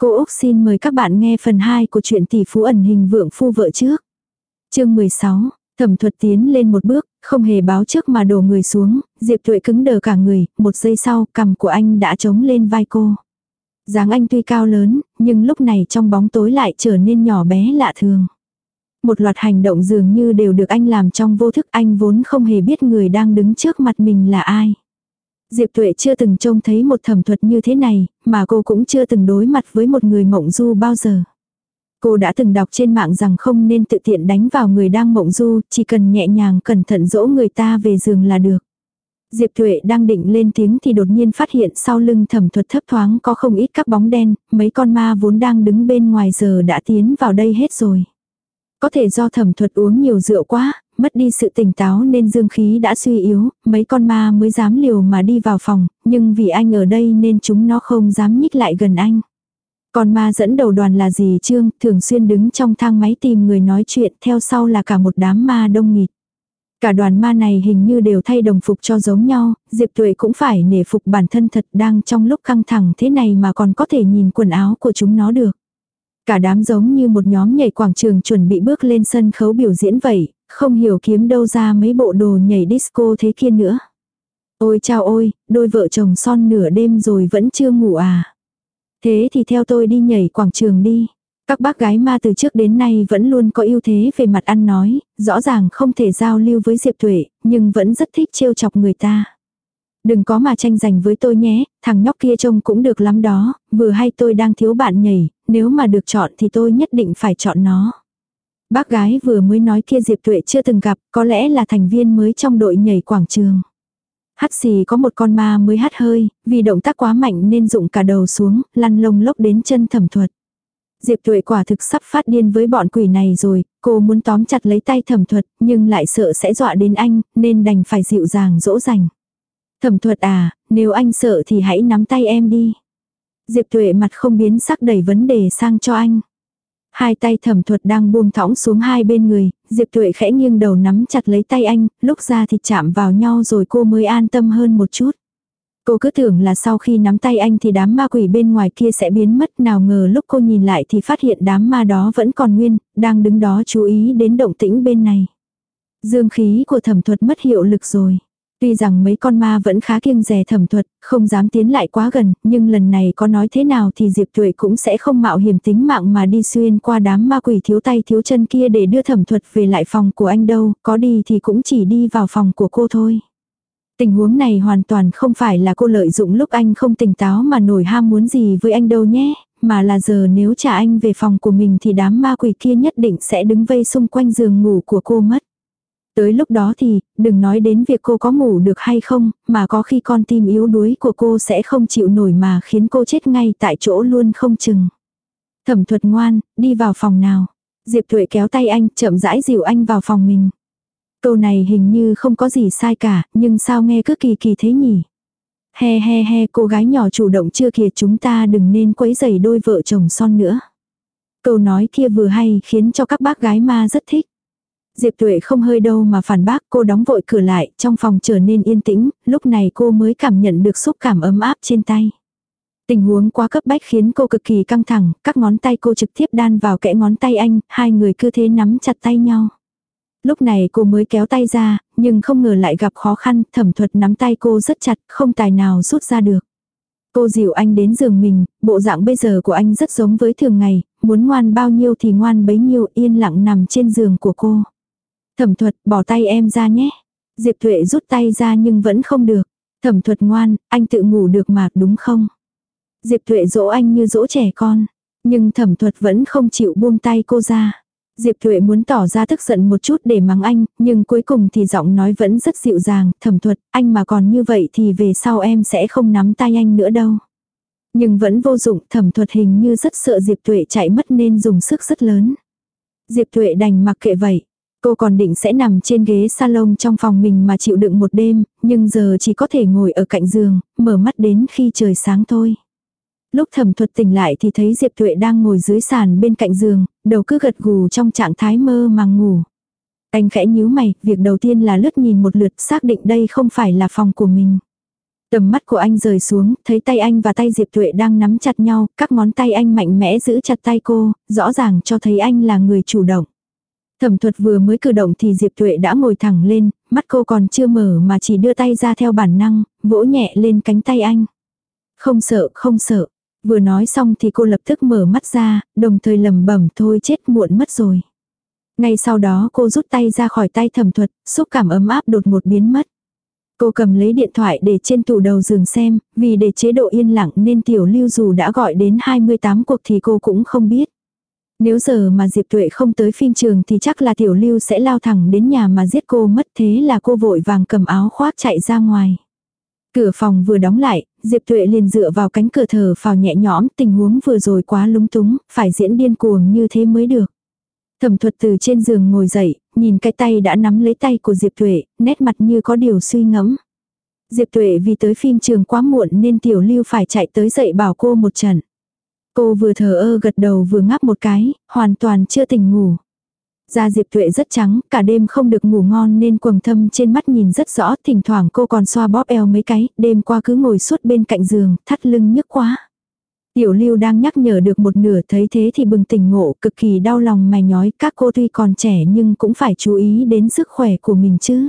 Cô Úc xin mời các bạn nghe phần 2 của truyện tỷ phú ẩn hình vượng phu vợ trước. chương 16, thẩm thuật tiến lên một bước, không hề báo trước mà đổ người xuống, Diệp Tuệ cứng đờ cả người, một giây sau cằm của anh đã trống lên vai cô. dáng anh tuy cao lớn, nhưng lúc này trong bóng tối lại trở nên nhỏ bé lạ thường. Một loạt hành động dường như đều được anh làm trong vô thức anh vốn không hề biết người đang đứng trước mặt mình là ai. Diệp Tuệ chưa từng trông thấy một thẩm thuật như thế này, mà cô cũng chưa từng đối mặt với một người mộng du bao giờ. Cô đã từng đọc trên mạng rằng không nên tự tiện đánh vào người đang mộng du, chỉ cần nhẹ nhàng cẩn thận dỗ người ta về giường là được. Diệp Tuệ đang định lên tiếng thì đột nhiên phát hiện sau lưng thẩm thuật thấp thoáng có không ít các bóng đen, mấy con ma vốn đang đứng bên ngoài giờ đã tiến vào đây hết rồi. Có thể do thẩm thuật uống nhiều rượu quá, mất đi sự tỉnh táo nên dương khí đã suy yếu, mấy con ma mới dám liều mà đi vào phòng, nhưng vì anh ở đây nên chúng nó không dám nhích lại gần anh. Con ma dẫn đầu đoàn là gì Trương, thường xuyên đứng trong thang máy tìm người nói chuyện, theo sau là cả một đám ma đông nghịt. Cả đoàn ma này hình như đều thay đồng phục cho giống nhau, Diệp Tuệ cũng phải nể phục bản thân thật đang trong lúc căng thẳng thế này mà còn có thể nhìn quần áo của chúng nó được. Cả đám giống như một nhóm nhảy quảng trường chuẩn bị bước lên sân khấu biểu diễn vậy, không hiểu kiếm đâu ra mấy bộ đồ nhảy disco thế kia nữa. Ôi chao ôi, đôi vợ chồng son nửa đêm rồi vẫn chưa ngủ à. Thế thì theo tôi đi nhảy quảng trường đi. Các bác gái ma từ trước đến nay vẫn luôn có ưu thế về mặt ăn nói, rõ ràng không thể giao lưu với Diệp Tuệ, nhưng vẫn rất thích trêu chọc người ta. Đừng có mà tranh giành với tôi nhé, thằng nhóc kia trông cũng được lắm đó, vừa hay tôi đang thiếu bạn nhảy, nếu mà được chọn thì tôi nhất định phải chọn nó. Bác gái vừa mới nói kia Diệp Tuệ chưa từng gặp, có lẽ là thành viên mới trong đội nhảy quảng trường. Hắt xì có một con ma mới hắt hơi, vì động tác quá mạnh nên rụng cả đầu xuống, lăn lông lốc đến chân thẩm thuật. Diệp Tuệ quả thực sắp phát điên với bọn quỷ này rồi, cô muốn tóm chặt lấy tay thẩm thuật, nhưng lại sợ sẽ dọa đến anh, nên đành phải dịu dàng dỗ dành. Thẩm thuật à, nếu anh sợ thì hãy nắm tay em đi. Diệp Tuệ mặt không biến sắc đẩy vấn đề sang cho anh. Hai tay thẩm thuật đang buông thõng xuống hai bên người, Diệp Tuệ khẽ nghiêng đầu nắm chặt lấy tay anh, lúc ra thì chạm vào nhau rồi cô mới an tâm hơn một chút. Cô cứ tưởng là sau khi nắm tay anh thì đám ma quỷ bên ngoài kia sẽ biến mất nào ngờ lúc cô nhìn lại thì phát hiện đám ma đó vẫn còn nguyên, đang đứng đó chú ý đến động tĩnh bên này. Dương khí của thẩm thuật mất hiệu lực rồi. Tuy rằng mấy con ma vẫn khá kiêng rè thẩm thuật, không dám tiến lại quá gần, nhưng lần này có nói thế nào thì Diệp Tuệ cũng sẽ không mạo hiểm tính mạng mà đi xuyên qua đám ma quỷ thiếu tay thiếu chân kia để đưa thẩm thuật về lại phòng của anh đâu, có đi thì cũng chỉ đi vào phòng của cô thôi. Tình huống này hoàn toàn không phải là cô lợi dụng lúc anh không tỉnh táo mà nổi ham muốn gì với anh đâu nhé, mà là giờ nếu trả anh về phòng của mình thì đám ma quỷ kia nhất định sẽ đứng vây xung quanh giường ngủ của cô mất. Tới lúc đó thì, đừng nói đến việc cô có ngủ được hay không, mà có khi con tim yếu đuối của cô sẽ không chịu nổi mà khiến cô chết ngay tại chỗ luôn không chừng. Thẩm thuật ngoan, đi vào phòng nào. Diệp Thuệ kéo tay anh, chậm rãi dìu anh vào phòng mình. Câu này hình như không có gì sai cả, nhưng sao nghe cứ kỳ kỳ thế nhỉ? He he he, cô gái nhỏ chủ động chưa kìa chúng ta đừng nên quấy rầy đôi vợ chồng son nữa. Câu nói kia vừa hay khiến cho các bác gái ma rất thích. Diệp Tuệ không hơi đâu mà phản bác cô đóng vội cửa lại, trong phòng trở nên yên tĩnh, lúc này cô mới cảm nhận được xúc cảm ấm áp trên tay. Tình huống quá cấp bách khiến cô cực kỳ căng thẳng, các ngón tay cô trực tiếp đan vào kẽ ngón tay anh, hai người cứ thế nắm chặt tay nhau. Lúc này cô mới kéo tay ra, nhưng không ngờ lại gặp khó khăn, thẩm thuật nắm tay cô rất chặt, không tài nào rút ra được. Cô dìu anh đến giường mình, bộ dạng bây giờ của anh rất giống với thường ngày, muốn ngoan bao nhiêu thì ngoan bấy nhiêu yên lặng nằm trên giường của cô. Thẩm thuật, bỏ tay em ra nhé. Diệp Thuệ rút tay ra nhưng vẫn không được. Thẩm thuật ngoan, anh tự ngủ được mà đúng không? Diệp Thuệ dỗ anh như dỗ trẻ con. Nhưng thẩm thuật vẫn không chịu buông tay cô ra. Diệp Thuệ muốn tỏ ra tức giận một chút để mắng anh, nhưng cuối cùng thì giọng nói vẫn rất dịu dàng, thẩm thuật, anh mà còn như vậy thì về sau em sẽ không nắm tay anh nữa đâu. Nhưng vẫn vô dụng, thẩm thuật hình như rất sợ Diệp Thuệ chạy mất nên dùng sức rất lớn. Diệp Thuệ đành mặc kệ vậy. Cô còn định sẽ nằm trên ghế salon trong phòng mình mà chịu đựng một đêm, nhưng giờ chỉ có thể ngồi ở cạnh giường, mở mắt đến khi trời sáng thôi. Lúc thẩm thuật tỉnh lại thì thấy Diệp Tuệ đang ngồi dưới sàn bên cạnh giường, đầu cứ gật gù trong trạng thái mơ màng ngủ. Anh khẽ nhíu mày, việc đầu tiên là lướt nhìn một lượt xác định đây không phải là phòng của mình. Tầm mắt của anh rời xuống, thấy tay anh và tay Diệp Tuệ đang nắm chặt nhau, các ngón tay anh mạnh mẽ giữ chặt tay cô, rõ ràng cho thấy anh là người chủ động. Thẩm thuật vừa mới cử động thì Diệp Tuệ đã ngồi thẳng lên, mắt cô còn chưa mở mà chỉ đưa tay ra theo bản năng, vỗ nhẹ lên cánh tay anh. Không sợ, không sợ. Vừa nói xong thì cô lập tức mở mắt ra, đồng thời lầm bẩm thôi chết muộn mất rồi. Ngay sau đó cô rút tay ra khỏi tay thẩm thuật, xúc cảm ấm áp đột một biến mất. Cô cầm lấy điện thoại để trên tủ đầu giường xem, vì để chế độ yên lặng nên tiểu lưu dù đã gọi đến 28 cuộc thì cô cũng không biết. Nếu giờ mà Diệp Tuệ không tới phim trường thì chắc là tiểu lưu sẽ lao thẳng đến nhà mà giết cô mất thế là cô vội vàng cầm áo khoác chạy ra ngoài. Cửa phòng vừa đóng lại, Diệp Tuệ liền dựa vào cánh cửa thở phào nhẹ nhõm, tình huống vừa rồi quá lúng túng, phải diễn điên cuồng như thế mới được. Thẩm thuật từ trên giường ngồi dậy, nhìn cái tay đã nắm lấy tay của Diệp Tuệ, nét mặt như có điều suy ngẫm. Diệp Tuệ vì tới phim trường quá muộn nên Tiểu Lưu phải chạy tới dậy bảo cô một trận. Cô vừa thờ ơ gật đầu vừa ngáp một cái, hoàn toàn chưa tỉnh ngủ. Da Diệp Tuệ rất trắng, cả đêm không được ngủ ngon nên quầng thâm trên mắt nhìn rất rõ, thỉnh thoảng cô còn xoa bóp eo mấy cái, đêm qua cứ ngồi suốt bên cạnh giường, thắt lưng nhức quá. Tiểu lưu đang nhắc nhở được một nửa thấy thế thì bừng tỉnh ngộ cực kỳ đau lòng mày nhói các cô tuy còn trẻ nhưng cũng phải chú ý đến sức khỏe của mình chứ.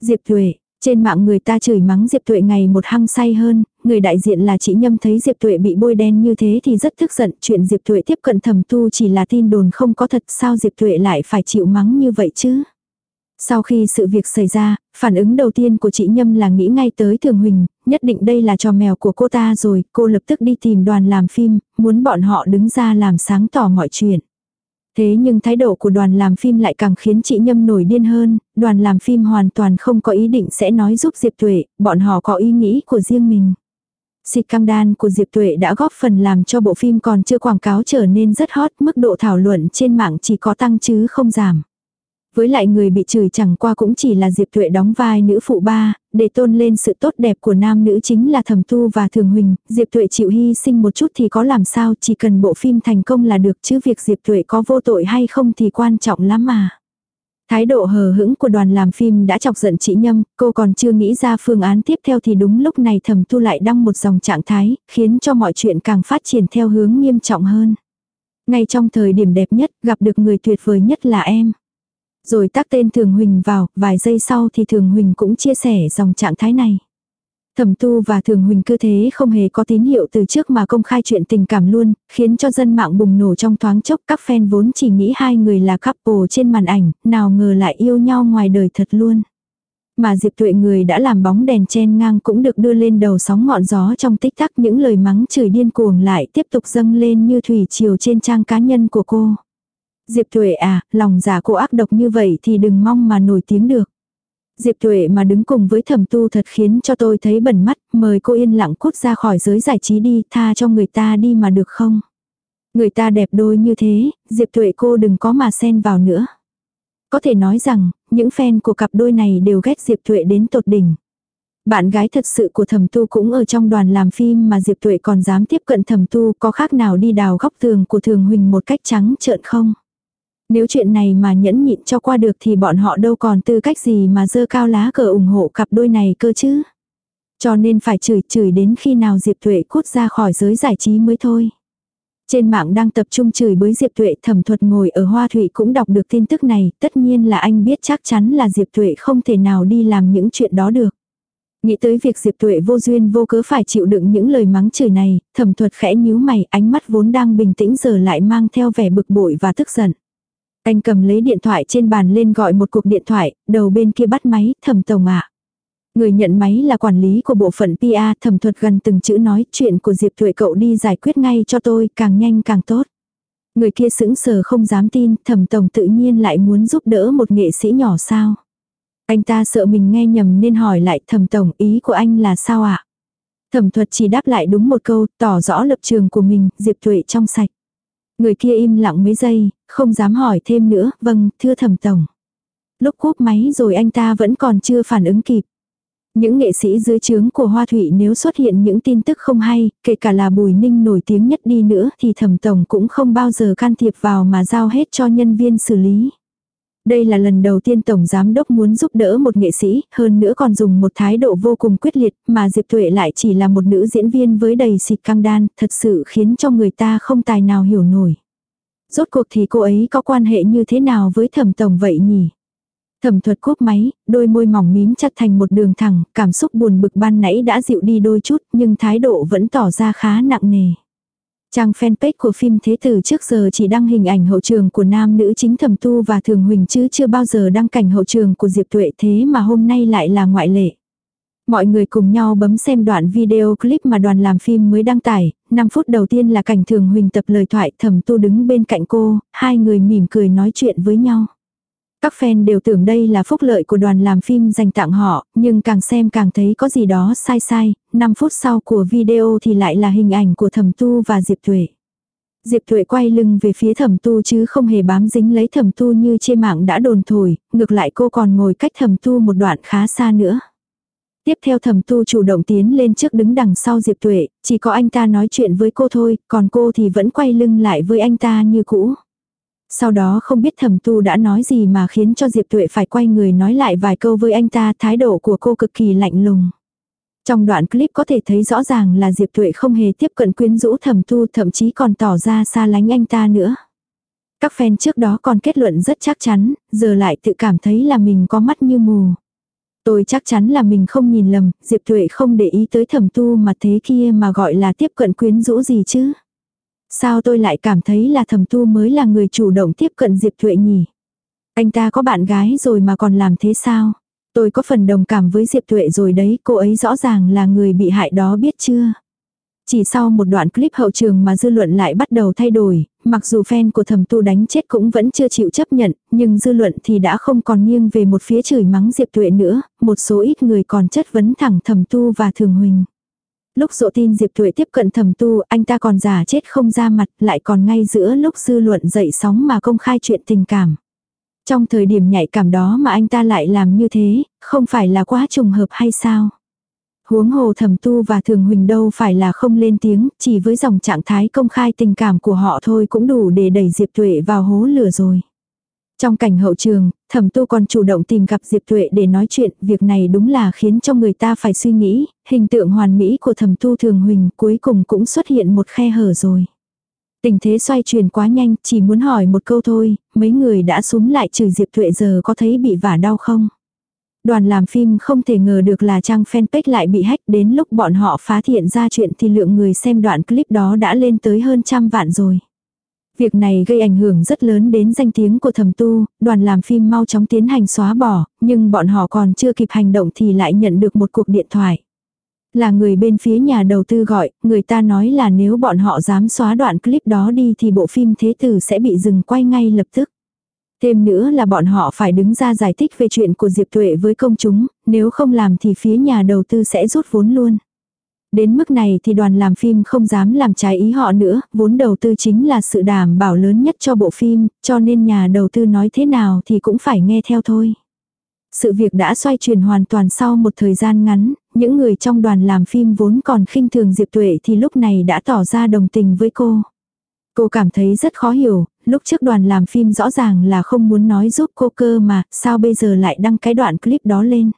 Diệp Tuệ, trên mạng người ta chửi mắng Diệp Tuệ ngày một hăng say hơn, người đại diện là chị Nhâm thấy Diệp Tuệ bị bôi đen như thế thì rất tức giận, chuyện Diệp Tuệ tiếp cận thẩm tu chỉ là tin đồn không có thật, sao Diệp Tuệ lại phải chịu mắng như vậy chứ? Sau khi sự việc xảy ra, phản ứng đầu tiên của chị Nhâm là nghĩ ngay tới Thường Huỳnh, nhất định đây là trò mèo của cô ta rồi, cô lập tức đi tìm đoàn làm phim, muốn bọn họ đứng ra làm sáng tỏ mọi chuyện. Thế nhưng thái độ của đoàn làm phim lại càng khiến chị Nhâm nổi điên hơn, đoàn làm phim hoàn toàn không có ý định sẽ nói giúp Diệp Tuệ, bọn họ có ý nghĩ của riêng mình. Xịt căng đan của Diệp Tuệ đã góp phần làm cho bộ phim còn chưa quảng cáo trở nên rất hot, mức độ thảo luận trên mạng chỉ có tăng chứ không giảm. Với lại người bị chửi chẳng qua cũng chỉ là Diệp Tuệ đóng vai nữ phụ ba, để tôn lên sự tốt đẹp của nam nữ chính là Thẩm Tu và Thường Huỳnh, Diệp Tuệ chịu hy sinh một chút thì có làm sao, chỉ cần bộ phim thành công là được chứ việc Diệp Tuệ có vô tội hay không thì quan trọng lắm mà. Thái độ hờ hững của đoàn làm phim đã chọc giận chị Nhâm, cô còn chưa nghĩ ra phương án tiếp theo thì đúng lúc này thẩm tu lại đăng một dòng trạng thái, khiến cho mọi chuyện càng phát triển theo hướng nghiêm trọng hơn. Ngay trong thời điểm đẹp nhất, gặp được người tuyệt vời nhất là em. Rồi tác tên Thường Huỳnh vào, vài giây sau thì Thường Huỳnh cũng chia sẻ dòng trạng thái này. Thẩm tu và thường huỳnh cứ thế không hề có tín hiệu từ trước mà công khai chuyện tình cảm luôn, khiến cho dân mạng bùng nổ trong thoáng chốc các fan vốn chỉ nghĩ hai người là couple trên màn ảnh, nào ngờ lại yêu nhau ngoài đời thật luôn. Mà Diệp Tuệ người đã làm bóng đèn chen ngang cũng được đưa lên đầu sóng ngọn gió trong tích tắc những lời mắng chửi điên cuồng lại tiếp tục dâng lên như thủy triều trên trang cá nhân của cô. Diệp Thuệ à, lòng giả cô ác độc như vậy thì đừng mong mà nổi tiếng được. Diệp Thuệ mà đứng cùng với thẩm tu thật khiến cho tôi thấy bẩn mắt, mời cô yên lặng cút ra khỏi giới giải trí đi, tha cho người ta đi mà được không? Người ta đẹp đôi như thế, Diệp Thuệ cô đừng có mà xen vào nữa. Có thể nói rằng, những fan của cặp đôi này đều ghét Diệp Thuệ đến tột đỉnh. Bạn gái thật sự của thẩm tu cũng ở trong đoàn làm phim mà Diệp Thuệ còn dám tiếp cận thẩm tu có khác nào đi đào góc tường của thường huỳnh một cách trắng trợn không? Nếu chuyện này mà nhẫn nhịn cho qua được thì bọn họ đâu còn tư cách gì mà dơ cao lá cờ ủng hộ cặp đôi này cơ chứ. Cho nên phải chửi chửi đến khi nào Diệp Tuệ cút ra khỏi giới giải trí mới thôi. Trên mạng đang tập trung chửi bới Diệp Tuệ thẩm thuật ngồi ở Hoa Thụy cũng đọc được tin tức này, tất nhiên là anh biết chắc chắn là Diệp Tuệ không thể nào đi làm những chuyện đó được. Nghĩ tới việc Diệp Tuệ vô duyên vô cớ phải chịu đựng những lời mắng chửi này, thẩm thuật khẽ nhíu mày, ánh mắt vốn đang bình tĩnh giờ lại mang theo vẻ bực bội và tức giận. Anh cầm lấy điện thoại trên bàn lên gọi một cuộc điện thoại, đầu bên kia bắt máy, thẩm tổng ạ. Người nhận máy là quản lý của bộ phận PA thẩm thuật gần từng chữ nói chuyện của Diệp Thuệ cậu đi giải quyết ngay cho tôi, càng nhanh càng tốt. Người kia sững sờ không dám tin, thẩm tổng tự nhiên lại muốn giúp đỡ một nghệ sĩ nhỏ sao. Anh ta sợ mình nghe nhầm nên hỏi lại thẩm tổng ý của anh là sao ạ? Thẩm thuật chỉ đáp lại đúng một câu, tỏ rõ lập trường của mình, Diệp Thuệ trong sạch. Người kia im lặng mấy giây, không dám hỏi thêm nữa, vâng, thưa thẩm tổng. Lúc cúp máy rồi anh ta vẫn còn chưa phản ứng kịp. Những nghệ sĩ dưới trướng của Hoa Thụy nếu xuất hiện những tin tức không hay, kể cả là Bùi Ninh nổi tiếng nhất đi nữa thì thẩm tổng cũng không bao giờ can thiệp vào mà giao hết cho nhân viên xử lý. Đây là lần đầu tiên Tổng Giám Đốc muốn giúp đỡ một nghệ sĩ, hơn nữa còn dùng một thái độ vô cùng quyết liệt, mà Diệp Tuệ lại chỉ là một nữ diễn viên với đầy xịt căng đan, thật sự khiến cho người ta không tài nào hiểu nổi. Rốt cuộc thì cô ấy có quan hệ như thế nào với thẩm tổng vậy nhỉ? Thẩm thuật cúp máy, đôi môi mỏng mím chặt thành một đường thẳng, cảm xúc buồn bực ban nãy đã dịu đi đôi chút, nhưng thái độ vẫn tỏ ra khá nặng nề. Trang fanpage của phim Thế Tử trước giờ chỉ đăng hình ảnh hậu trường của nam nữ chính thẩm tu và thường huỳnh chứ chưa bao giờ đăng cảnh hậu trường của Diệp Tuệ thế mà hôm nay lại là ngoại lệ. Mọi người cùng nhau bấm xem đoạn video clip mà đoàn làm phim mới đăng tải, 5 phút đầu tiên là cảnh thường huỳnh tập lời thoại thẩm tu đứng bên cạnh cô, hai người mỉm cười nói chuyện với nhau. Các fan đều tưởng đây là phúc lợi của đoàn làm phim dành tặng họ, nhưng càng xem càng thấy có gì đó sai sai, 5 phút sau của video thì lại là hình ảnh của thẩm tu và Diệp Tuệ. Diệp Thuệ quay lưng về phía thẩm tu chứ không hề bám dính lấy thẩm tu như trên mạng đã đồn thổi, ngược lại cô còn ngồi cách thẩm tu một đoạn khá xa nữa. Tiếp theo thẩm tu chủ động tiến lên trước đứng đằng sau Diệp Thuệ, chỉ có anh ta nói chuyện với cô thôi, còn cô thì vẫn quay lưng lại với anh ta như cũ. Sau đó không biết thẩm tu đã nói gì mà khiến cho Diệp Tuệ phải quay người nói lại vài câu với anh ta, thái độ của cô cực kỳ lạnh lùng. Trong đoạn clip có thể thấy rõ ràng là Diệp Tuệ không hề tiếp cận quyến rũ thẩm tu thậm chí còn tỏ ra xa lánh anh ta nữa. Các fan trước đó còn kết luận rất chắc chắn, giờ lại tự cảm thấy là mình có mắt như mù. Tôi chắc chắn là mình không nhìn lầm, Diệp Tuệ không để ý tới thẩm tu mà thế kia mà gọi là tiếp cận quyến rũ gì chứ. Sao tôi lại cảm thấy là thầm tu mới là người chủ động tiếp cận Diệp Thuệ nhỉ? Anh ta có bạn gái rồi mà còn làm thế sao? Tôi có phần đồng cảm với Diệp thụy rồi đấy, cô ấy rõ ràng là người bị hại đó biết chưa? Chỉ sau một đoạn clip hậu trường mà dư luận lại bắt đầu thay đổi, mặc dù fan của thầm tu đánh chết cũng vẫn chưa chịu chấp nhận, nhưng dư luận thì đã không còn nghiêng về một phía chửi mắng Diệp Tuệ nữa, một số ít người còn chất vấn thẳng thầm tu và thường huỳnh. Lúc dỗ tin Diệp Tuệ tiếp cận thẩm tu, anh ta còn giả chết không ra mặt, lại còn ngay giữa lúc dư luận dậy sóng mà công khai chuyện tình cảm. Trong thời điểm nhạy cảm đó mà anh ta lại làm như thế, không phải là quá trùng hợp hay sao? Huống hồ thẩm tu và thường huỳnh đâu phải là không lên tiếng, chỉ với dòng trạng thái công khai tình cảm của họ thôi cũng đủ để đẩy Diệp Tuệ vào hố lửa rồi. Trong cảnh hậu trường, thẩm tu còn chủ động tìm gặp Diệp Tuệ để nói chuyện, việc này đúng là khiến cho người ta phải suy nghĩ, hình tượng hoàn mỹ của thẩm tu thường huỳnh cuối cùng cũng xuất hiện một khe hở rồi. Tình thế xoay chuyển quá nhanh, chỉ muốn hỏi một câu thôi, mấy người đã súng lại trừ Diệp Tuệ giờ có thấy bị vả đau không? Đoàn làm phim không thể ngờ được là trang fanpage lại bị hack đến lúc bọn họ phá thiện ra chuyện thì lượng người xem đoạn clip đó đã lên tới hơn trăm vạn rồi. Việc này gây ảnh hưởng rất lớn đến danh tiếng của thẩm tu, đoàn làm phim mau chóng tiến hành xóa bỏ, nhưng bọn họ còn chưa kịp hành động thì lại nhận được một cuộc điện thoại. Là người bên phía nhà đầu tư gọi, người ta nói là nếu bọn họ dám xóa đoạn clip đó đi thì bộ phim Thế Tử sẽ bị dừng quay ngay lập tức. Thêm nữa là bọn họ phải đứng ra giải thích về chuyện của Diệp Tuệ với công chúng, nếu không làm thì phía nhà đầu tư sẽ rút vốn luôn. Đến mức này thì đoàn làm phim không dám làm trái ý họ nữa, vốn đầu tư chính là sự đảm bảo lớn nhất cho bộ phim, cho nên nhà đầu tư nói thế nào thì cũng phải nghe theo thôi. Sự việc đã xoay chuyển hoàn toàn sau một thời gian ngắn, những người trong đoàn làm phim vốn còn khinh thường Diệp Tuệ thì lúc này đã tỏ ra đồng tình với cô. Cô cảm thấy rất khó hiểu, lúc trước đoàn làm phim rõ ràng là không muốn nói giúp cô cơ mà, sao bây giờ lại đăng cái đoạn clip đó lên.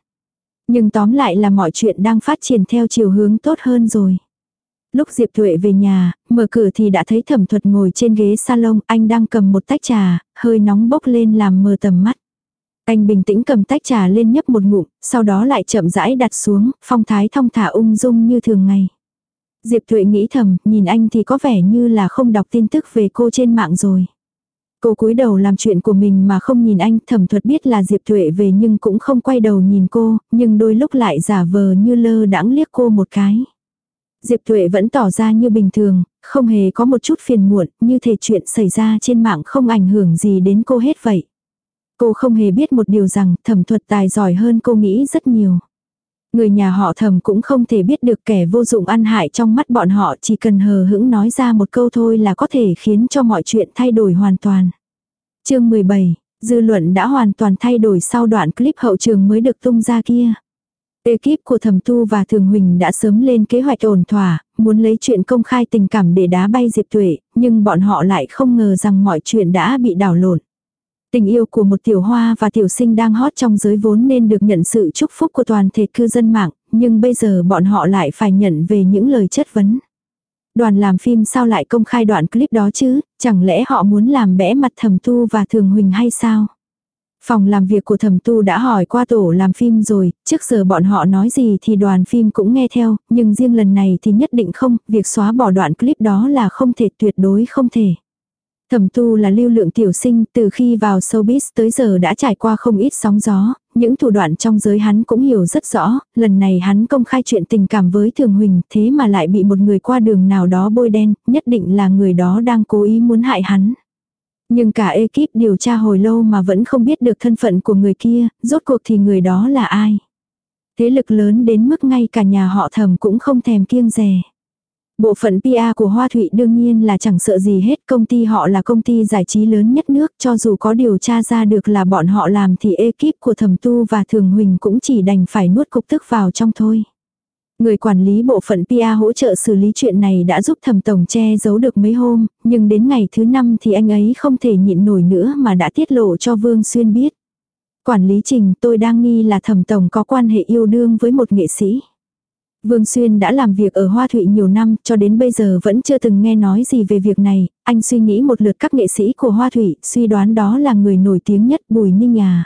Nhưng tóm lại là mọi chuyện đang phát triển theo chiều hướng tốt hơn rồi. Lúc Diệp Thuệ về nhà, mở cửa thì đã thấy thẩm thuật ngồi trên ghế salon, anh đang cầm một tách trà, hơi nóng bốc lên làm mờ tầm mắt. Anh bình tĩnh cầm tách trà lên nhấp một ngụm, sau đó lại chậm rãi đặt xuống, phong thái thong thả ung dung như thường ngày. Diệp Thuệ nghĩ thầm, nhìn anh thì có vẻ như là không đọc tin tức về cô trên mạng rồi. Cô cúi đầu làm chuyện của mình mà không nhìn anh, thẩm thuật biết là Diệp Thuệ về nhưng cũng không quay đầu nhìn cô, nhưng đôi lúc lại giả vờ như lơ đãng liếc cô một cái. Diệp Thuệ vẫn tỏ ra như bình thường, không hề có một chút phiền muộn, như thể chuyện xảy ra trên mạng không ảnh hưởng gì đến cô hết vậy. Cô không hề biết một điều rằng thẩm thuật tài giỏi hơn cô nghĩ rất nhiều. Người nhà họ thầm cũng không thể biết được kẻ vô dụng ăn hại trong mắt bọn họ chỉ cần hờ hững nói ra một câu thôi là có thể khiến cho mọi chuyện thay đổi hoàn toàn. chương 17, dư luận đã hoàn toàn thay đổi sau đoạn clip hậu trường mới được tung ra kia. Ekip của Thẩm Tu và Thường Huỳnh đã sớm lên kế hoạch ổn thỏa, muốn lấy chuyện công khai tình cảm để đá bay Diệp Tuệ, nhưng bọn họ lại không ngờ rằng mọi chuyện đã bị đảo lộn. Tình yêu của một tiểu hoa và tiểu sinh đang hot trong giới vốn nên được nhận sự chúc phúc của toàn thể cư dân mạng, nhưng bây giờ bọn họ lại phải nhận về những lời chất vấn. Đoàn làm phim sao lại công khai đoạn clip đó chứ, chẳng lẽ họ muốn làm bẽ mặt thầm tu và thường huỳnh hay sao? Phòng làm việc của thẩm tu đã hỏi qua tổ làm phim rồi, trước giờ bọn họ nói gì thì đoàn phim cũng nghe theo, nhưng riêng lần này thì nhất định không, việc xóa bỏ đoạn clip đó là không thể tuyệt đối không thể. Thẩm tu là lưu lượng tiểu sinh, từ khi vào showbiz tới giờ đã trải qua không ít sóng gió, những thủ đoạn trong giới hắn cũng hiểu rất rõ, lần này hắn công khai chuyện tình cảm với Thường Huỳnh, thế mà lại bị một người qua đường nào đó bôi đen, nhất định là người đó đang cố ý muốn hại hắn. Nhưng cả ekip điều tra hồi lâu mà vẫn không biết được thân phận của người kia, rốt cuộc thì người đó là ai. Thế lực lớn đến mức ngay cả nhà họ thầm cũng không thèm kiêng rè. Bộ phận PR của Hoa Thụy đương nhiên là chẳng sợ gì hết, công ty họ là công ty giải trí lớn nhất nước, cho dù có điều tra ra được là bọn họ làm thì ekip của Thẩm Tu và Thường Huỳnh cũng chỉ đành phải nuốt cục tức vào trong thôi. Người quản lý bộ phận PR hỗ trợ xử lý chuyện này đã giúp thẩm tổng che giấu được mấy hôm, nhưng đến ngày thứ năm thì anh ấy không thể nhịn nổi nữa mà đã tiết lộ cho Vương Xuyên biết. Quản lý trình tôi đang nghi là thẩm tổng có quan hệ yêu đương với một nghệ sĩ. Vương Xuyên đã làm việc ở Hoa Thụy nhiều năm, cho đến bây giờ vẫn chưa từng nghe nói gì về việc này, anh suy nghĩ một lượt các nghệ sĩ của Hoa Thụy, suy đoán đó là người nổi tiếng nhất Bùi Ninh à.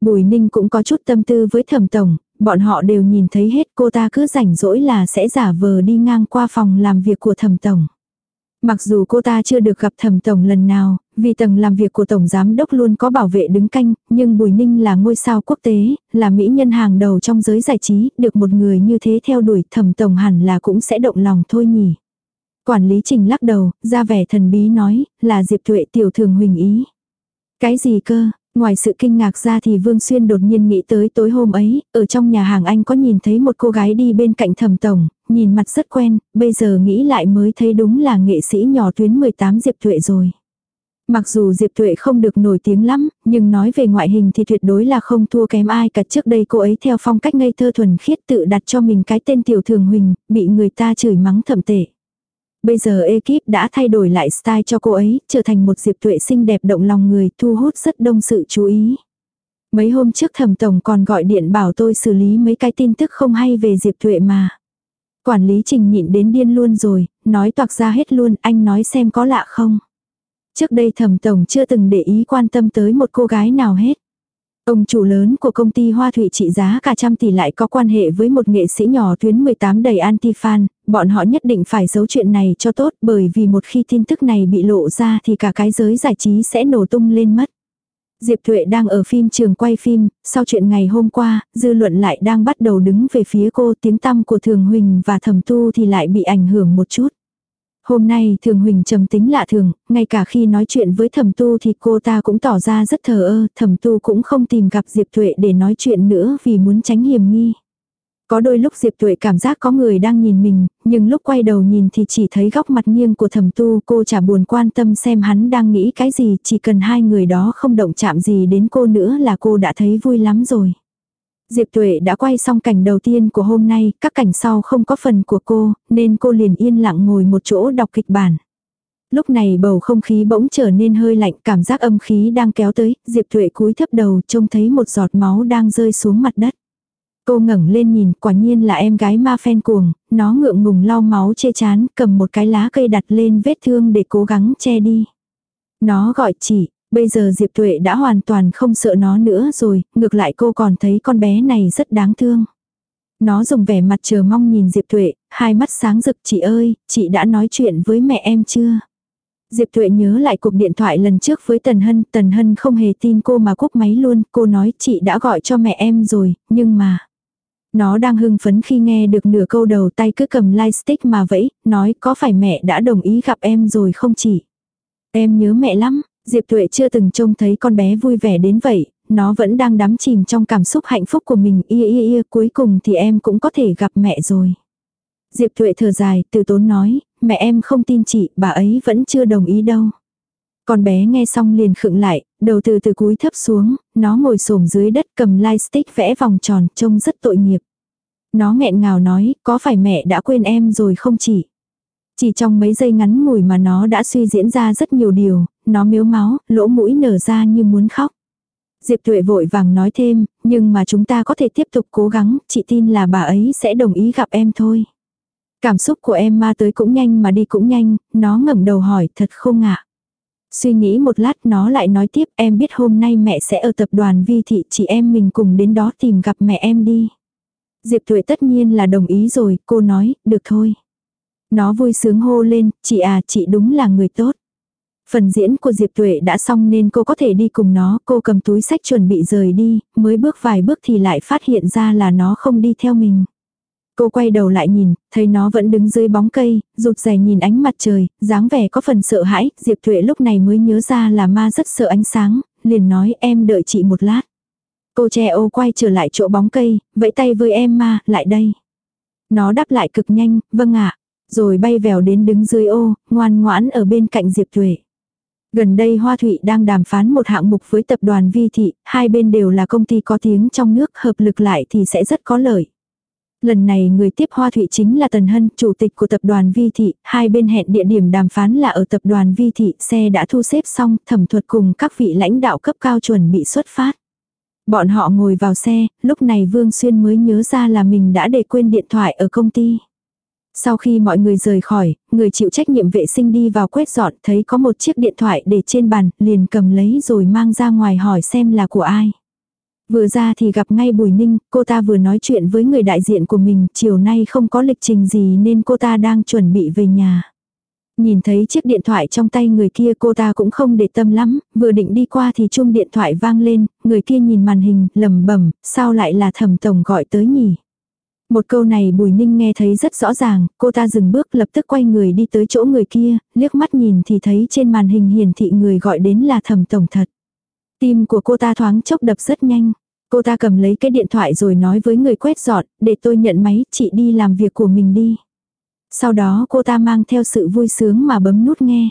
Bùi Ninh cũng có chút tâm tư với thẩm tổng, bọn họ đều nhìn thấy hết cô ta cứ rảnh rỗi là sẽ giả vờ đi ngang qua phòng làm việc của thẩm tổng. Mặc dù cô ta chưa được gặp thẩm tổng lần nào, vì tầng làm việc của tổng giám đốc luôn có bảo vệ đứng canh, nhưng Bùi Ninh là ngôi sao quốc tế, là mỹ nhân hàng đầu trong giới giải trí, được một người như thế theo đuổi thẩm tổng hẳn là cũng sẽ động lòng thôi nhỉ. Quản lý trình lắc đầu, ra vẻ thần bí nói, là Diệp Thuệ tiểu thường huỳnh ý. Cái gì cơ, Ngoài sự kinh ngạc ra thì Vương Xuyên đột nhiên nghĩ tới tối hôm ấy, ở trong nhà hàng anh có nhìn thấy một cô gái đi bên cạnh thẩm tổng, nhìn mặt rất quen, bây giờ nghĩ lại mới thấy đúng là nghệ sĩ nhỏ tuyến 18 Diệp Tuệ rồi. Mặc dù Diệp Tuệ không được nổi tiếng lắm, nhưng nói về ngoại hình thì tuyệt đối là không thua kém ai cả trước đây cô ấy theo phong cách ngây thơ thuần khiết tự đặt cho mình cái tên tiểu thường huỳnh, bị người ta chửi mắng thậm tệ. Bây giờ ekip đã thay đổi lại style cho cô ấy, trở thành một diệp tuệ xinh đẹp động lòng người, thu hút rất đông sự chú ý. Mấy hôm trước thẩm tổng còn gọi điện bảo tôi xử lý mấy cái tin tức không hay về diệp tuệ mà. Quản lý trình nhịn đến điên luôn rồi, nói toạc ra hết luôn, anh nói xem có lạ không. Trước đây thẩm tổng chưa từng để ý quan tâm tới một cô gái nào hết. Ông chủ lớn của công ty Hoa Thụy trị giá cả trăm tỷ lại có quan hệ với một nghệ sĩ nhỏ tuyến 18 đầy anti-fan, bọn họ nhất định phải giấu chuyện này cho tốt bởi vì một khi tin tức này bị lộ ra thì cả cái giới giải trí sẽ nổ tung lên mất. Diệp Thuệ đang ở phim trường quay phim, sau chuyện ngày hôm qua, dư luận lại đang bắt đầu đứng về phía cô tiếng tăm của Thường Huỳnh và Thẩm Tu thì lại bị ảnh hưởng một chút. Hôm nay thường Huỳnh trầm tính lạ thường, ngay cả khi nói chuyện với thẩm tu thì cô ta cũng tỏ ra rất thờ ơ, thẩm tu cũng không tìm gặp Diệp Thuệ để nói chuyện nữa vì muốn tránh hiểm nghi. Có đôi lúc Diệp Tuệ cảm giác có người đang nhìn mình, nhưng lúc quay đầu nhìn thì chỉ thấy góc mặt nghiêng của thầm tu cô chả buồn quan tâm xem hắn đang nghĩ cái gì, chỉ cần hai người đó không động chạm gì đến cô nữa là cô đã thấy vui lắm rồi. Diệp Tuệ đã quay xong cảnh đầu tiên của hôm nay, các cảnh sau không có phần của cô, nên cô liền yên lặng ngồi một chỗ đọc kịch bản. Lúc này bầu không khí bỗng trở nên hơi lạnh, cảm giác âm khí đang kéo tới, Diệp Tuệ cúi thấp đầu trông thấy một giọt máu đang rơi xuống mặt đất. Cô ngẩng lên nhìn, quả nhiên là em gái ma phen cuồng, nó ngượng ngùng lau máu chê chán, cầm một cái lá cây đặt lên vết thương để cố gắng che đi. Nó gọi chị, Bây giờ Diệp Tuệ đã hoàn toàn không sợ nó nữa rồi, ngược lại cô còn thấy con bé này rất đáng thương. Nó dùng vẻ mặt chờ mong nhìn Diệp Tuệ, hai mắt sáng rực chị ơi, chị đã nói chuyện với mẹ em chưa? Diệp Tuệ nhớ lại cuộc điện thoại lần trước với Tần Hân, Tần Hân không hề tin cô mà cúp máy luôn, cô nói chị đã gọi cho mẹ em rồi, nhưng mà... Nó đang hưng phấn khi nghe được nửa câu đầu tay cứ cầm lightstick mà vẫy, nói có phải mẹ đã đồng ý gặp em rồi không chị? Em nhớ mẹ lắm, Diệp Tuệ chưa từng trông thấy con bé vui vẻ đến vậy, nó vẫn đang đắm chìm trong cảm xúc hạnh phúc của mình, ia ia ia, cuối cùng thì em cũng có thể gặp mẹ rồi. Diệp Tuệ thở dài, từ tốn nói, mẹ em không tin chị, bà ấy vẫn chưa đồng ý đâu. Con bé nghe xong liền khựng lại, đầu từ từ cúi thấp xuống, nó ngồi xổm dưới đất cầm lightstick vẽ vòng tròn, trông rất tội nghiệp. Nó nghẹn ngào nói, có phải mẹ đã quên em rồi không chị? Chỉ trong mấy giây ngắn ngủi mà nó đã suy diễn ra rất nhiều điều, nó miếu máu, lỗ mũi nở ra như muốn khóc. Diệp Tuệ vội vàng nói thêm, nhưng mà chúng ta có thể tiếp tục cố gắng, chị tin là bà ấy sẽ đồng ý gặp em thôi. Cảm xúc của em ma tới cũng nhanh mà đi cũng nhanh, nó ngẩng đầu hỏi thật không ạ. Suy nghĩ một lát nó lại nói tiếp em biết hôm nay mẹ sẽ ở tập đoàn vi thị chị em mình cùng đến đó tìm gặp mẹ em đi. Diệp Thuệ tất nhiên là đồng ý rồi, cô nói, được thôi. Nó vui sướng hô lên, chị à chị đúng là người tốt. Phần diễn của Diệp Tuệ đã xong nên cô có thể đi cùng nó, cô cầm túi sách chuẩn bị rời đi, mới bước vài bước thì lại phát hiện ra là nó không đi theo mình. Cô quay đầu lại nhìn, thấy nó vẫn đứng dưới bóng cây, rụt rè nhìn ánh mặt trời, dáng vẻ có phần sợ hãi, Diệp Tuệ lúc này mới nhớ ra là ma rất sợ ánh sáng, liền nói em đợi chị một lát. Cô che ô quay trở lại chỗ bóng cây, vẫy tay với em ma, lại đây. Nó đáp lại cực nhanh, vâng ạ. Rồi bay vèo đến đứng dưới ô, ngoan ngoãn ở bên cạnh Diệp Thuệ. Gần đây Hoa Thụy đang đàm phán một hạng mục với tập đoàn Vi Thị, hai bên đều là công ty có tiếng trong nước hợp lực lại thì sẽ rất có lợi. Lần này người tiếp Hoa Thụy chính là Tần Hân, chủ tịch của tập đoàn Vi Thị, hai bên hẹn địa điểm đàm phán là ở tập đoàn Vi Thị, xe đã thu xếp xong, thẩm thuật cùng các vị lãnh đạo cấp cao chuẩn bị xuất phát. Bọn họ ngồi vào xe, lúc này Vương Xuyên mới nhớ ra là mình đã để quên điện thoại ở công ty. Sau khi mọi người rời khỏi, người chịu trách nhiệm vệ sinh đi vào quét dọn thấy có một chiếc điện thoại để trên bàn, liền cầm lấy rồi mang ra ngoài hỏi xem là của ai. Vừa ra thì gặp ngay Bùi Ninh, cô ta vừa nói chuyện với người đại diện của mình, chiều nay không có lịch trình gì nên cô ta đang chuẩn bị về nhà. Nhìn thấy chiếc điện thoại trong tay người kia cô ta cũng không để tâm lắm, vừa định đi qua thì chuông điện thoại vang lên, người kia nhìn màn hình, lầm bẩm sao lại là thẩm tổng gọi tới nhỉ. Một câu này Bùi Ninh nghe thấy rất rõ ràng, cô ta dừng bước lập tức quay người đi tới chỗ người kia, liếc mắt nhìn thì thấy trên màn hình hiển thị người gọi đến là thẩm tổng thật. Tim của cô ta thoáng chốc đập rất nhanh. Cô ta cầm lấy cái điện thoại rồi nói với người quét dọn, để tôi nhận máy, chị đi làm việc của mình đi. Sau đó cô ta mang theo sự vui sướng mà bấm nút nghe.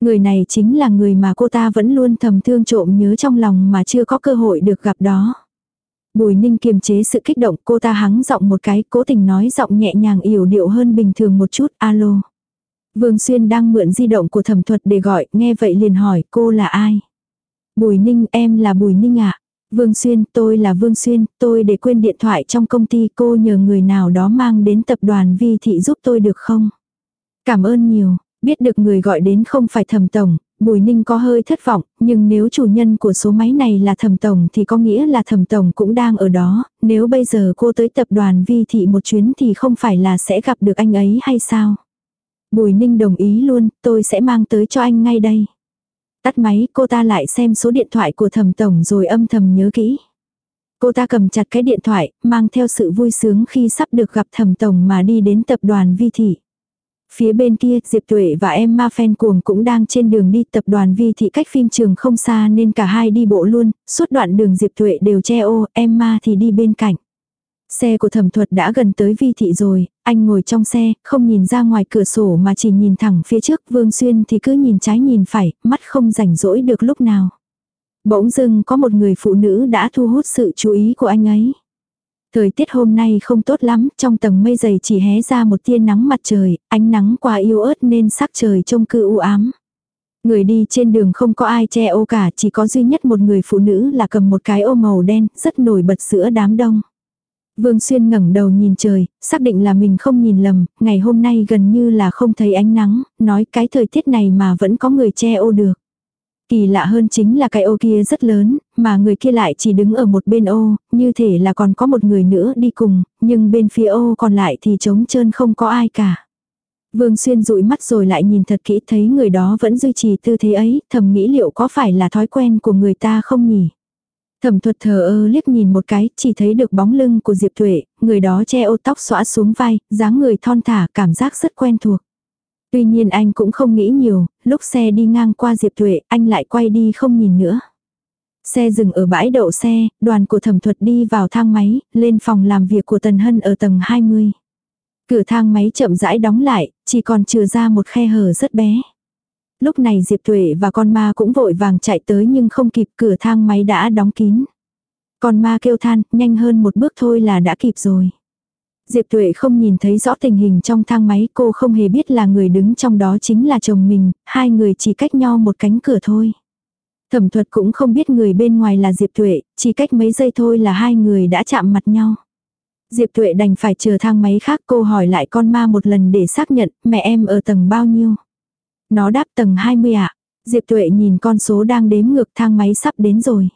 Người này chính là người mà cô ta vẫn luôn thầm thương trộm nhớ trong lòng mà chưa có cơ hội được gặp đó. Bùi ninh kiềm chế sự kích động, cô ta hắng giọng một cái, cố tình nói giọng nhẹ nhàng yểu điệu hơn bình thường một chút, alo. Vương Xuyên đang mượn di động của thẩm thuật để gọi, nghe vậy liền hỏi, cô là ai. Bùi ninh, em là Bùi ninh ạ. À? Vương Xuyên tôi là Vương Xuyên tôi để quên điện thoại trong công ty cô nhờ người nào đó mang đến tập đoàn vi thị giúp tôi được không. Cảm ơn nhiều. Biết được người gọi đến không phải thẩm tổng, Bùi Ninh có hơi thất vọng, nhưng nếu chủ nhân của số máy này là thẩm tổng thì có nghĩa là thẩm tổng cũng đang ở đó, nếu bây giờ cô tới tập đoàn vi thị một chuyến thì không phải là sẽ gặp được anh ấy hay sao? Bùi Ninh đồng ý luôn, tôi sẽ mang tới cho anh ngay đây. Tắt máy, cô ta lại xem số điện thoại của thẩm tổng rồi âm thầm nhớ kỹ. Cô ta cầm chặt cái điện thoại, mang theo sự vui sướng khi sắp được gặp thẩm tổng mà đi đến tập đoàn vi thị. Phía bên kia, Diệp Tuệ và em ma Phen Cuồng cũng đang trên đường đi tập đoàn vi thị cách phim trường không xa nên cả hai đi bộ luôn, suốt đoạn đường Diệp Tuệ đều che ô, em ma thì đi bên cạnh. Xe của thẩm thuật đã gần tới vi thị rồi, anh ngồi trong xe, không nhìn ra ngoài cửa sổ mà chỉ nhìn thẳng phía trước, Vương Xuyên thì cứ nhìn trái nhìn phải, mắt không rảnh rỗi được lúc nào. Bỗng dưng có một người phụ nữ đã thu hút sự chú ý của anh ấy. Thời tiết hôm nay không tốt lắm, trong tầng mây dày chỉ hé ra một tia nắng mặt trời, ánh nắng quá yếu ớt nên sắc trời trông cư u ám. Người đi trên đường không có ai che ô cả, chỉ có duy nhất một người phụ nữ là cầm một cái ô màu đen, rất nổi bật giữa đám đông. Vương Xuyên ngẩng đầu nhìn trời, xác định là mình không nhìn lầm, ngày hôm nay gần như là không thấy ánh nắng, nói cái thời tiết này mà vẫn có người che ô được. Kỳ lạ hơn chính là cái ô kia rất lớn, mà người kia lại chỉ đứng ở một bên ô, như thể là còn có một người nữa đi cùng, nhưng bên phía ô còn lại thì trống trơn không có ai cả. Vương Xuyên dụi mắt rồi lại nhìn thật kỹ thấy người đó vẫn duy trì tư thế ấy, thầm nghĩ liệu có phải là thói quen của người ta không nhỉ? Thẩm thuật thờ ơ liếc nhìn một cái, chỉ thấy được bóng lưng của Diệp Tuệ, người đó che ô tóc xõa xuống vai, dáng người thon thả, cảm giác rất quen thuộc. Tuy nhiên anh cũng không nghĩ nhiều, lúc xe đi ngang qua Diệp Tuệ, anh lại quay đi không nhìn nữa. Xe dừng ở bãi đậu xe, đoàn của thẩm thuật đi vào thang máy, lên phòng làm việc của Tần Hân ở tầng 20. Cửa thang máy chậm rãi đóng lại, chỉ còn trừ ra một khe hở rất bé. Lúc này Diệp Tuệ và con ma cũng vội vàng chạy tới nhưng không kịp cửa thang máy đã đóng kín. Con ma kêu than, nhanh hơn một bước thôi là đã kịp rồi. Diệp Tuệ không nhìn thấy rõ tình hình trong thang máy, cô không hề biết là người đứng trong đó chính là chồng mình, hai người chỉ cách nhau một cánh cửa thôi. Thẩm thuật cũng không biết người bên ngoài là Diệp Tuệ, chỉ cách mấy giây thôi là hai người đã chạm mặt nhau. Diệp Tuệ đành phải chờ thang máy khác cô hỏi lại con ma một lần để xác nhận mẹ em ở tầng bao nhiêu. Nó đáp tầng 20 ạ. Diệp Tuệ nhìn con số đang đếm ngược thang máy sắp đến rồi.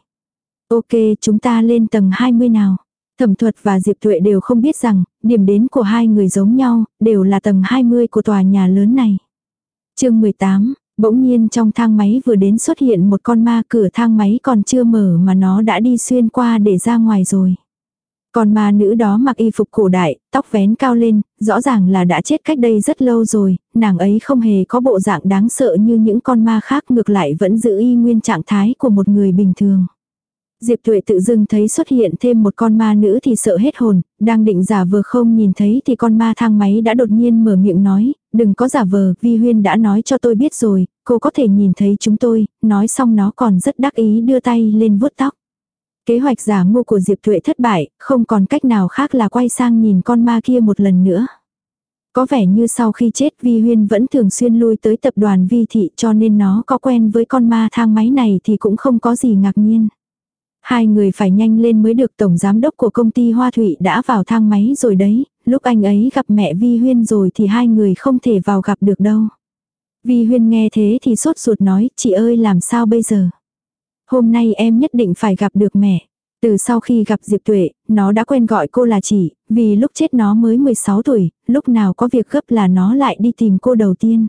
Ok chúng ta lên tầng 20 nào. Thẩm thuật và Diệp Tuệ đều không biết rằng, điểm đến của hai người giống nhau, đều là tầng 20 của tòa nhà lớn này. chương 18, bỗng nhiên trong thang máy vừa đến xuất hiện một con ma cửa thang máy còn chưa mở mà nó đã đi xuyên qua để ra ngoài rồi. Con ma nữ đó mặc y phục cổ đại, tóc vén cao lên, rõ ràng là đã chết cách đây rất lâu rồi, nàng ấy không hề có bộ dạng đáng sợ như những con ma khác ngược lại vẫn giữ y nguyên trạng thái của một người bình thường. Diệp Tuệ tự dưng thấy xuất hiện thêm một con ma nữ thì sợ hết hồn, đang định giả vờ không nhìn thấy thì con ma thang máy đã đột nhiên mở miệng nói, đừng có giả vờ, Vi Huyên đã nói cho tôi biết rồi, cô có thể nhìn thấy chúng tôi, nói xong nó còn rất đắc ý đưa tay lên vuốt tóc. Kế hoạch giả ngu của Diệp Thuệ thất bại, không còn cách nào khác là quay sang nhìn con ma kia một lần nữa. Có vẻ như sau khi chết Vi Huyên vẫn thường xuyên lui tới tập đoàn Vi Thị cho nên nó có quen với con ma thang máy này thì cũng không có gì ngạc nhiên. Hai người phải nhanh lên mới được tổng giám đốc của công ty Hoa Thụy đã vào thang máy rồi đấy, lúc anh ấy gặp mẹ Vi Huyên rồi thì hai người không thể vào gặp được đâu. Vi Huyên nghe thế thì sốt ruột nói, chị ơi làm sao bây giờ? Hôm nay em nhất định phải gặp được mẹ. Từ sau khi gặp Diệp Tuệ, nó đã quen gọi cô là chị, vì lúc chết nó mới 16 tuổi, lúc nào có việc gấp là nó lại đi tìm cô đầu tiên.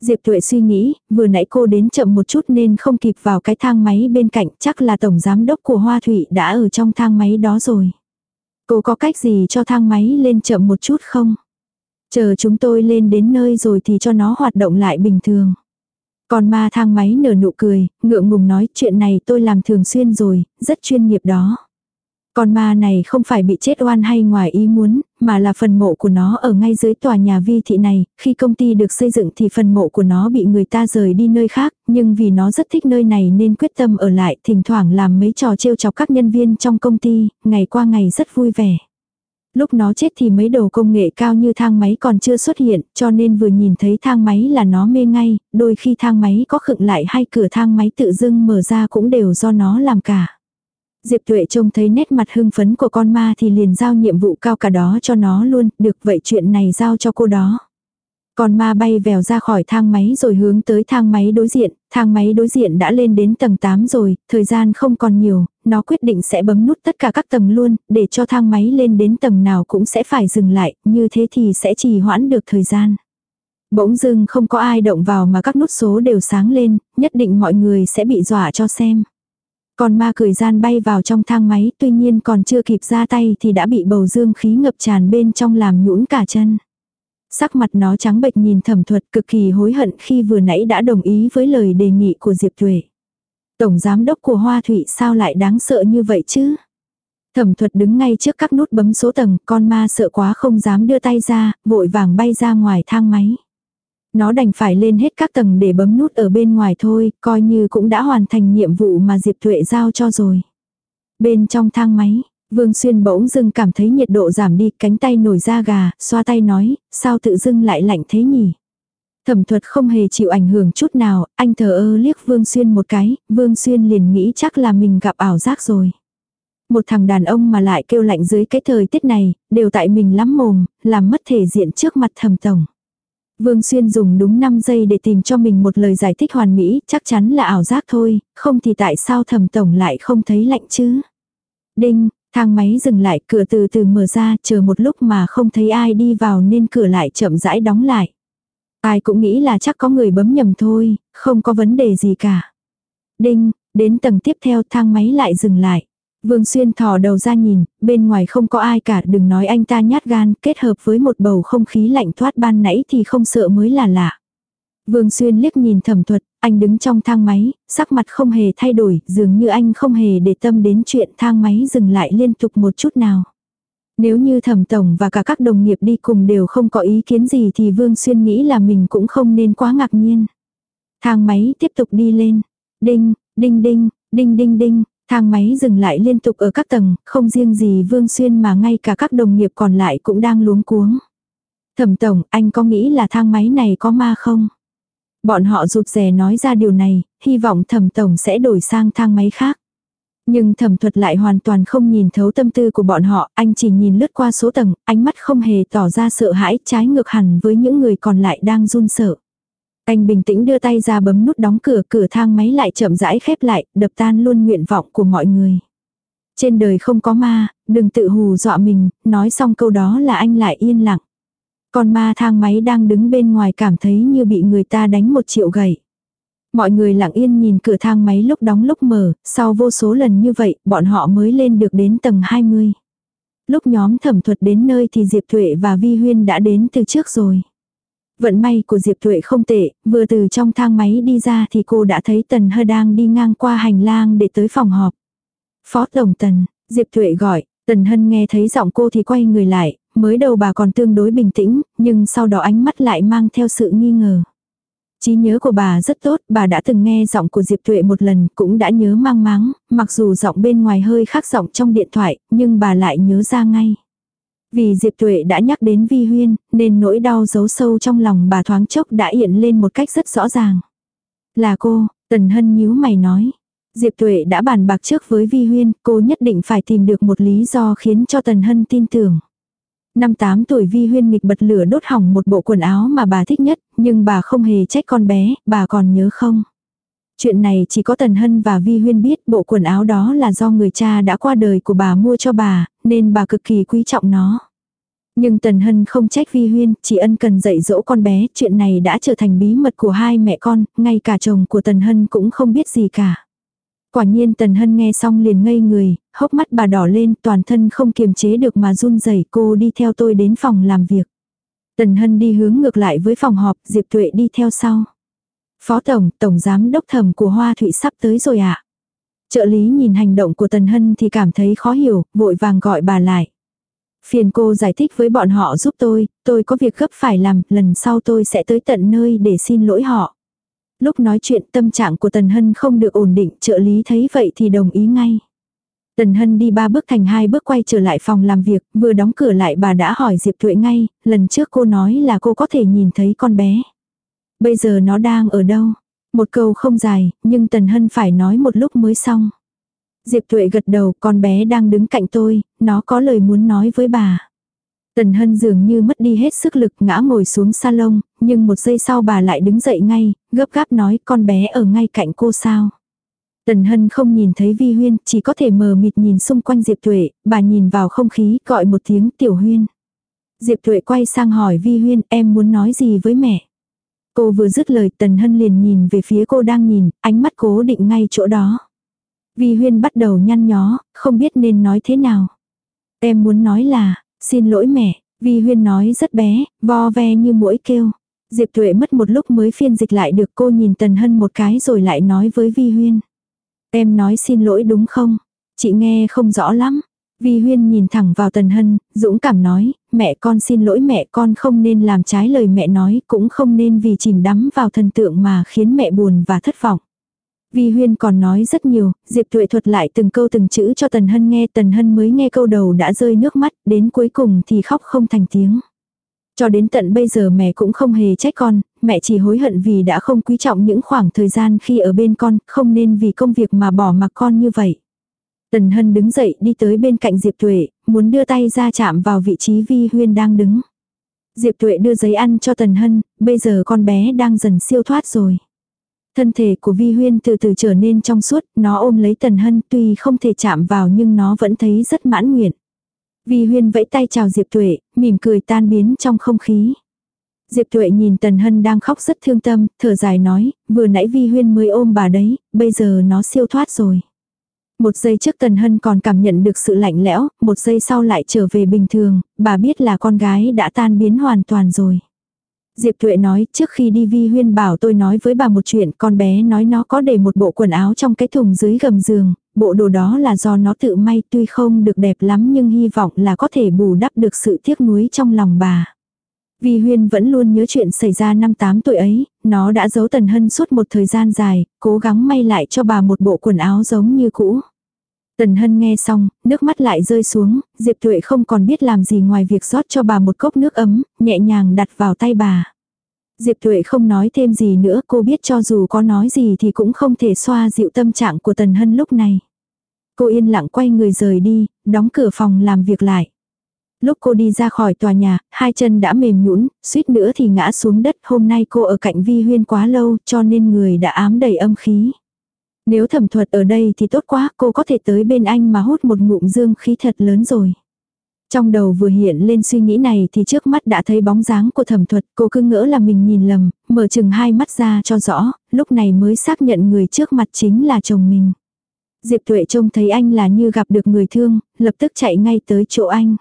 Diệp Tuệ suy nghĩ, vừa nãy cô đến chậm một chút nên không kịp vào cái thang máy bên cạnh, chắc là tổng giám đốc của Hoa Thụy đã ở trong thang máy đó rồi. Cô có cách gì cho thang máy lên chậm một chút không? Chờ chúng tôi lên đến nơi rồi thì cho nó hoạt động lại bình thường. Còn ma thang máy nở nụ cười, ngượng ngùng nói chuyện này tôi làm thường xuyên rồi, rất chuyên nghiệp đó. Con ma này không phải bị chết oan hay ngoài ý muốn, mà là phần mộ của nó ở ngay dưới tòa nhà vi thị này, khi công ty được xây dựng thì phần mộ của nó bị người ta rời đi nơi khác, nhưng vì nó rất thích nơi này nên quyết tâm ở lại, thỉnh thoảng làm mấy trò trêu chọc các nhân viên trong công ty, ngày qua ngày rất vui vẻ. Lúc nó chết thì mấy đồ công nghệ cao như thang máy còn chưa xuất hiện, cho nên vừa nhìn thấy thang máy là nó mê ngay, đôi khi thang máy có khựng lại hay cửa thang máy tự dưng mở ra cũng đều do nó làm cả. Diệp Tuệ trông thấy nét mặt hưng phấn của con ma thì liền giao nhiệm vụ cao cả đó cho nó luôn, được vậy chuyện này giao cho cô đó. Con ma bay vèo ra khỏi thang máy rồi hướng tới thang máy đối diện, thang máy đối diện đã lên đến tầng 8 rồi, thời gian không còn nhiều, nó quyết định sẽ bấm nút tất cả các tầng luôn, để cho thang máy lên đến tầng nào cũng sẽ phải dừng lại, như thế thì sẽ trì hoãn được thời gian. Bỗng dưng không có ai động vào mà các nút số đều sáng lên, nhất định mọi người sẽ bị dọa cho xem. Con ma cười gian bay vào trong thang máy, tuy nhiên còn chưa kịp ra tay thì đã bị bầu dương khí ngập tràn bên trong làm nhũn cả chân. Sắc mặt nó trắng bệch nhìn thẩm thuật cực kỳ hối hận khi vừa nãy đã đồng ý với lời đề nghị của Diệp Thuệ. Tổng giám đốc của Hoa Thụy sao lại đáng sợ như vậy chứ? Thẩm thuật đứng ngay trước các nút bấm số tầng, con ma sợ quá không dám đưa tay ra, vội vàng bay ra ngoài thang máy. Nó đành phải lên hết các tầng để bấm nút ở bên ngoài thôi, coi như cũng đã hoàn thành nhiệm vụ mà Diệp Thuệ giao cho rồi. Bên trong thang máy, Vương Xuyên bỗng dưng cảm thấy nhiệt độ giảm đi, cánh tay nổi da gà, xoa tay nói, sao tự dưng lại lạnh thế nhỉ? Thẩm thuật không hề chịu ảnh hưởng chút nào, anh thờ ơ liếc Vương Xuyên một cái, Vương Xuyên liền nghĩ chắc là mình gặp ảo giác rồi. Một thằng đàn ông mà lại kêu lạnh dưới cái thời tiết này, đều tại mình lắm mồm, làm mất thể diện trước mặt thẩm tổng. Vương Xuyên dùng đúng 5 giây để tìm cho mình một lời giải thích hoàn mỹ, chắc chắn là ảo giác thôi, không thì tại sao thẩm tổng lại không thấy lạnh chứ? Đinh, thang máy dừng lại, cửa từ từ mở ra, chờ một lúc mà không thấy ai đi vào nên cửa lại chậm rãi đóng lại. Ai cũng nghĩ là chắc có người bấm nhầm thôi, không có vấn đề gì cả. Đinh, đến tầng tiếp theo thang máy lại dừng lại. Vương Xuyên thò đầu ra nhìn, bên ngoài không có ai cả, đừng nói anh ta nhát gan, kết hợp với một bầu không khí lạnh thoát ban nãy thì không sợ mới là lạ. Vương Xuyên liếc nhìn thẩm thuật, anh đứng trong thang máy, sắc mặt không hề thay đổi, dường như anh không hề để tâm đến chuyện thang máy dừng lại liên tục một chút nào. Nếu như thẩm tổng và cả các đồng nghiệp đi cùng đều không có ý kiến gì thì Vương Xuyên nghĩ là mình cũng không nên quá ngạc nhiên. Thang máy tiếp tục đi lên. Đinh, đinh đinh, đinh đinh đinh, Thang máy dừng lại liên tục ở các tầng, không riêng gì Vương Xuyên mà ngay cả các đồng nghiệp còn lại cũng đang luống cuống. Thẩm tổng, anh có nghĩ là thang máy này có ma không? Bọn họ rụt rè nói ra điều này, hy vọng thẩm tổng sẽ đổi sang thang máy khác. Nhưng thẩm thuật lại hoàn toàn không nhìn thấu tâm tư của bọn họ, anh chỉ nhìn lướt qua số tầng, ánh mắt không hề tỏ ra sợ hãi trái ngược hẳn với những người còn lại đang run sợ. Anh bình tĩnh đưa tay ra bấm nút đóng cửa, cửa thang máy lại chậm rãi khép lại, đập tan luôn nguyện vọng của mọi người. Trên đời không có ma, đừng tự hù dọa mình, nói xong câu đó là anh lại yên lặng con ma thang máy đang đứng bên ngoài cảm thấy như bị người ta đánh một triệu gậy. Mọi người lặng yên nhìn cửa thang máy lúc đóng lúc mở, sau vô số lần như vậy, bọn họ mới lên được đến tầng 20. Lúc nhóm thẩm thuật đến nơi thì Diệp Thuệ và Vi Huyên đã đến từ trước rồi. Vận may của Diệp Thuệ không tệ, vừa từ trong thang máy đi ra thì cô đã thấy Tần Hơ đang đi ngang qua hành lang để tới phòng họp. Phó Tổng Tần, Diệp Thuệ gọi, Tần Hân nghe thấy giọng cô thì quay người lại, mới đầu bà còn tương đối bình tĩnh, nhưng sau đó ánh mắt lại mang theo sự nghi ngờ. Trí nhớ của bà rất tốt, bà đã từng nghe giọng của Diệp Tuệ một lần, cũng đã nhớ mang máng, mặc dù giọng bên ngoài hơi khác giọng trong điện thoại, nhưng bà lại nhớ ra ngay. Vì Diệp Tuệ đã nhắc đến Vi Huyên, nên nỗi đau giấu sâu trong lòng bà thoáng chốc đã hiện lên một cách rất rõ ràng. Là cô, Tần Hân nhíu mày nói. Diệp Tuệ đã bàn bạc trước với Vi Huyên, cô nhất định phải tìm được một lý do khiến cho Tần Hân tin tưởng. Năm 8 tuổi Vi Huyên nghịch bật lửa đốt hỏng một bộ quần áo mà bà thích nhất, nhưng bà không hề trách con bé, bà còn nhớ không? Chuyện này chỉ có Tần Hân và Vi Huyên biết bộ quần áo đó là do người cha đã qua đời của bà mua cho bà, nên bà cực kỳ quý trọng nó. Nhưng Tần Hân không trách Vi Huyên, chỉ ân cần dạy dỗ con bé, chuyện này đã trở thành bí mật của hai mẹ con, ngay cả chồng của Tần Hân cũng không biết gì cả. Quả nhiên Tần Hân nghe xong liền ngây người, hốc mắt bà đỏ lên toàn thân không kiềm chế được mà run rẩy cô đi theo tôi đến phòng làm việc. Tần Hân đi hướng ngược lại với phòng họp, Diệp Tuệ đi theo sau. Phó Tổng, Tổng Giám Đốc Thẩm của Hoa Thụy sắp tới rồi ạ. À? Trợ lý nhìn hành động của Tần Hân thì cảm thấy khó hiểu, vội vàng gọi bà lại. Phiền cô giải thích với bọn họ giúp tôi, tôi có việc gấp phải làm, lần sau tôi sẽ tới tận nơi để xin lỗi họ. Lúc nói chuyện tâm trạng của Tần Hân không được ổn định, trợ lý thấy vậy thì đồng ý ngay. Tần Hân đi ba bước thành hai bước quay trở lại phòng làm việc, vừa đóng cửa lại bà đã hỏi Diệp Thuệ ngay, lần trước cô nói là cô có thể nhìn thấy con bé. Bây giờ nó đang ở đâu? Một câu không dài, nhưng Tần Hân phải nói một lúc mới xong. Diệp Thuệ gật đầu, con bé đang đứng cạnh tôi, nó có lời muốn nói với bà. Tần Hân dường như mất đi hết sức lực ngã ngồi xuống salon, nhưng một giây sau bà lại đứng dậy ngay, gấp gáp nói con bé ở ngay cạnh cô sao. Tần Hân không nhìn thấy Vi Huyên, chỉ có thể mờ mịt nhìn xung quanh Diệp Tuệ, bà nhìn vào không khí, gọi một tiếng Tiểu Huyên. Diệp Tuệ quay sang hỏi Vi Huyên, em muốn nói gì với mẹ? Cô vừa dứt lời Tần Hân liền nhìn về phía cô đang nhìn, ánh mắt cố định ngay chỗ đó. Vi Huyên bắt đầu nhăn nhó, không biết nên nói thế nào. Em muốn nói là, xin lỗi mẹ, Vi Huyên nói rất bé, vo ve như mũi kêu. Diệp Tuệ mất một lúc mới phiên dịch lại được cô nhìn Tần Hân một cái rồi lại nói với Vi Huyên. Em nói xin lỗi đúng không? Chị nghe không rõ lắm. Vi Huyên nhìn thẳng vào Tần Hân, dũng cảm nói, mẹ con xin lỗi mẹ con không nên làm trái lời mẹ nói, cũng không nên vì chìm đắm vào thần tượng mà khiến mẹ buồn và thất vọng. Vi Huyên còn nói rất nhiều, Diệp Tuệ thuật lại từng câu từng chữ cho Tần Hân nghe, Tần Hân mới nghe câu đầu đã rơi nước mắt, đến cuối cùng thì khóc không thành tiếng. Cho đến tận bây giờ mẹ cũng không hề trách con, mẹ chỉ hối hận vì đã không quý trọng những khoảng thời gian khi ở bên con, không nên vì công việc mà bỏ mặc con như vậy. Tần Hân đứng dậy đi tới bên cạnh Diệp Tuệ, muốn đưa tay ra chạm vào vị trí Vi Huyên đang đứng. Diệp Tuệ đưa giấy ăn cho Tần Hân, bây giờ con bé đang dần siêu thoát rồi. Thân thể của Vi Huyên từ từ trở nên trong suốt, nó ôm lấy Tần Hân tuy không thể chạm vào nhưng nó vẫn thấy rất mãn nguyện. Vi Huyên vẫy tay chào Diệp Tuệ, mỉm cười tan biến trong không khí. Diệp Tuệ nhìn Tần Hân đang khóc rất thương tâm, thở dài nói, vừa nãy Vi Huyên mới ôm bà đấy, bây giờ nó siêu thoát rồi. Một giây trước Tần Hân còn cảm nhận được sự lạnh lẽo, một giây sau lại trở về bình thường, bà biết là con gái đã tan biến hoàn toàn rồi. Diệp Tuệ nói, trước khi đi Vi Huyên bảo tôi nói với bà một chuyện, con bé nói nó có để một bộ quần áo trong cái thùng dưới gầm giường, bộ đồ đó là do nó tự may tuy không được đẹp lắm nhưng hy vọng là có thể bù đắp được sự tiếc nuối trong lòng bà. Vi Huyên vẫn luôn nhớ chuyện xảy ra năm 8 tuổi ấy, nó đã giấu Tần Hân suốt một thời gian dài, cố gắng may lại cho bà một bộ quần áo giống như cũ. Tần Hân nghe xong, nước mắt lại rơi xuống, Diệp Tuệ không còn biết làm gì ngoài việc rót cho bà một cốc nước ấm, nhẹ nhàng đặt vào tay bà. Diệp Tuệ không nói thêm gì nữa, cô biết cho dù có nói gì thì cũng không thể xoa dịu tâm trạng của Tần Hân lúc này. Cô yên lặng quay người rời đi, đóng cửa phòng làm việc lại. Lúc cô đi ra khỏi tòa nhà, hai chân đã mềm nhũn, suýt nữa thì ngã xuống đất. Hôm nay cô ở cạnh vi huyên quá lâu cho nên người đã ám đầy âm khí. Nếu thẩm thuật ở đây thì tốt quá, cô có thể tới bên anh mà hút một ngụm dương khí thật lớn rồi. Trong đầu vừa hiện lên suy nghĩ này thì trước mắt đã thấy bóng dáng của thẩm thuật, cô cứ ngỡ là mình nhìn lầm, mở chừng hai mắt ra cho rõ, lúc này mới xác nhận người trước mặt chính là chồng mình. Diệp Tuệ trông thấy anh là như gặp được người thương, lập tức chạy ngay tới chỗ anh.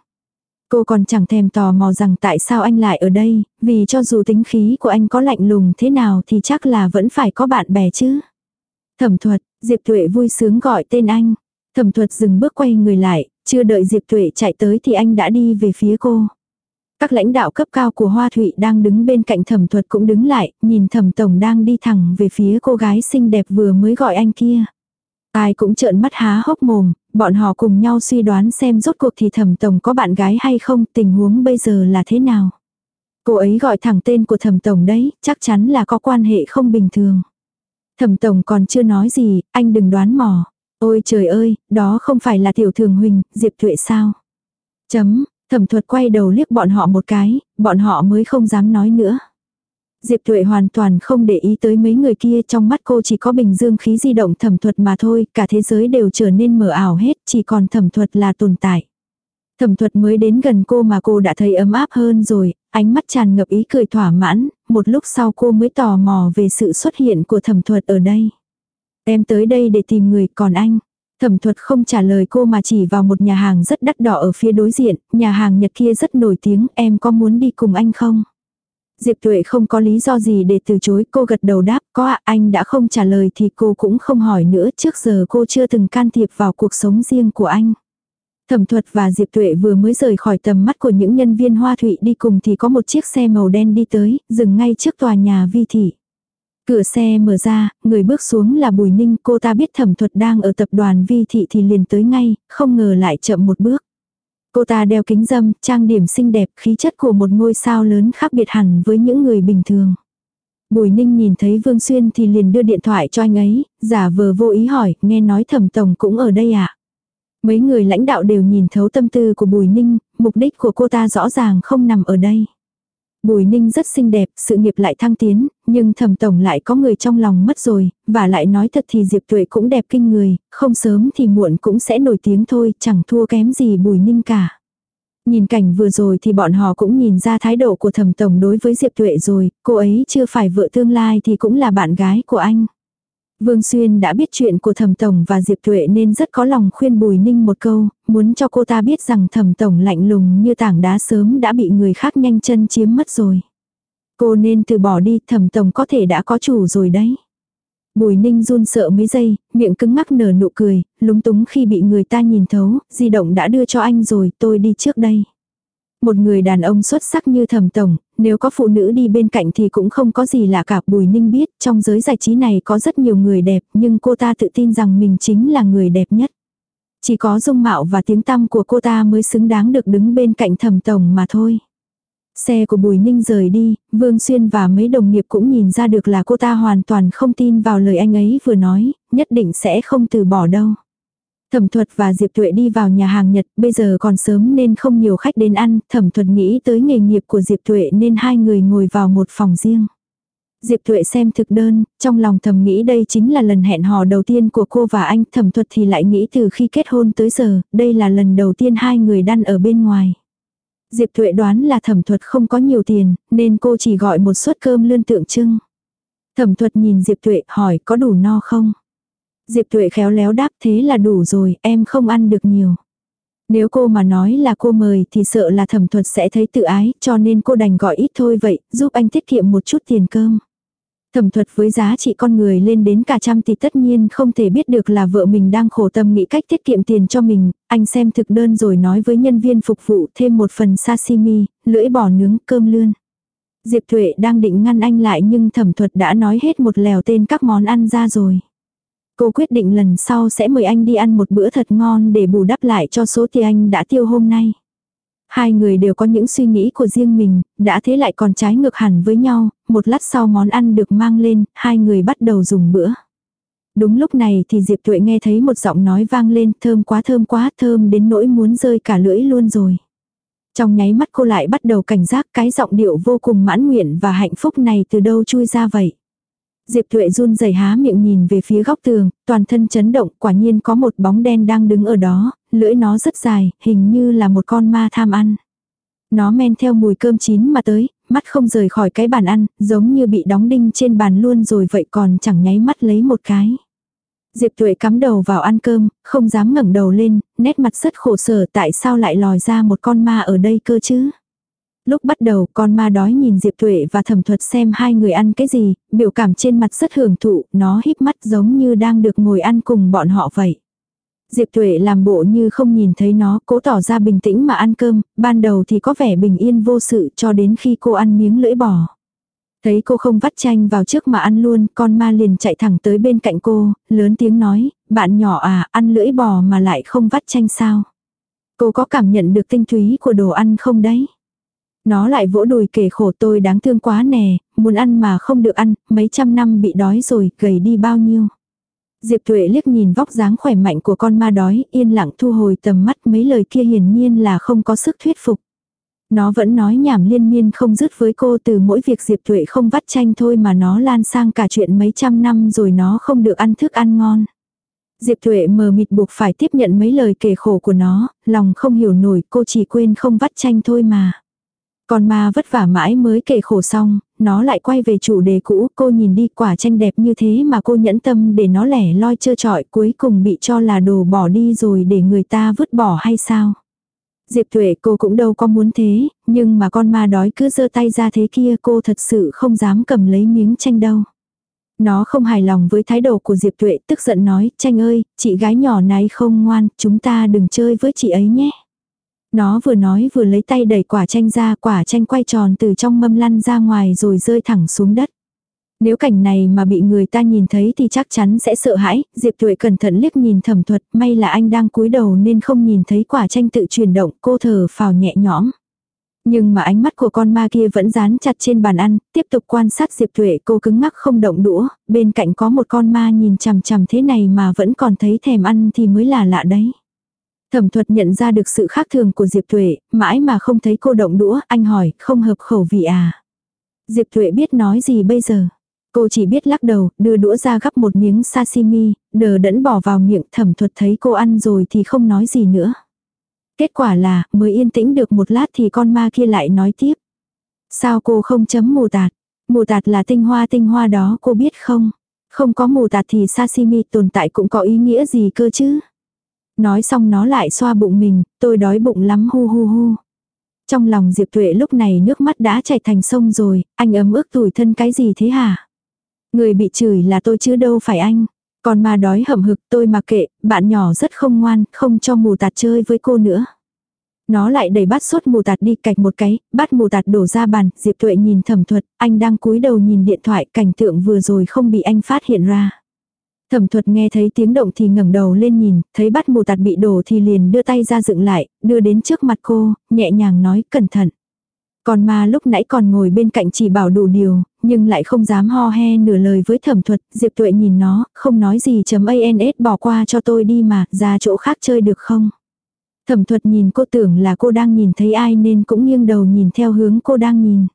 Cô còn chẳng thèm tò mò rằng tại sao anh lại ở đây, vì cho dù tính khí của anh có lạnh lùng thế nào thì chắc là vẫn phải có bạn bè chứ. Thẩm thuật, Diệp Tuệ vui sướng gọi tên anh. Thẩm thuật dừng bước quay người lại, chưa đợi Diệp Tuệ chạy tới thì anh đã đi về phía cô. Các lãnh đạo cấp cao của Hoa Thụy đang đứng bên cạnh thẩm thuật cũng đứng lại, nhìn thẩm tổng đang đi thẳng về phía cô gái xinh đẹp vừa mới gọi anh kia. Ai cũng trợn mắt há hốc mồm, bọn họ cùng nhau suy đoán xem rốt cuộc thì thẩm tổng có bạn gái hay không, tình huống bây giờ là thế nào. Cô ấy gọi thẳng tên của thẩm tổng đấy, chắc chắn là có quan hệ không bình thường. Thẩm tổng còn chưa nói gì, anh đừng đoán mò. Ôi trời ơi, đó không phải là tiểu thường huỳnh, Diệp Tuệ sao? Chấm, thẩm thuật quay đầu liếc bọn họ một cái, bọn họ mới không dám nói nữa. Diệp Tuệ hoàn toàn không để ý tới mấy người kia trong mắt cô chỉ có bình dương khí di động thẩm thuật mà thôi, cả thế giới đều trở nên mờ ảo hết, chỉ còn thẩm thuật là tồn tại. Thẩm thuật mới đến gần cô mà cô đã thấy ấm áp hơn rồi, ánh mắt tràn ngập ý cười thỏa mãn, một lúc sau cô mới tò mò về sự xuất hiện của thẩm thuật ở đây. Em tới đây để tìm người, còn anh. Thẩm thuật không trả lời cô mà chỉ vào một nhà hàng rất đắt đỏ ở phía đối diện, nhà hàng Nhật kia rất nổi tiếng, em có muốn đi cùng anh không? Diệp Tuệ không có lý do gì để từ chối, cô gật đầu đáp, có ạ, anh đã không trả lời thì cô cũng không hỏi nữa, trước giờ cô chưa từng can thiệp vào cuộc sống riêng của anh. Thẩm thuật và Diệp Tuệ vừa mới rời khỏi tầm mắt của những nhân viên hoa thụy đi cùng thì có một chiếc xe màu đen đi tới, dừng ngay trước tòa nhà vi thị. Cửa xe mở ra, người bước xuống là Bùi Ninh, cô ta biết thẩm thuật đang ở tập đoàn vi thị thì liền tới ngay, không ngờ lại chậm một bước. Cô ta đeo kính dâm, trang điểm xinh đẹp, khí chất của một ngôi sao lớn khác biệt hẳn với những người bình thường. Bùi Ninh nhìn thấy Vương Xuyên thì liền đưa điện thoại cho anh ấy, giả vờ vô ý hỏi, nghe nói thẩm tổng cũng ở đây à? Mấy người lãnh đạo đều nhìn thấu tâm tư của Bùi Ninh, mục đích của cô ta rõ ràng không nằm ở đây. Bùi Ninh rất xinh đẹp, sự nghiệp lại thăng tiến, nhưng thẩm tổng lại có người trong lòng mất rồi, và lại nói thật thì Diệp Tuệ cũng đẹp kinh người, không sớm thì muộn cũng sẽ nổi tiếng thôi, chẳng thua kém gì Bùi Ninh cả. Nhìn cảnh vừa rồi thì bọn họ cũng nhìn ra thái độ của thẩm tổng đối với Diệp Tuệ rồi, cô ấy chưa phải vợ tương lai thì cũng là bạn gái của anh. Vương Xuyên đã biết chuyện của Thẩm Tổng và Diệp Tuệ nên rất có lòng khuyên Bùi Ninh một câu, muốn cho cô ta biết rằng Thẩm Tổng lạnh lùng như tảng đá sớm đã bị người khác nhanh chân chiếm mất rồi. Cô nên từ bỏ đi, Thẩm Tổng có thể đã có chủ rồi đấy. Bùi Ninh run sợ mấy giây, miệng cứng ngắc nở nụ cười, lúng túng khi bị người ta nhìn thấu, di động đã đưa cho anh rồi, tôi đi trước đây. Một người đàn ông xuất sắc như thẩm tổng, nếu có phụ nữ đi bên cạnh thì cũng không có gì lạ cả. Bùi Ninh biết, trong giới giải trí này có rất nhiều người đẹp, nhưng cô ta tự tin rằng mình chính là người đẹp nhất. Chỉ có dung mạo và tiếng tăm của cô ta mới xứng đáng được đứng bên cạnh thẩm tổng mà thôi. Xe của Bùi Ninh rời đi, Vương Xuyên và mấy đồng nghiệp cũng nhìn ra được là cô ta hoàn toàn không tin vào lời anh ấy vừa nói, nhất định sẽ không từ bỏ đâu. Thẩm thuật và Diệp Tuệ đi vào nhà hàng Nhật, bây giờ còn sớm nên không nhiều khách đến ăn, thẩm thuật nghĩ tới nghề nghiệp của Diệp Tuệ nên hai người ngồi vào một phòng riêng. Diệp Tuệ xem thực đơn, trong lòng thầm nghĩ đây chính là lần hẹn hò đầu tiên của cô và anh, thẩm thuật thì lại nghĩ từ khi kết hôn tới giờ, đây là lần đầu tiên hai người đăn ở bên ngoài. Diệp Tuệ đoán là thẩm thuật không có nhiều tiền, nên cô chỉ gọi một suất cơm lươn tượng trưng. Thẩm thuật nhìn Diệp Tuệ hỏi có đủ no không? Diệp Tuệ khéo léo đáp thế là đủ rồi, em không ăn được nhiều. Nếu cô mà nói là cô mời thì sợ là thẩm thuật sẽ thấy tự ái, cho nên cô đành gọi ít thôi vậy, giúp anh tiết kiệm một chút tiền cơm. Thẩm thuật với giá trị con người lên đến cả trăm thì tất nhiên không thể biết được là vợ mình đang khổ tâm nghĩ cách tiết kiệm tiền cho mình, anh xem thực đơn rồi nói với nhân viên phục vụ thêm một phần sashimi, lưỡi bò nướng, cơm lươn. Diệp Thuệ đang định ngăn anh lại nhưng thẩm thuật đã nói hết một lèo tên các món ăn ra rồi. Cô quyết định lần sau sẽ mời anh đi ăn một bữa thật ngon để bù đắp lại cho số tiền anh đã tiêu hôm nay. Hai người đều có những suy nghĩ của riêng mình, đã thế lại còn trái ngược hẳn với nhau, một lát sau món ăn được mang lên, hai người bắt đầu dùng bữa. Đúng lúc này thì Diệp Tuệ nghe thấy một giọng nói vang lên thơm quá thơm quá thơm đến nỗi muốn rơi cả lưỡi luôn rồi. Trong nháy mắt cô lại bắt đầu cảnh giác cái giọng điệu vô cùng mãn nguyện và hạnh phúc này từ đâu chui ra vậy. Diệp Thuệ run rẩy há miệng nhìn về phía góc tường, toàn thân chấn động, quả nhiên có một bóng đen đang đứng ở đó, lưỡi nó rất dài, hình như là một con ma tham ăn. Nó men theo mùi cơm chín mà tới, mắt không rời khỏi cái bàn ăn, giống như bị đóng đinh trên bàn luôn rồi vậy còn chẳng nháy mắt lấy một cái. Diệp Tuệ cắm đầu vào ăn cơm, không dám ngẩng đầu lên, nét mặt rất khổ sở tại sao lại lòi ra một con ma ở đây cơ chứ. Lúc bắt đầu con ma đói nhìn Diệp Tuệ và thẩm thuật xem hai người ăn cái gì, biểu cảm trên mặt rất hưởng thụ, nó híp mắt giống như đang được ngồi ăn cùng bọn họ vậy. Diệp Tuệ làm bộ như không nhìn thấy nó, cố tỏ ra bình tĩnh mà ăn cơm, ban đầu thì có vẻ bình yên vô sự cho đến khi cô ăn miếng lưỡi bò. Thấy cô không vắt chanh vào trước mà ăn luôn, con ma liền chạy thẳng tới bên cạnh cô, lớn tiếng nói, bạn nhỏ à, ăn lưỡi bò mà lại không vắt chanh sao? Cô có cảm nhận được tinh túy của đồ ăn không đấy? Nó lại vỗ đùi kể khổ tôi đáng thương quá nè, muốn ăn mà không được ăn, mấy trăm năm bị đói rồi, gầy đi bao nhiêu. Diệp Thuệ liếc nhìn vóc dáng khỏe mạnh của con ma đói, yên lặng thu hồi tầm mắt mấy lời kia hiển nhiên là không có sức thuyết phục. Nó vẫn nói nhảm liên miên không dứt với cô từ mỗi việc Diệp Thuệ không vắt chanh thôi mà nó lan sang cả chuyện mấy trăm năm rồi nó không được ăn thức ăn ngon. Diệp Thuệ mờ mịt buộc phải tiếp nhận mấy lời kể khổ của nó, lòng không hiểu nổi cô chỉ quên không vắt chanh thôi mà. Con ma vất vả mãi mới kể khổ xong, nó lại quay về chủ đề cũ, cô nhìn đi quả tranh đẹp như thế mà cô nhẫn tâm để nó lẻ loi trơ trọi cuối cùng bị cho là đồ bỏ đi rồi để người ta vứt bỏ hay sao. Diệp Tuệ cô cũng đâu có muốn thế, nhưng mà con ma đói cứ giơ tay ra thế kia cô thật sự không dám cầm lấy miếng tranh đâu. Nó không hài lòng với thái độ của Diệp Tuệ tức giận nói, tranh ơi, chị gái nhỏ này không ngoan, chúng ta đừng chơi với chị ấy nhé. Nó vừa nói vừa lấy tay đẩy quả chanh ra, quả chanh quay tròn từ trong mâm lăn ra ngoài rồi rơi thẳng xuống đất. Nếu cảnh này mà bị người ta nhìn thấy thì chắc chắn sẽ sợ hãi, Diệp Tuệ cẩn thận liếc nhìn thẩm thuật, may là anh đang cúi đầu nên không nhìn thấy quả chanh tự chuyển động, cô thở phào nhẹ nhõm. Nhưng mà ánh mắt của con ma kia vẫn dán chặt trên bàn ăn, tiếp tục quan sát Diệp Tuệ cô cứng ngắc không động đũa, bên cạnh có một con ma nhìn chằm chằm thế này mà vẫn còn thấy thèm ăn thì mới là lạ đấy. Thẩm thuật nhận ra được sự khác thường của Diệp Tuệ, mãi mà không thấy cô động đũa, anh hỏi, không hợp khẩu vị à? Diệp Tuệ biết nói gì bây giờ? Cô chỉ biết lắc đầu, đưa đũa ra gắp một miếng sashimi, đờ đẫn bỏ vào miệng thẩm thuật thấy cô ăn rồi thì không nói gì nữa. Kết quả là, mới yên tĩnh được một lát thì con ma kia lại nói tiếp. Sao cô không chấm mù tạt? Mù tạt là tinh hoa tinh hoa đó cô biết không? Không có mù tạt thì sashimi tồn tại cũng có ý nghĩa gì cơ chứ? Nói xong nó lại xoa bụng mình, tôi đói bụng lắm hu hu hu. Trong lòng Diệp Tuệ lúc này nước mắt đã chảy thành sông rồi, anh ấm ức tủi thân cái gì thế hả? Người bị chửi là tôi chứ đâu phải anh. Còn mà đói hầm hực tôi mà kệ, bạn nhỏ rất không ngoan, không cho mù tạt chơi với cô nữa. Nó lại đẩy bát sốt mù tạt đi cạch một cái, bát mù tạt đổ ra bàn, Diệp Tuệ nhìn thẩm thuật, anh đang cúi đầu nhìn điện thoại, cảnh tượng vừa rồi không bị anh phát hiện ra. Thẩm thuật nghe thấy tiếng động thì ngẩng đầu lên nhìn, thấy bát mù tạt bị đổ thì liền đưa tay ra dựng lại, đưa đến trước mặt cô, nhẹ nhàng nói cẩn thận. Còn ma lúc nãy còn ngồi bên cạnh chỉ bảo đủ điều, nhưng lại không dám ho he nửa lời với thẩm thuật, Diệp Tuệ nhìn nó, không nói gì chấm ANS bỏ qua cho tôi đi mà, ra chỗ khác chơi được không? Thẩm thuật nhìn cô tưởng là cô đang nhìn thấy ai nên cũng nghiêng đầu nhìn theo hướng cô đang nhìn.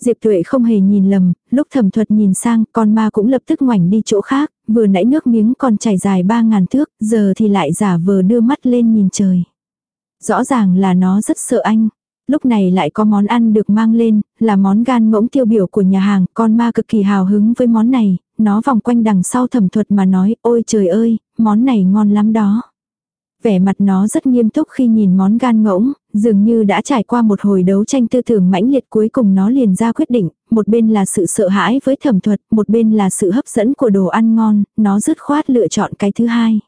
Diệp Tuệ không hề nhìn lầm, lúc thẩm thuật nhìn sang, con ma cũng lập tức ngoảnh đi chỗ khác, vừa nãy nước miếng còn chảy dài ba ngàn thước, giờ thì lại giả vờ đưa mắt lên nhìn trời. Rõ ràng là nó rất sợ anh. Lúc này lại có món ăn được mang lên, là món gan ngỗng tiêu biểu của nhà hàng, con ma cực kỳ hào hứng với món này, nó vòng quanh đằng sau thẩm thuật mà nói, ôi trời ơi, món này ngon lắm đó. Vẻ mặt nó rất nghiêm túc khi nhìn món gan ngỗng, dường như đã trải qua một hồi đấu tranh tư tưởng mãnh liệt cuối cùng nó liền ra quyết định, một bên là sự sợ hãi với thẩm thuật, một bên là sự hấp dẫn của đồ ăn ngon, nó dứt khoát lựa chọn cái thứ hai.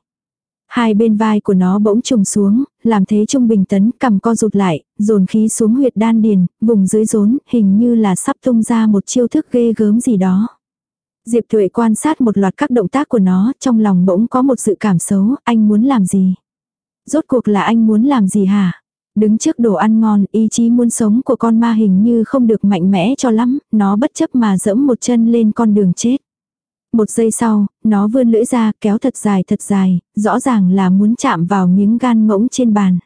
Hai bên vai của nó bỗng trùng xuống, làm thế trung bình tấn cầm co rụt lại, dồn khí xuống huyệt đan điền, vùng dưới rốn, hình như là sắp tung ra một chiêu thức ghê gớm gì đó. Diệp thụy quan sát một loạt các động tác của nó, trong lòng bỗng có một sự cảm xấu, anh muốn làm gì? Rốt cuộc là anh muốn làm gì hả? Đứng trước đồ ăn ngon, ý chí muốn sống của con ma hình như không được mạnh mẽ cho lắm, nó bất chấp mà dẫm một chân lên con đường chết. Một giây sau, nó vươn lưỡi ra, kéo thật dài thật dài, rõ ràng là muốn chạm vào miếng gan ngỗng trên bàn.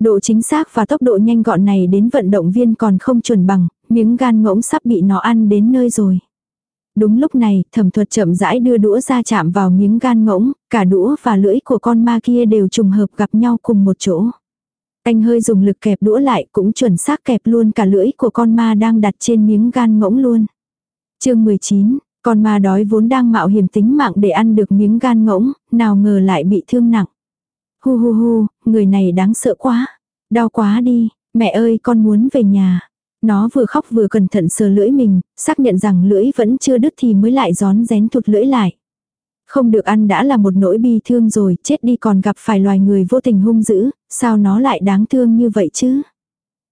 Độ chính xác và tốc độ nhanh gọn này đến vận động viên còn không chuẩn bằng, miếng gan ngỗng sắp bị nó ăn đến nơi rồi. Đúng lúc này, thẩm thuật chậm rãi đưa đũa ra chạm vào miếng gan ngỗng, cả đũa và lưỡi của con ma kia đều trùng hợp gặp nhau cùng một chỗ. Anh hơi dùng lực kẹp đũa lại cũng chuẩn xác kẹp luôn cả lưỡi của con ma đang đặt trên miếng gan ngỗng luôn. chương 19, con ma đói vốn đang mạo hiểm tính mạng để ăn được miếng gan ngỗng, nào ngờ lại bị thương nặng. Hu hu hu, người này đáng sợ quá. Đau quá đi, mẹ ơi con muốn về nhà. Nó vừa khóc vừa cẩn thận sờ lưỡi mình, xác nhận rằng lưỡi vẫn chưa đứt thì mới lại gión rén thụt lưỡi lại. Không được ăn đã là một nỗi bi thương rồi, chết đi còn gặp phải loài người vô tình hung dữ, sao nó lại đáng thương như vậy chứ?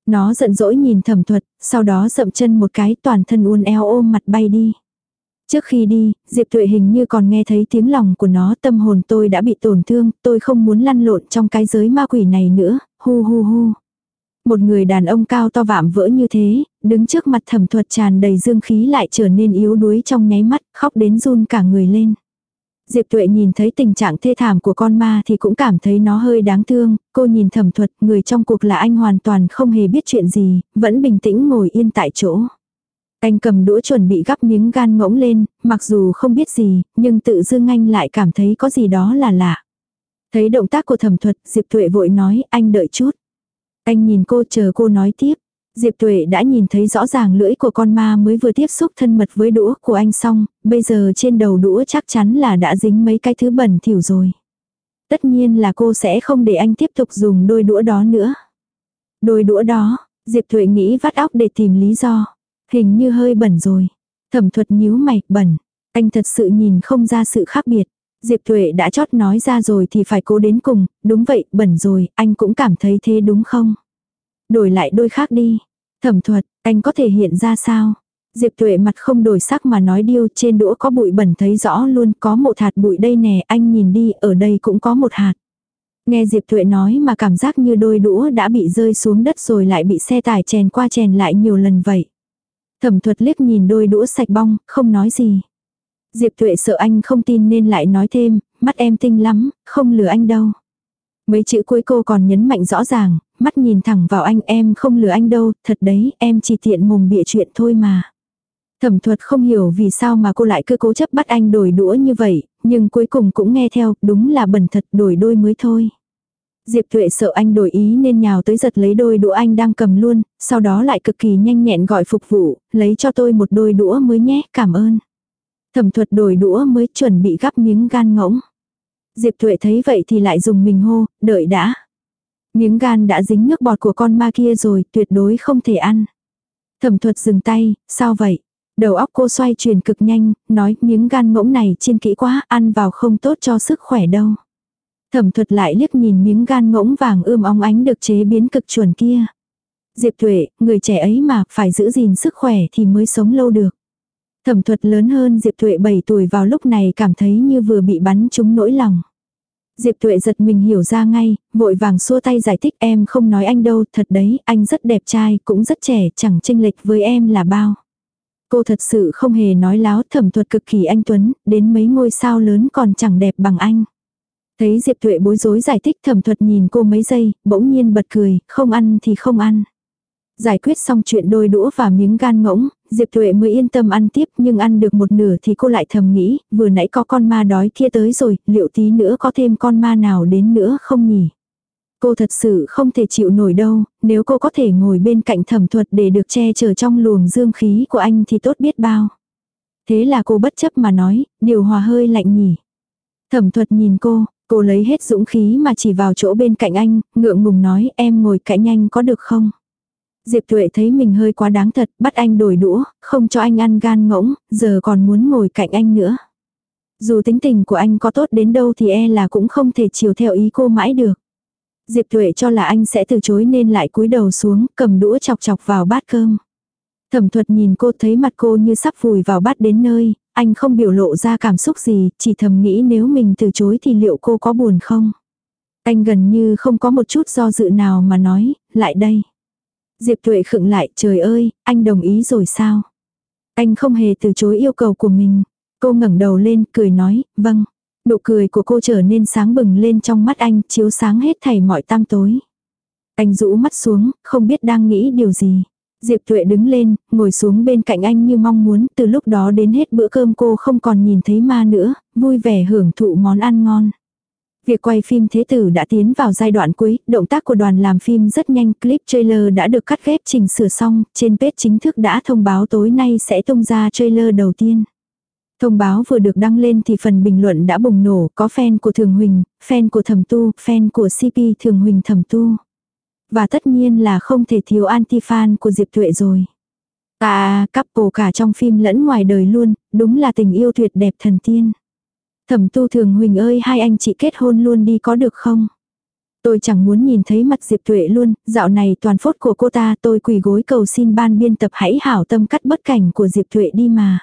Nó giận dỗi nhìn thẩm thuật, sau đó dậm chân một cái toàn thân uốn eo ôm mặt bay đi. Trước khi đi, Diệp Tuệ hình như còn nghe thấy tiếng lòng của nó tâm hồn tôi đã bị tổn thương, tôi không muốn lăn lộn trong cái giới ma quỷ này nữa, hu hu hu. Một người đàn ông cao to vạm vỡ như thế, đứng trước mặt thẩm thuật tràn đầy dương khí lại trở nên yếu đuối trong nháy mắt, khóc đến run cả người lên. Diệp Tuệ nhìn thấy tình trạng thê thảm của con ma thì cũng cảm thấy nó hơi đáng thương, cô nhìn thẩm thuật, người trong cuộc là anh hoàn toàn không hề biết chuyện gì, vẫn bình tĩnh ngồi yên tại chỗ. Anh cầm đũa chuẩn bị gắp miếng gan ngỗng lên, mặc dù không biết gì, nhưng tự dưng anh lại cảm thấy có gì đó là lạ. Thấy động tác của thẩm thuật, Diệp Tuệ vội nói, anh đợi chút. Anh nhìn cô chờ cô nói tiếp. Diệp Tuệ đã nhìn thấy rõ ràng lưỡi của con ma mới vừa tiếp xúc thân mật với đũa của anh xong, bây giờ trên đầu đũa chắc chắn là đã dính mấy cái thứ bẩn thỉu rồi. Tất nhiên là cô sẽ không để anh tiếp tục dùng đôi đũa đó nữa. Đôi đũa đó, Diệp Tuệ nghĩ vắt óc để tìm lý do. Hình như hơi bẩn rồi. Thẩm thuật nhíu mày, bẩn. Anh thật sự nhìn không ra sự khác biệt. Diệp Thuệ đã chót nói ra rồi thì phải cố đến cùng, đúng vậy, bẩn rồi, anh cũng cảm thấy thế đúng không? Đổi lại đôi khác đi. Thẩm thuật, anh có thể hiện ra sao? Diệp Thuệ mặt không đổi sắc mà nói điêu trên đũa có bụi bẩn thấy rõ luôn có một hạt bụi đây nè anh nhìn đi ở đây cũng có một hạt. Nghe Diệp Thuệ nói mà cảm giác như đôi đũa đã bị rơi xuống đất rồi lại bị xe tải chèn qua chèn lại nhiều lần vậy. Thẩm thuật liếc nhìn đôi đũa sạch bong, không nói gì. Diệp Tuệ sợ anh không tin nên lại nói thêm, mắt em tinh lắm, không lừa anh đâu. Mấy chữ cuối cô còn nhấn mạnh rõ ràng, mắt nhìn thẳng vào anh em không lừa anh đâu, thật đấy, em chỉ tiện mồm bịa chuyện thôi mà. Thẩm thuật không hiểu vì sao mà cô lại cứ cố chấp bắt anh đổi đũa như vậy, nhưng cuối cùng cũng nghe theo, đúng là bẩn thật đổi đôi mới thôi. Diệp Thuệ sợ anh đổi ý nên nhào tới giật lấy đôi đũa anh đang cầm luôn, sau đó lại cực kỳ nhanh nhẹn gọi phục vụ, lấy cho tôi một đôi đũa mới nhé, cảm ơn. Thẩm thuật đổi đũa mới chuẩn bị gắp miếng gan ngỗng. Diệp Thuệ thấy vậy thì lại dùng mình hô, đợi đã. Miếng gan đã dính nước bọt của con ma kia rồi, tuyệt đối không thể ăn. Thẩm thuật dừng tay, sao vậy? Đầu óc cô xoay chuyển cực nhanh, nói miếng gan ngỗng này chiên kỹ quá, ăn vào không tốt cho sức khỏe đâu. Thẩm thuật lại liếc nhìn miếng gan ngỗng vàng ươm óng ánh được chế biến cực chuẩn kia. Diệp Thuệ, người trẻ ấy mà, phải giữ gìn sức khỏe thì mới sống lâu được. Thẩm thuật lớn hơn Diệp Tuệ 7 tuổi vào lúc này cảm thấy như vừa bị bắn trúng nỗi lòng. Diệp Tuệ giật mình hiểu ra ngay, vội vàng xua tay giải thích em không nói anh đâu, thật đấy, anh rất đẹp trai, cũng rất trẻ, chẳng chênh lệch với em là bao. Cô thật sự không hề nói láo thẩm thuật cực kỳ anh Tuấn, đến mấy ngôi sao lớn còn chẳng đẹp bằng anh. Thấy Diệp Tuệ bối rối giải thích thẩm thuật nhìn cô mấy giây, bỗng nhiên bật cười, không ăn thì không ăn. Giải quyết xong chuyện đôi đũa và miếng gan ngỗng, Diệp Thuệ mới yên tâm ăn tiếp nhưng ăn được một nửa thì cô lại thầm nghĩ, vừa nãy có con ma đói kia tới rồi, liệu tí nữa có thêm con ma nào đến nữa không nhỉ? Cô thật sự không thể chịu nổi đâu, nếu cô có thể ngồi bên cạnh thẩm thuật để được che chở trong luồng dương khí của anh thì tốt biết bao. Thế là cô bất chấp mà nói, điều hòa hơi lạnh nhỉ. Thẩm thuật nhìn cô, cô lấy hết dũng khí mà chỉ vào chỗ bên cạnh anh, ngượng ngùng nói em ngồi cạnh anh có được không? Diệp Tuệ thấy mình hơi quá đáng thật, bắt anh đổi đũa, không cho anh ăn gan ngỗng, giờ còn muốn ngồi cạnh anh nữa. Dù tính tình của anh có tốt đến đâu thì e là cũng không thể chiều theo ý cô mãi được. Diệp Tuệ cho là anh sẽ từ chối nên lại cúi đầu xuống, cầm đũa chọc chọc vào bát cơm. Thẩm thuật nhìn cô thấy mặt cô như sắp vùi vào bát đến nơi, anh không biểu lộ ra cảm xúc gì, chỉ thầm nghĩ nếu mình từ chối thì liệu cô có buồn không? Anh gần như không có một chút do dự nào mà nói, lại đây. Diệp Tuệ khựng lại, trời ơi, anh đồng ý rồi sao? Anh không hề từ chối yêu cầu của mình. Cô ngẩng đầu lên, cười nói, vâng. Nụ cười của cô trở nên sáng bừng lên trong mắt anh, chiếu sáng hết thảy mọi tam tối. Anh rũ mắt xuống, không biết đang nghĩ điều gì. Diệp Tuệ đứng lên, ngồi xuống bên cạnh anh như mong muốn, từ lúc đó đến hết bữa cơm cô không còn nhìn thấy ma nữa, vui vẻ hưởng thụ món ăn ngon. Việc quay phim Thế Tử đã tiến vào giai đoạn cuối, động tác của đoàn làm phim rất nhanh, clip trailer đã được cắt ghép chỉnh sửa xong, trên page chính thức đã thông báo tối nay sẽ tung ra trailer đầu tiên. Thông báo vừa được đăng lên thì phần bình luận đã bùng nổ, có fan của Thường Huỳnh, fan của Thẩm Tu, fan của CP Thường Huỳnh Thẩm Tu. Và tất nhiên là không thể thiếu anti-fan của Diệp Tuệ rồi. À, couple cả trong phim lẫn ngoài đời luôn, đúng là tình yêu tuyệt đẹp thần tiên. Thẩm tu thường Huỳnh ơi hai anh chị kết hôn luôn đi có được không? Tôi chẳng muốn nhìn thấy mặt Diệp Tuệ luôn, dạo này toàn phốt của cô ta tôi quỳ gối cầu xin ban biên tập hãy hảo tâm cắt bất cảnh của Diệp Tuệ đi mà.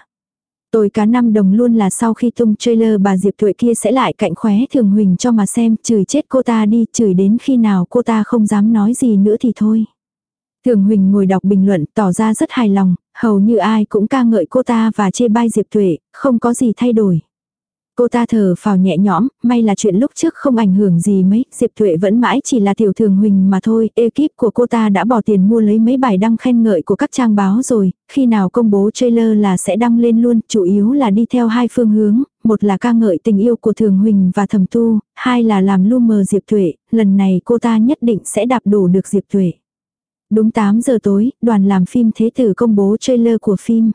Tôi cá năm đồng luôn là sau khi tung trailer bà Diệp Tuệ kia sẽ lại cạnh khóe thường Huỳnh cho mà xem, chửi chết cô ta đi, chửi đến khi nào cô ta không dám nói gì nữa thì thôi. Thường Huỳnh ngồi đọc bình luận tỏ ra rất hài lòng, hầu như ai cũng ca ngợi cô ta và chê bai Diệp Tuệ, không có gì thay đổi. Cô ta thở phào nhẹ nhõm, may là chuyện lúc trước không ảnh hưởng gì mấy, Diệp Thuệ vẫn mãi chỉ là tiểu thường huỳnh mà thôi, ekip của cô ta đã bỏ tiền mua lấy mấy bài đăng khen ngợi của các trang báo rồi, khi nào công bố trailer là sẽ đăng lên luôn, chủ yếu là đi theo hai phương hướng, một là ca ngợi tình yêu của thường huỳnh và thầm tu, hai là làm lu mờ Diệp Thuệ, lần này cô ta nhất định sẽ đạp đổ được Diệp Thuệ. Đúng 8 giờ tối, đoàn làm phim Thế Tử công bố trailer của phim.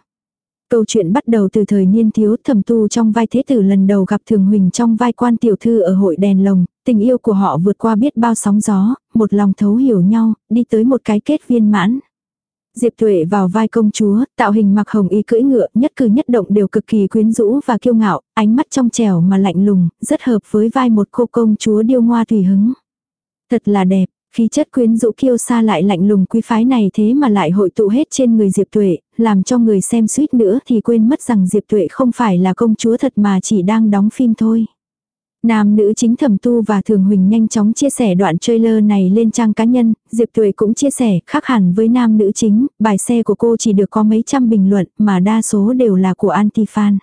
Câu chuyện bắt đầu từ thời niên thiếu thẩm tu trong vai thế tử lần đầu gặp thường huỳnh trong vai quan tiểu thư ở hội đèn lồng, tình yêu của họ vượt qua biết bao sóng gió, một lòng thấu hiểu nhau, đi tới một cái kết viên mãn. Diệp Tuệ vào vai công chúa, tạo hình mặc hồng y cưỡi ngựa, nhất cử nhất động đều cực kỳ quyến rũ và kiêu ngạo, ánh mắt trong trẻo mà lạnh lùng, rất hợp với vai một cô công chúa điêu ngoa tùy hứng. Thật là đẹp, Khí chất quyến rũ kiêu xa lại lạnh lùng quý phái này thế mà lại hội tụ hết trên người Diệp Tuệ, làm cho người xem suýt nữa thì quên mất rằng Diệp Tuệ không phải là công chúa thật mà chỉ đang đóng phim thôi. Nam nữ chính thẩm tu và thường huỳnh nhanh chóng chia sẻ đoạn trailer này lên trang cá nhân, Diệp Tuệ cũng chia sẻ, khác hẳn với nam nữ chính, bài xe của cô chỉ được có mấy trăm bình luận mà đa số đều là của anti-fan.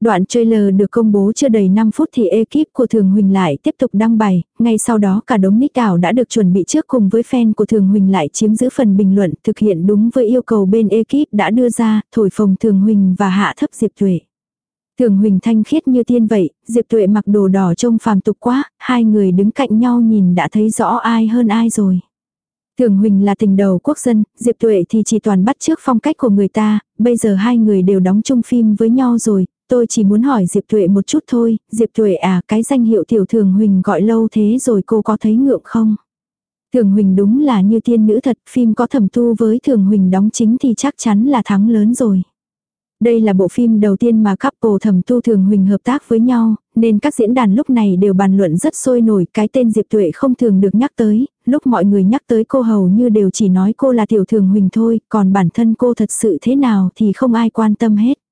Đoạn trailer được công bố chưa đầy 5 phút thì ekip của Thường Huỳnh lại tiếp tục đăng bài, ngay sau đó cả đống nick ảo đã được chuẩn bị trước cùng với fan của Thường Huỳnh lại chiếm giữ phần bình luận thực hiện đúng với yêu cầu bên ekip đã đưa ra, thổi phồng Thường Huỳnh và hạ thấp Diệp Tuệ. Thường Huỳnh thanh khiết như tiên vậy, Diệp Tuệ mặc đồ đỏ trông phàm tục quá, hai người đứng cạnh nhau nhìn đã thấy rõ ai hơn ai rồi. Thường Huỳnh là tình đầu quốc dân, Diệp Tuệ thì chỉ toàn bắt trước phong cách của người ta, bây giờ hai người đều đóng chung phim với nhau rồi, Tôi chỉ muốn hỏi Diệp Tuệ một chút thôi, Diệp Tuệ à, cái danh hiệu tiểu thường Huỳnh gọi lâu thế rồi cô có thấy ngượng không? Thường Huỳnh đúng là như tiên nữ thật, phim có thẩm tu với Thường Huỳnh đóng chính thì chắc chắn là thắng lớn rồi. Đây là bộ phim đầu tiên mà couple thẩm tu Thường Huỳnh hợp tác với nhau, nên các diễn đàn lúc này đều bàn luận rất sôi nổi, cái tên Diệp Tuệ không thường được nhắc tới, lúc mọi người nhắc tới cô hầu như đều chỉ nói cô là tiểu thường Huỳnh thôi, còn bản thân cô thật sự thế nào thì không ai quan tâm hết.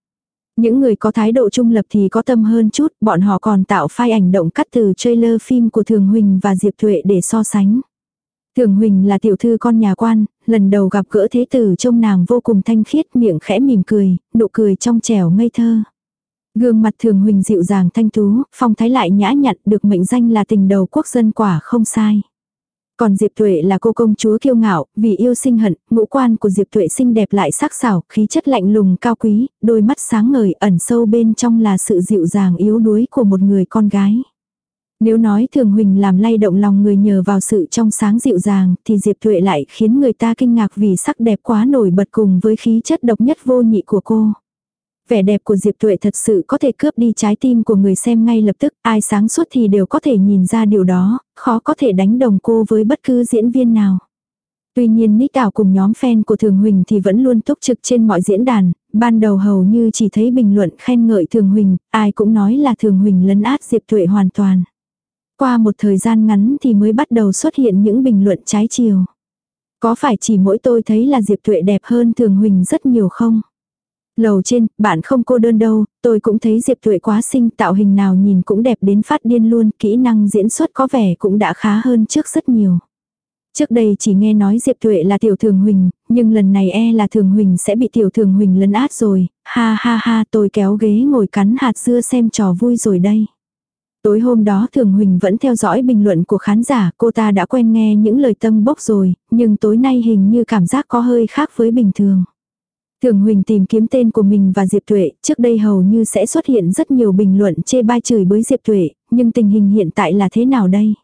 Những người có thái độ trung lập thì có tâm hơn chút, bọn họ còn tạo file ảnh động cắt từ trailer phim của Thường Huỳnh và Diệp Thuệ để so sánh. Thường Huỳnh là tiểu thư con nhà quan, lần đầu gặp gỡ thế tử trông nàng vô cùng thanh khiết miệng khẽ mỉm cười, nụ cười trong trẻo ngây thơ. Gương mặt Thường Huỳnh dịu dàng thanh tú, phong thái lại nhã nhặn được mệnh danh là tình đầu quốc dân quả không sai. Còn Diệp Tuệ là cô công chúa kiêu ngạo, vì yêu sinh hận, ngũ quan của Diệp Tuệ xinh đẹp lại sắc sảo, khí chất lạnh lùng cao quý, đôi mắt sáng ngời ẩn sâu bên trong là sự dịu dàng yếu đuối của một người con gái. Nếu nói Thường Huỳnh làm lay động lòng người nhờ vào sự trong sáng dịu dàng, thì Diệp Tuệ lại khiến người ta kinh ngạc vì sắc đẹp quá nổi bật cùng với khí chất độc nhất vô nhị của cô. Vẻ đẹp của Diệp Tuệ thật sự có thể cướp đi trái tim của người xem ngay lập tức, ai sáng suốt thì đều có thể nhìn ra điều đó, khó có thể đánh đồng cô với bất cứ diễn viên nào. Tuy nhiên Nick Ảo cùng nhóm fan của Thường Huỳnh thì vẫn luôn túc trực trên mọi diễn đàn, ban đầu hầu như chỉ thấy bình luận khen ngợi Thường Huỳnh, ai cũng nói là Thường Huỳnh lấn át Diệp Tuệ hoàn toàn. Qua một thời gian ngắn thì mới bắt đầu xuất hiện những bình luận trái chiều. Có phải chỉ mỗi tôi thấy là Diệp Tuệ đẹp hơn Thường Huỳnh rất nhiều không? Lầu trên, bạn không cô đơn đâu, tôi cũng thấy Diệp Thuệ quá xinh, tạo hình nào nhìn cũng đẹp đến phát điên luôn, kỹ năng diễn xuất có vẻ cũng đã khá hơn trước rất nhiều. Trước đây chỉ nghe nói Diệp Thuệ là tiểu thường huỳnh, nhưng lần này e là thường huỳnh sẽ bị tiểu thường huỳnh lấn át rồi, ha ha ha tôi kéo ghế ngồi cắn hạt dưa xem trò vui rồi đây. Tối hôm đó Thường Huỳnh vẫn theo dõi bình luận của khán giả, cô ta đã quen nghe những lời tâm bốc rồi, nhưng tối nay hình như cảm giác có hơi khác với bình thường. Thường Huỳnh tìm kiếm tên của mình và Diệp Tuệ, trước đây hầu như sẽ xuất hiện rất nhiều bình luận chê bai chửi bới Diệp Tuệ, nhưng tình hình hiện tại là thế nào đây?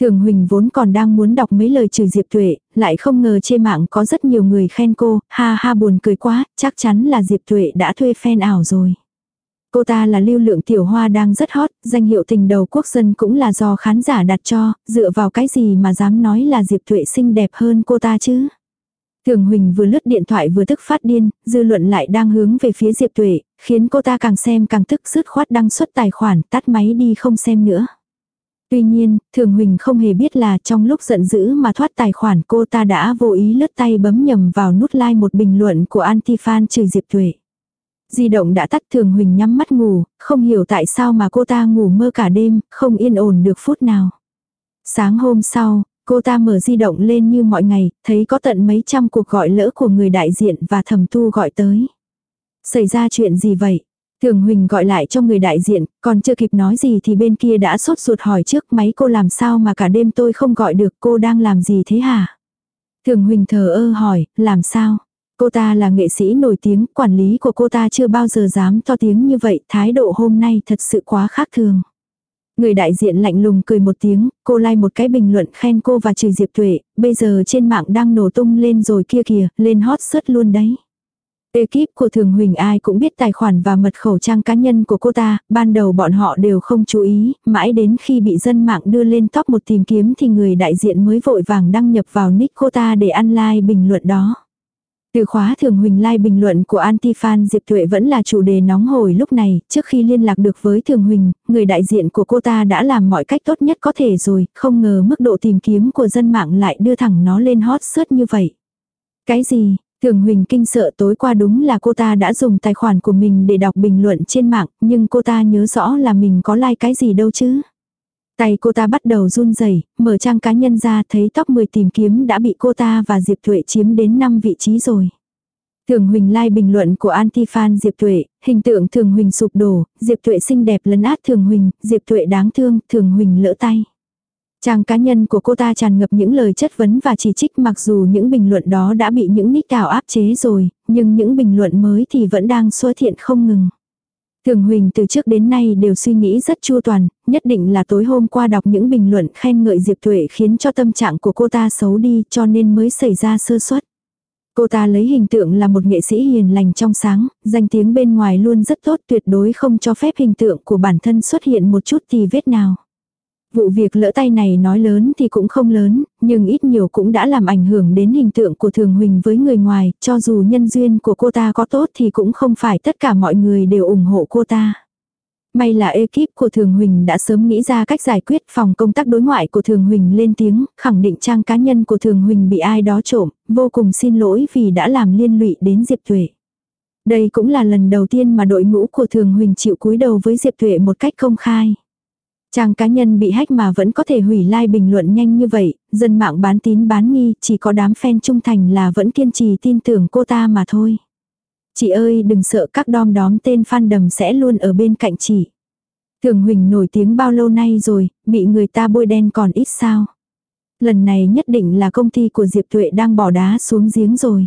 Thường Huỳnh vốn còn đang muốn đọc mấy lời chửi Diệp Tuệ, lại không ngờ trên mạng có rất nhiều người khen cô, ha ha buồn cười quá, chắc chắn là Diệp Tuệ đã thuê fan ảo rồi. Cô ta là lưu lượng tiểu hoa đang rất hot, danh hiệu tình đầu quốc dân cũng là do khán giả đặt cho, dựa vào cái gì mà dám nói là Diệp Tuệ xinh đẹp hơn cô ta chứ. Thường Huỳnh vừa lướt điện thoại vừa tức phát điên, dư luận lại đang hướng về phía Diệp Tuệ, khiến cô ta càng xem càng tức dứt khoát đăng xuất tài khoản, tắt máy đi không xem nữa. Tuy nhiên, Thường Huỳnh không hề biết là trong lúc giận dữ mà thoát tài khoản cô ta đã vô ý lướt tay bấm nhầm vào nút like một bình luận của anti-fan trừ Diệp Tuệ. Di động đã tắt Thường Huỳnh nhắm mắt ngủ, không hiểu tại sao mà cô ta ngủ mơ cả đêm, không yên ổn được phút nào. Sáng hôm sau, cô ta mở di động lên như mọi ngày, thấy có tận mấy trăm cuộc gọi lỡ của người đại diện và thẩm tu gọi tới. Xảy ra chuyện gì vậy? Thường Huỳnh gọi lại cho người đại diện, còn chưa kịp nói gì thì bên kia đã sốt ruột hỏi trước máy cô làm sao mà cả đêm tôi không gọi được cô đang làm gì thế hả? Thường Huỳnh thờ ơ hỏi, làm sao? Cô ta là nghệ sĩ nổi tiếng, quản lý của cô ta chưa bao giờ dám to tiếng như vậy, thái độ hôm nay thật sự quá khác thường. Người đại diện lạnh lùng cười một tiếng, cô like một cái bình luận khen cô và trừ Diệp Tuệ, bây giờ trên mạng đang nổ tung lên rồi kia kìa, lên hot sớt luôn đấy. Ekip của Thường Huỳnh ai cũng biết tài khoản và mật khẩu trang cá nhân của cô ta, ban đầu bọn họ đều không chú ý, mãi đến khi bị dân mạng đưa lên top một tìm kiếm thì người đại diện mới vội vàng đăng nhập vào nick cô ta để ăn like bình luận đó. Từ khóa thường Huỳnh Lai bình luận của antifan Diệp Thuệ vẫn là chủ đề nóng hổi lúc này, trước khi liên lạc được với thường Huỳnh, người đại diện của cô ta đã làm mọi cách tốt nhất có thể rồi, không ngờ mức độ tìm kiếm của dân mạng lại đưa thẳng nó lên hot search như vậy. Cái gì? Thường Huỳnh kinh sợ tối qua đúng là cô ta đã dùng tài khoản của mình để đọc bình luận trên mạng, nhưng cô ta nhớ rõ là mình có like cái gì đâu chứ. Tay cô ta bắt đầu run rẩy, mở trang cá nhân ra thấy top 10 tìm kiếm đã bị cô ta và Diệp Thuệ chiếm đến 5 vị trí rồi. Thường Huỳnh like bình luận của anti-fan Diệp Tuệ, hình tượng Thường Huỳnh sụp đổ, Diệp Tuệ xinh đẹp lấn át Thường Huỳnh, Diệp Tuệ đáng thương, Thường Huỳnh lỡ tay. Trang cá nhân của cô ta tràn ngập những lời chất vấn và chỉ trích mặc dù những bình luận đó đã bị những nick ảo áp chế rồi, nhưng những bình luận mới thì vẫn đang xuất hiện không ngừng. Thường Huỳnh từ trước đến nay đều suy nghĩ rất chu toàn, nhất định là tối hôm qua đọc những bình luận khen ngợi Diệp Tuệ khiến cho tâm trạng của cô ta xấu đi cho nên mới xảy ra sơ suất. Cô ta lấy hình tượng là một nghệ sĩ hiền lành trong sáng, danh tiếng bên ngoài luôn rất tốt tuyệt đối không cho phép hình tượng của bản thân xuất hiện một chút tì vết nào. Vụ việc lỡ tay này nói lớn thì cũng không lớn, nhưng ít nhiều cũng đã làm ảnh hưởng đến hình tượng của Thường Huỳnh với người ngoài, cho dù nhân duyên của cô ta có tốt thì cũng không phải tất cả mọi người đều ủng hộ cô ta. May là ekip của Thường Huỳnh đã sớm nghĩ ra cách giải quyết phòng công tác đối ngoại của Thường Huỳnh lên tiếng, khẳng định trang cá nhân của Thường Huỳnh bị ai đó trộm, vô cùng xin lỗi vì đã làm liên lụy đến Diệp Tuệ. Đây cũng là lần đầu tiên mà đội ngũ của Thường Huỳnh chịu cúi đầu với Diệp Tuệ một cách công khai. Trang cá nhân bị hách mà vẫn có thể hủy like bình luận nhanh như vậy, dân mạng bán tín bán nghi, chỉ có đám fan trung thành là vẫn kiên trì tin tưởng cô ta mà thôi. Chị ơi đừng sợ các đom đóm tên fan đầm sẽ luôn ở bên cạnh chị. Thường Huỳnh nổi tiếng bao lâu nay rồi, bị người ta bôi đen còn ít sao. Lần này nhất định là công ty của Diệp Tuệ đang bỏ đá xuống giếng rồi.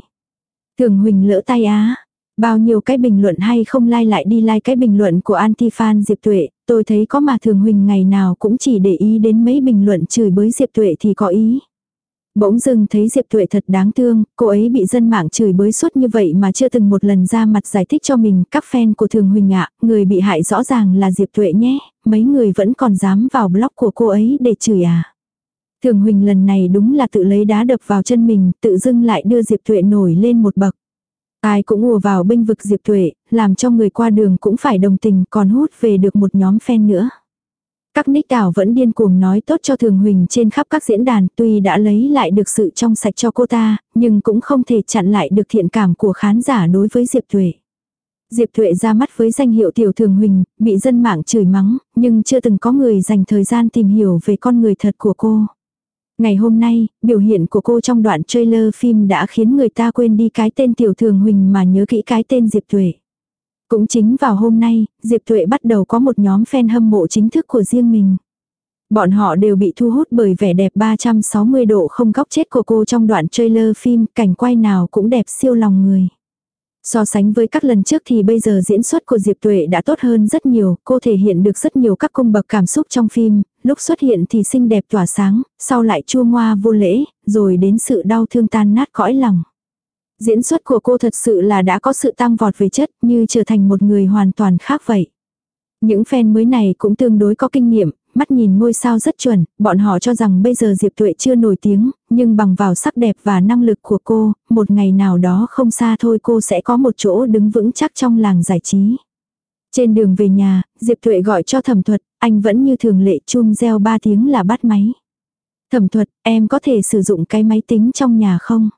Thường Huỳnh lỡ tay á, Bao nhiêu cái bình luận hay không like lại đi like cái bình luận của anti-fan Diệp Tuệ, tôi thấy có mà thường huỳnh ngày nào cũng chỉ để ý đến mấy bình luận chửi bới Diệp Tuệ thì có ý. Bỗng dưng thấy Diệp Tuệ thật đáng thương, cô ấy bị dân mạng chửi bới suốt như vậy mà chưa từng một lần ra mặt giải thích cho mình. Các fan của Thường Huỳnh ạ, người bị hại rõ ràng là Diệp Tuệ nhé, mấy người vẫn còn dám vào blog của cô ấy để chửi à. Thường Huỳnh lần này đúng là tự lấy đá đập vào chân mình, tự dưng lại đưa Diệp Tuệ nổi lên một bậc. Ai cũng ùa vào bênh vực Diệp Tuệ, làm cho người qua đường cũng phải đồng tình còn hút về được một nhóm fan nữa. Các nick đảo vẫn điên cuồng nói tốt cho Thường Huỳnh trên khắp các diễn đàn tuy đã lấy lại được sự trong sạch cho cô ta, nhưng cũng không thể chặn lại được thiện cảm của khán giả đối với Diệp Tuệ. Diệp Tuệ ra mắt với danh hiệu tiểu thường huỳnh, bị dân mạng chửi mắng, nhưng chưa từng có người dành thời gian tìm hiểu về con người thật của cô. Ngày hôm nay, biểu hiện của cô trong đoạn trailer phim đã khiến người ta quên đi cái tên tiểu thường huỳnh mà nhớ kỹ cái tên Diệp Tuệ. Cũng chính vào hôm nay, Diệp Tuệ bắt đầu có một nhóm fan hâm mộ chính thức của riêng mình. Bọn họ đều bị thu hút bởi vẻ đẹp 360 độ không góc chết của cô trong đoạn trailer phim, cảnh quay nào cũng đẹp siêu lòng người. So sánh với các lần trước thì bây giờ diễn xuất của Diệp Tuệ đã tốt hơn rất nhiều, cô thể hiện được rất nhiều các cung bậc cảm xúc trong phim, lúc xuất hiện thì xinh đẹp tỏa sáng, sau lại chua ngoa vô lễ, rồi đến sự đau thương tan nát cõi lòng. Diễn xuất của cô thật sự là đã có sự tăng vọt về chất như trở thành một người hoàn toàn khác vậy. Những fan mới này cũng tương đối có kinh nghiệm, mắt nhìn ngôi sao rất chuẩn, bọn họ cho rằng bây giờ Diệp Tuệ chưa nổi tiếng, nhưng bằng vào sắc đẹp và năng lực của cô, một ngày nào đó không xa thôi cô sẽ có một chỗ đứng vững chắc trong làng giải trí. Trên đường về nhà, Diệp Thuệ gọi cho thẩm thuật, anh vẫn như thường lệ chung reo 3 tiếng là bắt máy. Thẩm thuật, em có thể sử dụng cái máy tính trong nhà không?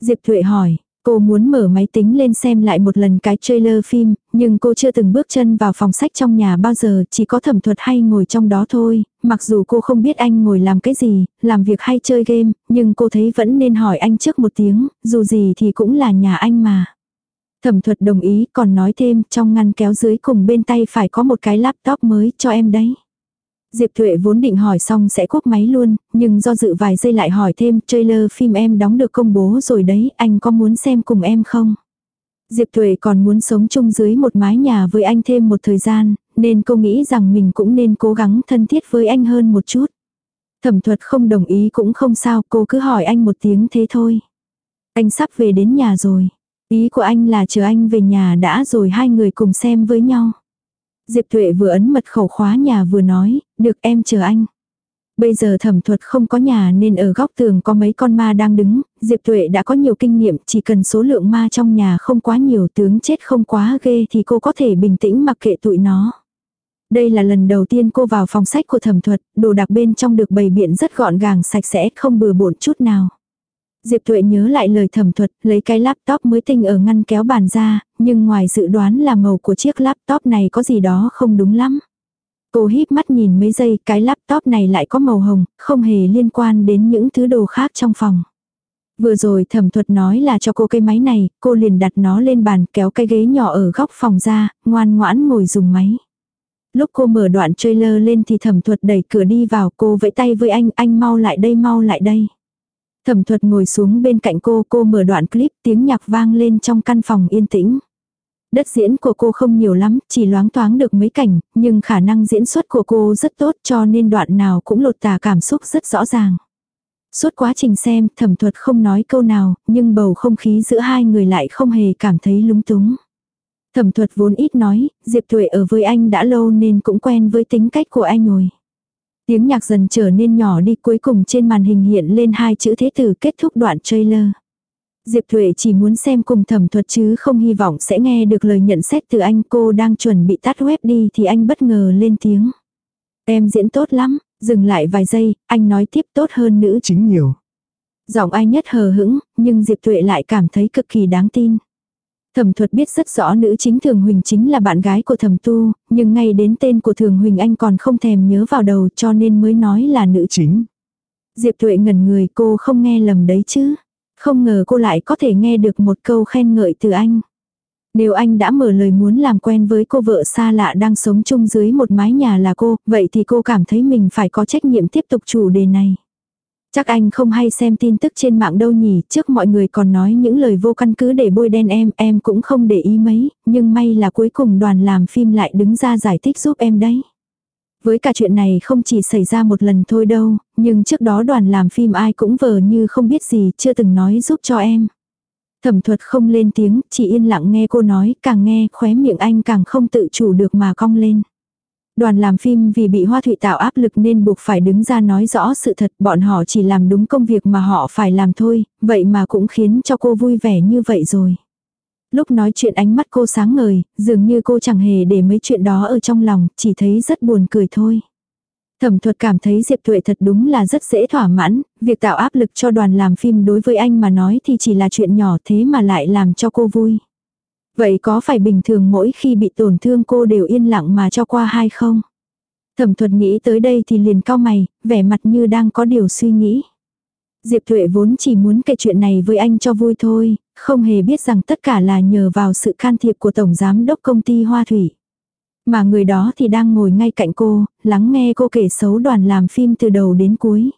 Diệp Thuệ hỏi, Cô muốn mở máy tính lên xem lại một lần cái trailer phim, nhưng cô chưa từng bước chân vào phòng sách trong nhà bao giờ, chỉ có thẩm thuật hay ngồi trong đó thôi, mặc dù cô không biết anh ngồi làm cái gì, làm việc hay chơi game, nhưng cô thấy vẫn nên hỏi anh trước một tiếng, dù gì thì cũng là nhà anh mà. Thẩm thuật đồng ý còn nói thêm trong ngăn kéo dưới cùng bên tay phải có một cái laptop mới cho em đấy. Diệp Thuệ vốn định hỏi xong sẽ cúp máy luôn, nhưng do dự vài giây lại hỏi thêm, trailer phim em đóng được công bố rồi đấy, anh có muốn xem cùng em không? Diệp Thuệ còn muốn sống chung dưới một mái nhà với anh thêm một thời gian, nên cô nghĩ rằng mình cũng nên cố gắng thân thiết với anh hơn một chút. Thẩm thuật không đồng ý cũng không sao, cô cứ hỏi anh một tiếng thế thôi. Anh sắp về đến nhà rồi. Ý của anh là chờ anh về nhà đã rồi hai người cùng xem với nhau. Diệp Thụy vừa ấn mật khẩu khóa nhà vừa nói, được em chờ anh. Bây giờ thẩm thuật không có nhà nên ở góc tường có mấy con ma đang đứng, Diệp Tuệ đã có nhiều kinh nghiệm, chỉ cần số lượng ma trong nhà không quá nhiều tướng chết không quá ghê thì cô có thể bình tĩnh mặc kệ tụi nó. Đây là lần đầu tiên cô vào phòng sách của thẩm thuật, đồ đạc bên trong được bày biện rất gọn gàng sạch sẽ không bừa bộn chút nào. Diệp Tuệ nhớ lại lời thẩm thuật, lấy cái laptop mới tinh ở ngăn kéo bàn ra, nhưng ngoài dự đoán là màu của chiếc laptop này có gì đó không đúng lắm. Cô híp mắt nhìn mấy giây, cái laptop này lại có màu hồng, không hề liên quan đến những thứ đồ khác trong phòng. Vừa rồi thẩm thuật nói là cho cô cái máy này, cô liền đặt nó lên bàn kéo cái ghế nhỏ ở góc phòng ra, ngoan ngoãn ngồi dùng máy. Lúc cô mở đoạn trailer lên thì thẩm thuật đẩy cửa đi vào cô vẫy tay với anh, anh mau lại đây mau lại đây. Thẩm thuật ngồi xuống bên cạnh cô, cô mở đoạn clip tiếng nhạc vang lên trong căn phòng yên tĩnh. Đất diễn của cô không nhiều lắm, chỉ loáng thoáng được mấy cảnh, nhưng khả năng diễn xuất của cô rất tốt cho nên đoạn nào cũng lột tả cảm xúc rất rõ ràng. Suốt quá trình xem, thẩm thuật không nói câu nào, nhưng bầu không khí giữa hai người lại không hề cảm thấy lúng túng. Thẩm thuật vốn ít nói, Diệp Tuệ ở với anh đã lâu nên cũng quen với tính cách của anh rồi. Tiếng nhạc dần trở nên nhỏ đi cuối cùng trên màn hình hiện lên hai chữ thế tử kết thúc đoạn trailer. Diệp Thuệ chỉ muốn xem cùng thẩm thuật chứ không hy vọng sẽ nghe được lời nhận xét từ anh cô đang chuẩn bị tắt web đi thì anh bất ngờ lên tiếng. Em diễn tốt lắm, dừng lại vài giây, anh nói tiếp tốt hơn nữ chính nhiều. Giọng ai nhất hờ hững, nhưng Diệp Thuệ lại cảm thấy cực kỳ đáng tin. Thẩm thuật biết rất rõ nữ chính Thường Huỳnh chính là bạn gái của thẩm tu, nhưng ngay đến tên của Thường Huỳnh anh còn không thèm nhớ vào đầu cho nên mới nói là nữ chính. Diệp Tuệ ngẩn người cô không nghe lầm đấy chứ. Không ngờ cô lại có thể nghe được một câu khen ngợi từ anh. Nếu anh đã mở lời muốn làm quen với cô vợ xa lạ đang sống chung dưới một mái nhà là cô, vậy thì cô cảm thấy mình phải có trách nhiệm tiếp tục chủ đề này. Chắc anh không hay xem tin tức trên mạng đâu nhỉ, trước mọi người còn nói những lời vô căn cứ để bôi đen em, em cũng không để ý mấy, nhưng may là cuối cùng đoàn làm phim lại đứng ra giải thích giúp em đấy. Với cả chuyện này không chỉ xảy ra một lần thôi đâu, nhưng trước đó đoàn làm phim ai cũng vờ như không biết gì, chưa từng nói giúp cho em. Thẩm thuật không lên tiếng, chỉ yên lặng nghe cô nói, càng nghe khóe miệng anh càng không tự chủ được mà cong lên. Đoàn làm phim vì bị Hoa Thụy tạo áp lực nên buộc phải đứng ra nói rõ sự thật, bọn họ chỉ làm đúng công việc mà họ phải làm thôi, vậy mà cũng khiến cho cô vui vẻ như vậy rồi. Lúc nói chuyện ánh mắt cô sáng ngời, dường như cô chẳng hề để mấy chuyện đó ở trong lòng, chỉ thấy rất buồn cười thôi. Thẩm thuật cảm thấy Diệp Tuệ thật đúng là rất dễ thỏa mãn, việc tạo áp lực cho đoàn làm phim đối với anh mà nói thì chỉ là chuyện nhỏ thế mà lại làm cho cô vui. Vậy có phải bình thường mỗi khi bị tổn thương cô đều yên lặng mà cho qua hay không? Thẩm thuật nghĩ tới đây thì liền cao mày, vẻ mặt như đang có điều suy nghĩ. Diệp Thuệ vốn chỉ muốn kể chuyện này với anh cho vui thôi, không hề biết rằng tất cả là nhờ vào sự can thiệp của Tổng Giám đốc công ty Hoa Thủy. Mà người đó thì đang ngồi ngay cạnh cô, lắng nghe cô kể xấu đoàn làm phim từ đầu đến cuối.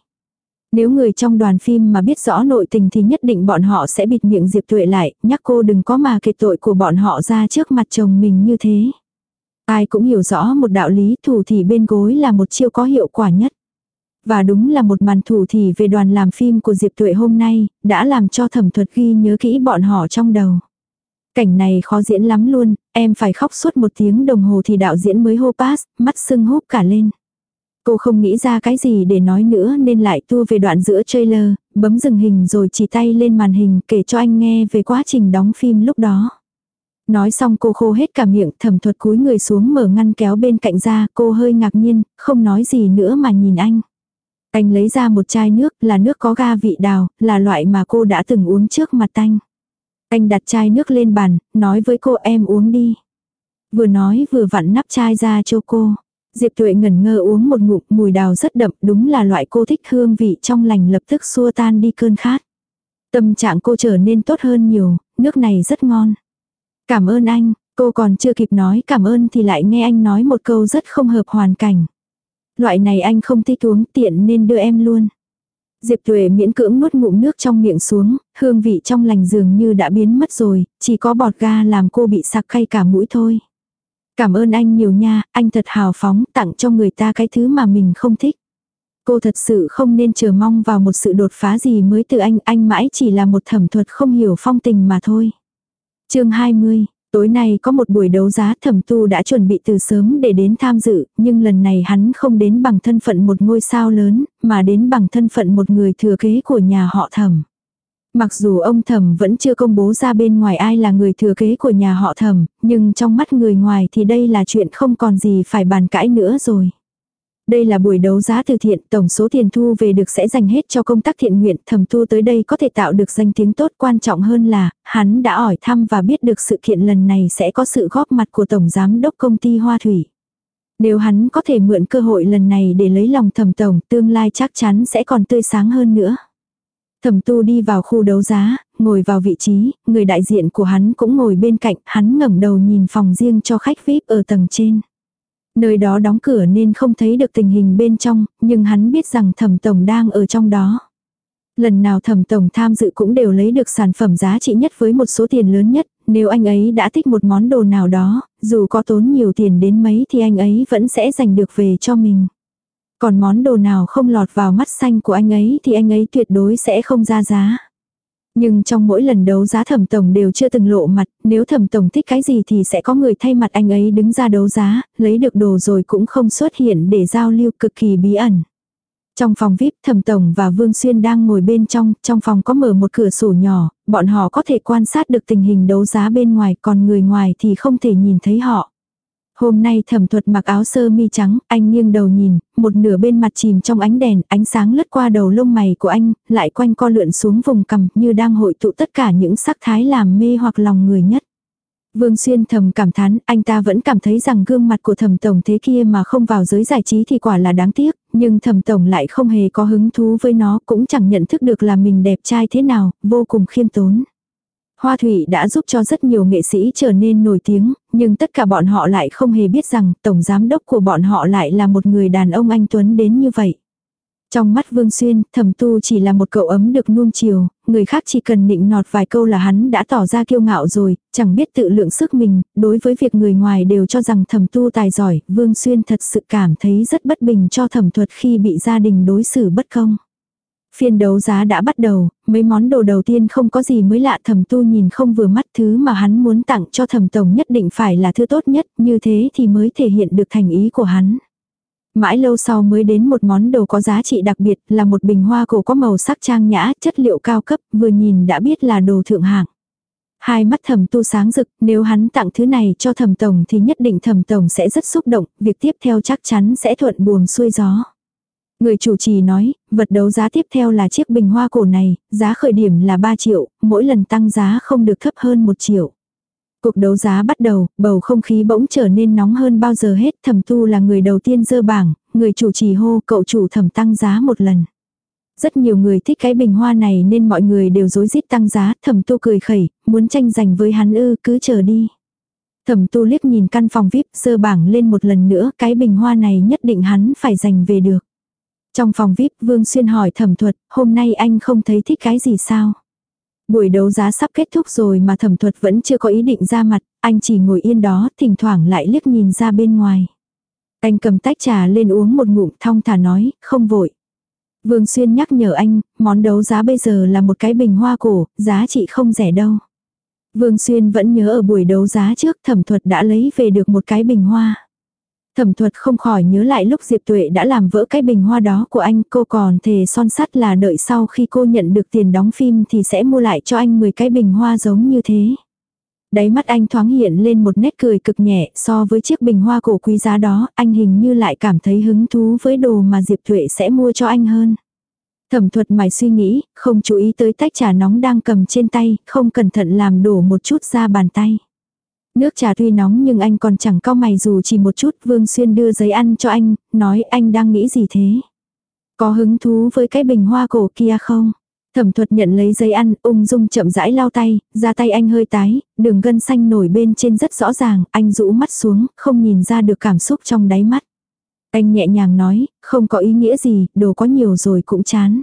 Nếu người trong đoàn phim mà biết rõ nội tình thì nhất định bọn họ sẽ bịt miệng Diệp Tuệ lại, nhắc cô đừng có mà kể tội của bọn họ ra trước mặt chồng mình như thế. Ai cũng hiểu rõ một đạo lý thủ thì bên gối là một chiêu có hiệu quả nhất. Và đúng là một màn thủ thì về đoàn làm phim của Diệp Tuệ hôm nay, đã làm cho thẩm thuật ghi nhớ kỹ bọn họ trong đầu. Cảnh này khó diễn lắm luôn, em phải khóc suốt một tiếng đồng hồ thì đạo diễn mới hô pass, mắt sưng húp cả lên. Cô không nghĩ ra cái gì để nói nữa nên lại tua về đoạn giữa trailer, bấm dừng hình rồi chỉ tay lên màn hình kể cho anh nghe về quá trình đóng phim lúc đó. Nói xong cô khô hết cả miệng thẩm thuật cúi người xuống mở ngăn kéo bên cạnh ra cô hơi ngạc nhiên, không nói gì nữa mà nhìn anh. Anh lấy ra một chai nước là nước có ga vị đào, là loại mà cô đã từng uống trước mặt anh. Anh đặt chai nước lên bàn, nói với cô em uống đi. Vừa nói vừa vặn nắp chai ra cho cô. Diệp Tuệ ngẩn ngơ uống một ngụm mùi đào rất đậm, đúng là loại cô thích hương vị trong lành lập tức xua tan đi cơn khát. Tâm trạng cô trở nên tốt hơn nhiều, nước này rất ngon. Cảm ơn anh, cô còn chưa kịp nói cảm ơn thì lại nghe anh nói một câu rất không hợp hoàn cảnh. Loại này anh không thích uống tiện nên đưa em luôn. Diệp Tuệ miễn cưỡng nuốt ngụm nước trong miệng xuống, hương vị trong lành dường như đã biến mất rồi, chỉ có bọt ga làm cô bị sặc khay cả mũi thôi. Cảm ơn anh nhiều nha, anh thật hào phóng tặng cho người ta cái thứ mà mình không thích. Cô thật sự không nên chờ mong vào một sự đột phá gì mới từ anh, anh mãi chỉ là một thẩm thuật không hiểu phong tình mà thôi. chương 20, tối nay có một buổi đấu giá thẩm tu đã chuẩn bị từ sớm để đến tham dự, nhưng lần này hắn không đến bằng thân phận một ngôi sao lớn, mà đến bằng thân phận một người thừa kế của nhà họ thẩm. Mặc dù ông thẩm vẫn chưa công bố ra bên ngoài ai là người thừa kế của nhà họ thẩm, nhưng trong mắt người ngoài thì đây là chuyện không còn gì phải bàn cãi nữa rồi. Đây là buổi đấu giá từ thiện, tổng số tiền thu về được sẽ dành hết cho công tác thiện nguyện, thẩm thu tới đây có thể tạo được danh tiếng tốt quan trọng hơn là, hắn đã hỏi thăm và biết được sự kiện lần này sẽ có sự góp mặt của Tổng Giám đốc công ty Hoa Thủy. Nếu hắn có thể mượn cơ hội lần này để lấy lòng thẩm tổng, tương lai chắc chắn sẽ còn tươi sáng hơn nữa. Thẩm tu đi vào khu đấu giá, ngồi vào vị trí, người đại diện của hắn cũng ngồi bên cạnh, hắn ngẩng đầu nhìn phòng riêng cho khách VIP ở tầng trên. Nơi đó đóng cửa nên không thấy được tình hình bên trong, nhưng hắn biết rằng thẩm tổng đang ở trong đó. Lần nào thẩm tổng tham dự cũng đều lấy được sản phẩm giá trị nhất với một số tiền lớn nhất, nếu anh ấy đã thích một món đồ nào đó, dù có tốn nhiều tiền đến mấy thì anh ấy vẫn sẽ giành được về cho mình. Còn món đồ nào không lọt vào mắt xanh của anh ấy thì anh ấy tuyệt đối sẽ không ra giá. Nhưng trong mỗi lần đấu giá thẩm tổng đều chưa từng lộ mặt, nếu thẩm tổng thích cái gì thì sẽ có người thay mặt anh ấy đứng ra đấu giá, lấy được đồ rồi cũng không xuất hiện để giao lưu cực kỳ bí ẩn. Trong phòng VIP, Thẩm Tổng và Vương Xuyên đang ngồi bên trong, trong phòng có mở một cửa sổ nhỏ, bọn họ có thể quan sát được tình hình đấu giá bên ngoài, còn người ngoài thì không thể nhìn thấy họ. Hôm nay thẩm thuật mặc áo sơ mi trắng, anh nghiêng đầu nhìn, một nửa bên mặt chìm trong ánh đèn, ánh sáng lướt qua đầu lông mày của anh, lại quanh co lượn xuống vùng cằm như đang hội tụ tất cả những sắc thái làm mê hoặc lòng người nhất. Vương Xuyên thầm cảm thán, anh ta vẫn cảm thấy rằng gương mặt của thẩm tổng thế kia mà không vào giới giải trí thì quả là đáng tiếc, nhưng thẩm tổng lại không hề có hứng thú với nó, cũng chẳng nhận thức được là mình đẹp trai thế nào, vô cùng khiêm tốn. Hoa Thủy đã giúp cho rất nhiều nghệ sĩ trở nên nổi tiếng, nhưng tất cả bọn họ lại không hề biết rằng tổng giám đốc của bọn họ lại là một người đàn ông anh Tuấn đến như vậy. Trong mắt Vương Xuyên, thẩm tu chỉ là một cậu ấm được nuông chiều, người khác chỉ cần nịnh nọt vài câu là hắn đã tỏ ra kiêu ngạo rồi, chẳng biết tự lượng sức mình, đối với việc người ngoài đều cho rằng thẩm tu tài giỏi, Vương Xuyên thật sự cảm thấy rất bất bình cho thẩm thuật khi bị gia đình đối xử bất công. Phiên đấu giá đã bắt đầu, mấy món đồ đầu tiên không có gì mới lạ thẩm tu nhìn không vừa mắt thứ mà hắn muốn tặng cho thẩm tổng nhất định phải là thứ tốt nhất, như thế thì mới thể hiện được thành ý của hắn. Mãi lâu sau mới đến một món đồ có giá trị đặc biệt là một bình hoa cổ có màu sắc trang nhã, chất liệu cao cấp, vừa nhìn đã biết là đồ thượng hạng. Hai mắt thẩm tu sáng rực, nếu hắn tặng thứ này cho thẩm tổng thì nhất định thẩm tổng sẽ rất xúc động, việc tiếp theo chắc chắn sẽ thuận buồm xuôi gió. Người chủ trì nói, vật đấu giá tiếp theo là chiếc bình hoa cổ này, giá khởi điểm là 3 triệu, mỗi lần tăng giá không được thấp hơn 1 triệu. Cuộc đấu giá bắt đầu, bầu không khí bỗng trở nên nóng hơn bao giờ hết. Thẩm tu là người đầu tiên dơ bảng, người chủ trì hô cậu chủ thẩm tăng giá một lần. Rất nhiều người thích cái bình hoa này nên mọi người đều dối rít tăng giá. Thẩm tu cười khẩy, muốn tranh giành với hắn ư cứ chờ đi. Thẩm tu liếc nhìn căn phòng VIP dơ bảng lên một lần nữa. Cái bình hoa này nhất định hắn phải giành về được. Trong phòng VIP Vương Xuyên hỏi thẩm thuật, hôm nay anh không thấy thích cái gì sao? Buổi đấu giá sắp kết thúc rồi mà thẩm thuật vẫn chưa có ý định ra mặt, anh chỉ ngồi yên đó, thỉnh thoảng lại liếc nhìn ra bên ngoài. Anh cầm tách trà lên uống một ngụm thong thả nói, không vội. Vương Xuyên nhắc nhở anh, món đấu giá bây giờ là một cái bình hoa cổ, giá trị không rẻ đâu. Vương Xuyên vẫn nhớ ở buổi đấu giá trước thẩm thuật đã lấy về được một cái bình hoa. Thẩm thuật không khỏi nhớ lại lúc Diệp Tuệ đã làm vỡ cái bình hoa đó của anh, cô còn thề son sắt là đợi sau khi cô nhận được tiền đóng phim thì sẽ mua lại cho anh 10 cái bình hoa giống như thế. Đáy mắt anh thoáng hiện lên một nét cười cực nhẹ so với chiếc bình hoa cổ quý giá đó, anh hình như lại cảm thấy hứng thú với đồ mà Diệp Tuệ sẽ mua cho anh hơn. Thẩm thuật mày suy nghĩ, không chú ý tới tách trà nóng đang cầm trên tay, không cẩn thận làm đổ một chút ra bàn tay. Nước trà tuy nóng nhưng anh còn chẳng cau mày dù chỉ một chút. Vương Xuyên đưa giấy ăn cho anh, nói anh đang nghĩ gì thế? Có hứng thú với cái bình hoa cổ kia không? Thẩm thuật nhận lấy giấy ăn, ung dung chậm rãi lau tay, ra tay anh hơi tái, đường gân xanh nổi bên trên rất rõ ràng, anh rũ mắt xuống, không nhìn ra được cảm xúc trong đáy mắt. Anh nhẹ nhàng nói, không có ý nghĩa gì, đồ có nhiều rồi cũng chán.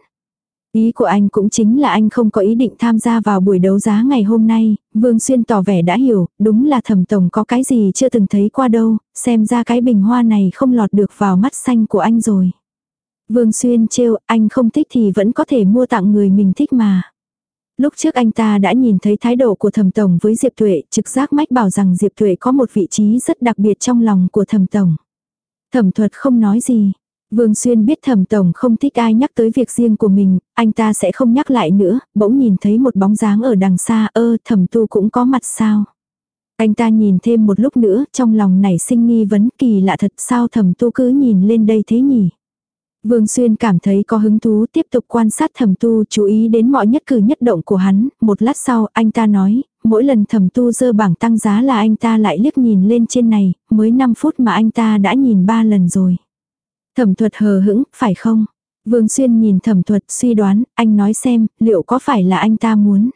Ý của anh cũng chính là anh không có ý định tham gia vào buổi đấu giá ngày hôm nay, Vương Xuyên tỏ vẻ đã hiểu, đúng là thẩm tổng có cái gì chưa từng thấy qua đâu, xem ra cái bình hoa này không lọt được vào mắt xanh của anh rồi. Vương Xuyên trêu, anh không thích thì vẫn có thể mua tặng người mình thích mà. Lúc trước anh ta đã nhìn thấy thái độ của thẩm tổng với Diệp Tuệ, trực giác mách bảo rằng Diệp Tuệ có một vị trí rất đặc biệt trong lòng của thẩm tổng. Thẩm thuật không nói gì, Vương Xuyên biết thẩm tổng không thích ai nhắc tới việc riêng của mình, anh ta sẽ không nhắc lại nữa, bỗng nhìn thấy một bóng dáng ở đằng xa, ơ thẩm tu cũng có mặt sao. Anh ta nhìn thêm một lúc nữa, trong lòng nảy sinh nghi vấn kỳ lạ thật sao thẩm tu cứ nhìn lên đây thế nhỉ. Vương Xuyên cảm thấy có hứng thú tiếp tục quan sát thẩm tu chú ý đến mọi nhất cử nhất động của hắn, một lát sau anh ta nói, mỗi lần thẩm tu dơ bảng tăng giá là anh ta lại liếc nhìn lên trên này, mới 5 phút mà anh ta đã nhìn 3 lần rồi. Thẩm thuật hờ hững, phải không? Vương Xuyên nhìn thẩm thuật suy đoán, anh nói xem, liệu có phải là anh ta muốn?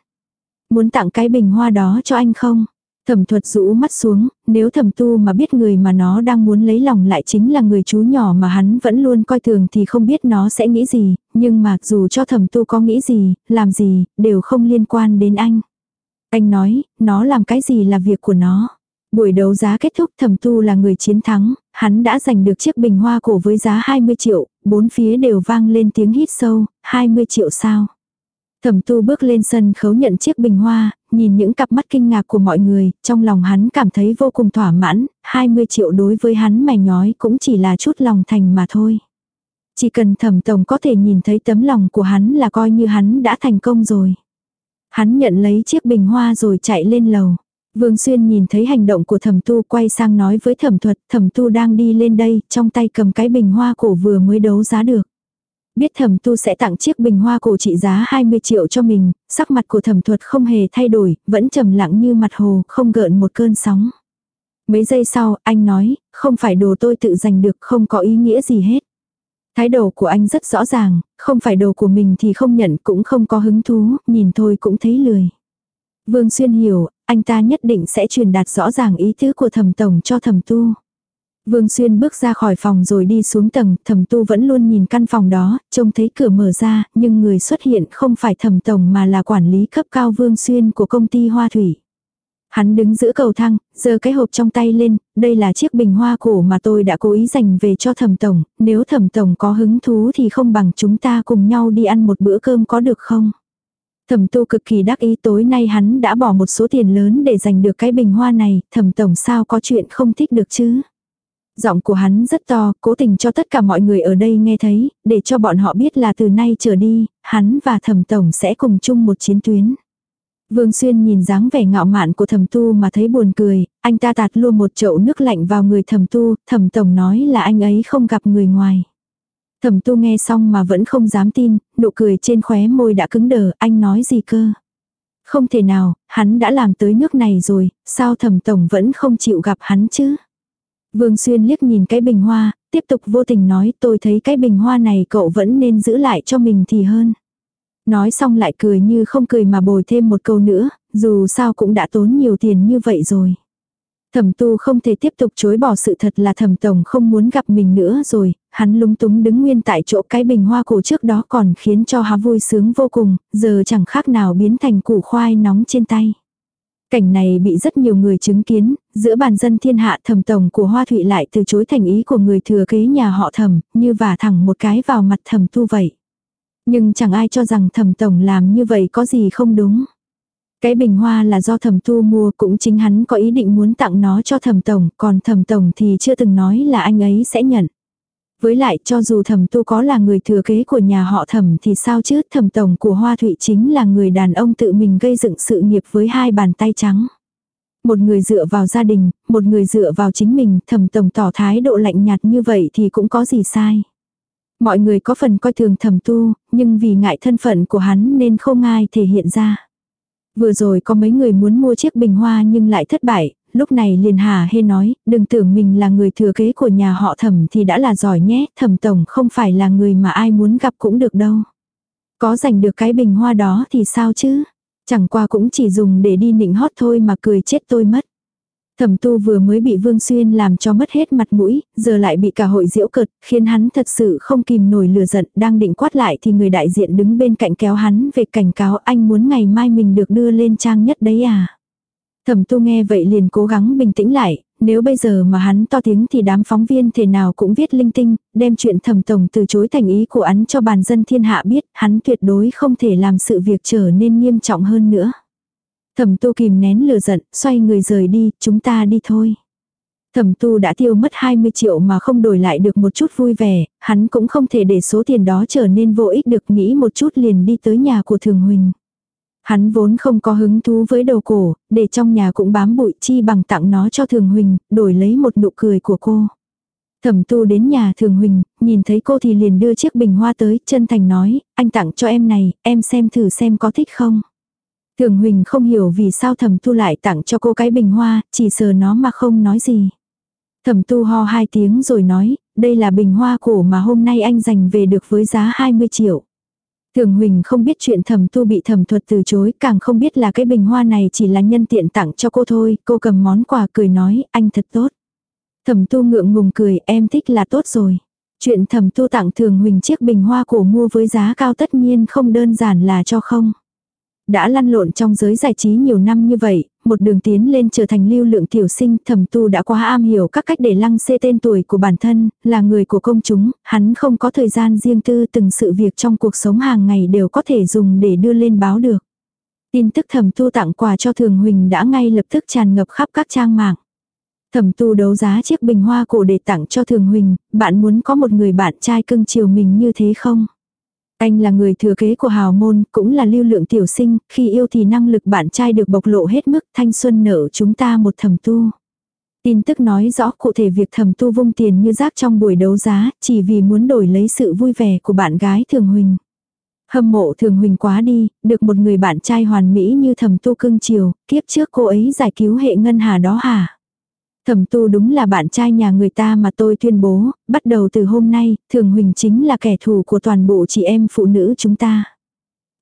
Muốn tặng cái bình hoa đó cho anh không? Thẩm thuật rũ mắt xuống, nếu thẩm tu mà biết người mà nó đang muốn lấy lòng lại chính là người chú nhỏ mà hắn vẫn luôn coi thường thì không biết nó sẽ nghĩ gì, nhưng mà dù cho thẩm tu có nghĩ gì, làm gì, đều không liên quan đến anh. Anh nói, nó làm cái gì là việc của nó. Buổi đấu giá kết thúc thẩm tu là người chiến thắng, hắn đã giành được chiếc bình hoa cổ với giá 20 triệu, bốn phía đều vang lên tiếng hít sâu, 20 triệu sao. Thẩm tu bước lên sân khấu nhận chiếc bình hoa, nhìn những cặp mắt kinh ngạc của mọi người, trong lòng hắn cảm thấy vô cùng thỏa mãn, 20 triệu đối với hắn mày nhói cũng chỉ là chút lòng thành mà thôi. Chỉ cần thẩm tổng có thể nhìn thấy tấm lòng của hắn là coi như hắn đã thành công rồi. Hắn nhận lấy chiếc bình hoa rồi chạy lên lầu. Vương Xuyên nhìn thấy hành động của thẩm tu quay sang nói với thẩm thuật, thẩm tu đang đi lên đây, trong tay cầm cái bình hoa cổ vừa mới đấu giá được. Biết thẩm tu sẽ tặng chiếc bình hoa cổ trị giá 20 triệu cho mình, sắc mặt của thẩm thuật không hề thay đổi, vẫn trầm lặng như mặt hồ, không gợn một cơn sóng. Mấy giây sau, anh nói, không phải đồ tôi tự giành được, không có ý nghĩa gì hết. Thái độ của anh rất rõ ràng, không phải đồ của mình thì không nhận cũng không có hứng thú, nhìn thôi cũng thấy lười. Vương Xuyên hiểu, anh ta nhất định sẽ truyền đạt rõ ràng ý tứ của thẩm tổng cho thẩm tu. Vương Xuyên bước ra khỏi phòng rồi đi xuống tầng, thẩm tu vẫn luôn nhìn căn phòng đó, trông thấy cửa mở ra, nhưng người xuất hiện không phải thẩm tổng mà là quản lý cấp cao Vương Xuyên của công ty Hoa Thủy. Hắn đứng giữa cầu thang, giơ cái hộp trong tay lên, đây là chiếc bình hoa cổ mà tôi đã cố ý dành về cho thẩm tổng, nếu thẩm tổng có hứng thú thì không bằng chúng ta cùng nhau đi ăn một bữa cơm có được không? Thẩm tu cực kỳ đắc ý tối nay hắn đã bỏ một số tiền lớn để giành được cái bình hoa này, thẩm tổng sao có chuyện không thích được chứ. Giọng của hắn rất to, cố tình cho tất cả mọi người ở đây nghe thấy, để cho bọn họ biết là từ nay trở đi, hắn và thẩm tổng sẽ cùng chung một chiến tuyến. Vương Xuyên nhìn dáng vẻ ngạo mạn của thẩm tu mà thấy buồn cười, anh ta tạt luôn một chậu nước lạnh vào người thẩm tu, thẩm tổng nói là anh ấy không gặp người ngoài. Thẩm tu nghe xong mà vẫn không dám tin, nụ cười trên khóe môi đã cứng đờ, anh nói gì cơ? Không thể nào, hắn đã làm tới nước này rồi, sao thẩm tổng vẫn không chịu gặp hắn chứ? Vương Xuyên liếc nhìn cái bình hoa, tiếp tục vô tình nói tôi thấy cái bình hoa này cậu vẫn nên giữ lại cho mình thì hơn. Nói xong lại cười như không cười mà bồi thêm một câu nữa, dù sao cũng đã tốn nhiều tiền như vậy rồi. Thẩm tu không thể tiếp tục chối bỏ sự thật là thẩm tổng không muốn gặp mình nữa rồi, hắn lúng túng đứng nguyên tại chỗ cái bình hoa cổ trước đó còn khiến cho hắn vui sướng vô cùng, giờ chẳng khác nào biến thành củ khoai nóng trên tay. Cảnh này bị rất nhiều người chứng kiến, giữa bàn dân thiên hạ thẩm tổng của Hoa Thụy lại từ chối thành ý của người thừa kế nhà họ thẩm, như vả thẳng một cái vào mặt thẩm tu vậy. Nhưng chẳng ai cho rằng thẩm tổng làm như vậy có gì không đúng. Cái bình hoa là do thẩm tu mua cũng chính hắn có ý định muốn tặng nó cho thẩm tổng, còn thẩm tổng thì chưa từng nói là anh ấy sẽ nhận. Với lại cho dù thẩm tu có là người thừa kế của nhà họ thẩm thì sao chứ thẩm tổng của Hoa Thụy chính là người đàn ông tự mình gây dựng sự nghiệp với hai bàn tay trắng. Một người dựa vào gia đình, một người dựa vào chính mình, thẩm tổng tỏ thái độ lạnh nhạt như vậy thì cũng có gì sai. Mọi người có phần coi thường thẩm tu, nhưng vì ngại thân phận của hắn nên không ai thể hiện ra. Vừa rồi có mấy người muốn mua chiếc bình hoa nhưng lại thất bại, lúc này liền hà hê nói, đừng tưởng mình là người thừa kế của nhà họ thẩm thì đã là giỏi nhé, thẩm tổng không phải là người mà ai muốn gặp cũng được đâu. Có giành được cái bình hoa đó thì sao chứ? Chẳng qua cũng chỉ dùng để đi nịnh hót thôi mà cười chết tôi mất. Thẩm tu vừa mới bị Vương Xuyên làm cho mất hết mặt mũi, giờ lại bị cả hội diễu cợt, khiến hắn thật sự không kìm nổi lừa giận, đang định quát lại thì người đại diện đứng bên cạnh kéo hắn về cảnh cáo anh muốn ngày mai mình được đưa lên trang nhất đấy à. Thẩm tu nghe vậy liền cố gắng bình tĩnh lại, nếu bây giờ mà hắn to tiếng thì đám phóng viên thể nào cũng viết linh tinh, đem chuyện thẩm tổng từ chối thành ý của hắn cho bàn dân thiên hạ biết, hắn tuyệt đối không thể làm sự việc trở nên nghiêm trọng hơn nữa. Thẩm tu kìm nén lửa giận, xoay người rời đi, chúng ta đi thôi. Thẩm tu đã tiêu mất 20 triệu mà không đổi lại được một chút vui vẻ, hắn cũng không thể để số tiền đó trở nên vô ích được nghĩ một chút liền đi tới nhà của Thường Huỳnh. Hắn vốn không có hứng thú với đồ cổ, để trong nhà cũng bám bụi chi bằng tặng nó cho Thường Huỳnh, đổi lấy một nụ cười của cô. Thẩm tu đến nhà Thường Huỳnh, nhìn thấy cô thì liền đưa chiếc bình hoa tới, chân thành nói, anh tặng cho em này, em xem thử xem có thích không. Thường Huỳnh không hiểu vì sao thẩm tu lại tặng cho cô cái bình hoa, chỉ sờ nó mà không nói gì. Thẩm tu ho hai tiếng rồi nói, đây là bình hoa cổ mà hôm nay anh giành về được với giá 20 triệu. Thường Huỳnh không biết chuyện thẩm tu bị thẩm thuật từ chối, càng không biết là cái bình hoa này chỉ là nhân tiện tặng cho cô thôi, cô cầm món quà cười nói, anh thật tốt. Thẩm tu ngượng ngùng cười, em thích là tốt rồi. Chuyện thẩm tu tặng Thường Huỳnh chiếc bình hoa cổ mua với giá cao tất nhiên không đơn giản là cho không. Đã lăn lộn trong giới giải trí nhiều năm như vậy, một đường tiến lên trở thành lưu lượng tiểu sinh thầm tu đã quá am hiểu các cách để lăng xê tên tuổi của bản thân, là người của công chúng, hắn không có thời gian riêng tư từng sự việc trong cuộc sống hàng ngày đều có thể dùng để đưa lên báo được. Tin tức thầm tu tặng quà cho Thường Huỳnh đã ngay lập tức tràn ngập khắp các trang mạng. Thẩm tu đấu giá chiếc bình hoa cổ để tặng cho Thường Huỳnh, bạn muốn có một người bạn trai cưng chiều mình như thế không? Anh là người thừa kế của hào môn, cũng là lưu lượng tiểu sinh, khi yêu thì năng lực bạn trai được bộc lộ hết mức thanh xuân nở chúng ta một thầm tu. Tin tức nói rõ cụ thể việc thầm tu vung tiền như rác trong buổi đấu giá, chỉ vì muốn đổi lấy sự vui vẻ của bạn gái Thường Huỳnh. Hâm mộ Thường Huỳnh quá đi, được một người bạn trai hoàn mỹ như thầm tu cưng chiều, kiếp trước cô ấy giải cứu hệ ngân hà đó hả? Thẩm tu đúng là bạn trai nhà người ta mà tôi tuyên bố, bắt đầu từ hôm nay, Thường Huỳnh chính là kẻ thù của toàn bộ chị em phụ nữ chúng ta.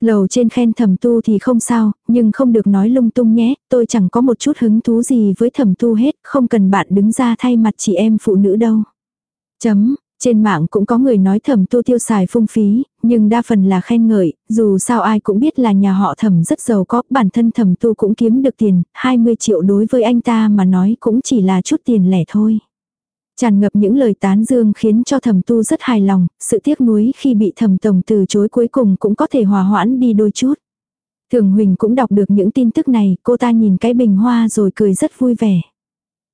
Lầu trên khen thẩm tu thì không sao, nhưng không được nói lung tung nhé, tôi chẳng có một chút hứng thú gì với thẩm tu hết, không cần bạn đứng ra thay mặt chị em phụ nữ đâu. Chấm, trên mạng cũng có người nói thẩm tu tiêu xài phung phí, nhưng đa phần là khen ngợi, dù sao ai cũng biết là nhà họ thẩm rất giàu có, bản thân thẩm tu cũng kiếm được tiền, 20 triệu đối với anh ta mà nói cũng chỉ là chút tiền lẻ thôi. Tràn ngập những lời tán dương khiến cho thẩm tu rất hài lòng, sự tiếc nuối khi bị thẩm tổng từ chối cuối cùng cũng có thể hòa hoãn đi đôi chút. Thường Huỳnh cũng đọc được những tin tức này, cô ta nhìn cái bình hoa rồi cười rất vui vẻ.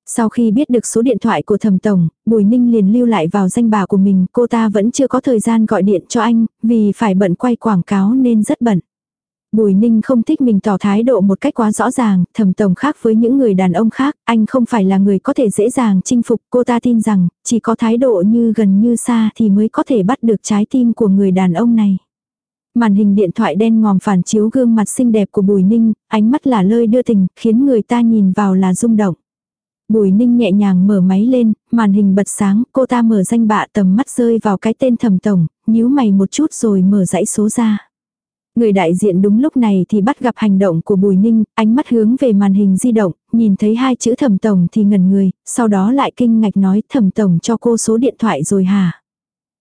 Sau khi biết được số điện thoại của thẩm tổng, Bùi Ninh liền lưu lại vào danh bà của mình, cô ta vẫn chưa có thời gian gọi điện cho anh, vì phải bận quay quảng cáo nên rất bận. Bùi Ninh không thích mình tỏ thái độ một cách quá rõ ràng, thẩm tổng khác với những người đàn ông khác, anh không phải là người có thể dễ dàng chinh phục, cô ta tin rằng, chỉ có thái độ như gần như xa thì mới có thể bắt được trái tim của người đàn ông này. Màn hình điện thoại đen ngòm phản chiếu gương mặt xinh đẹp của Bùi Ninh, ánh mắt là lơi đưa tình, khiến người ta nhìn vào là rung động. Bùi Ninh nhẹ nhàng mở máy lên, màn hình bật sáng, cô ta mở danh bạ tầm mắt rơi vào cái tên thẩm tổng, nhíu mày một chút rồi mở dãy số ra. Người đại diện đúng lúc này thì bắt gặp hành động của Bùi Ninh, ánh mắt hướng về màn hình di động, nhìn thấy hai chữ thẩm tổng thì ngẩn người, sau đó lại kinh ngạch nói thẩm tổng cho cô số điện thoại rồi hả?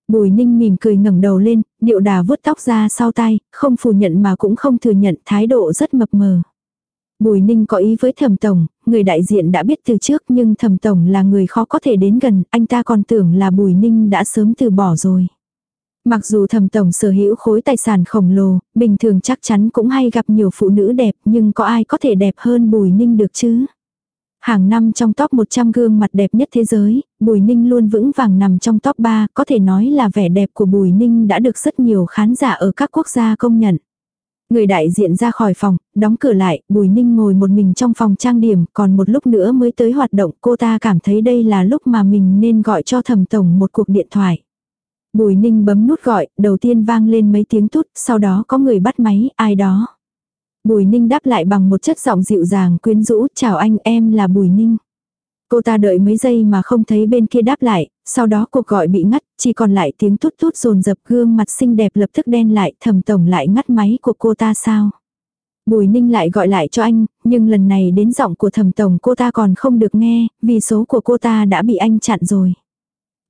Bùi Ninh mỉm cười ngẩng đầu lên, điệu đà vuốt tóc ra sau tay, không phủ nhận mà cũng không thừa nhận, thái độ rất mập mờ. Bùi Ninh có ý với thẩm tổng, người đại diện đã biết từ trước nhưng thẩm tổng là người khó có thể đến gần, anh ta còn tưởng là Bùi Ninh đã sớm từ bỏ rồi. Mặc dù thẩm tổng sở hữu khối tài sản khổng lồ, bình thường chắc chắn cũng hay gặp nhiều phụ nữ đẹp nhưng có ai có thể đẹp hơn Bùi Ninh được chứ? Hàng năm trong top 100 gương mặt đẹp nhất thế giới, Bùi Ninh luôn vững vàng nằm trong top 3, có thể nói là vẻ đẹp của Bùi Ninh đã được rất nhiều khán giả ở các quốc gia công nhận. Người đại diện ra khỏi phòng, đóng cửa lại, Bùi Ninh ngồi một mình trong phòng trang điểm, còn một lúc nữa mới tới hoạt động, cô ta cảm thấy đây là lúc mà mình nên gọi cho thẩm tổng một cuộc điện thoại. Bùi Ninh bấm nút gọi, đầu tiên vang lên mấy tiếng tút, sau đó có người bắt máy, ai đó. Bùi Ninh đáp lại bằng một chất giọng dịu dàng quyến rũ, chào anh em là Bùi Ninh. Cô ta đợi mấy giây mà không thấy bên kia đáp lại, sau đó cuộc gọi bị ngắt, chỉ còn lại tiếng tút tút rồn dập gương mặt xinh đẹp lập tức đen lại, thầm tổng lại ngắt máy của cô ta sao. Bùi Ninh lại gọi lại cho anh, nhưng lần này đến giọng của thầm tổng cô ta còn không được nghe, vì số của cô ta đã bị anh chặn rồi.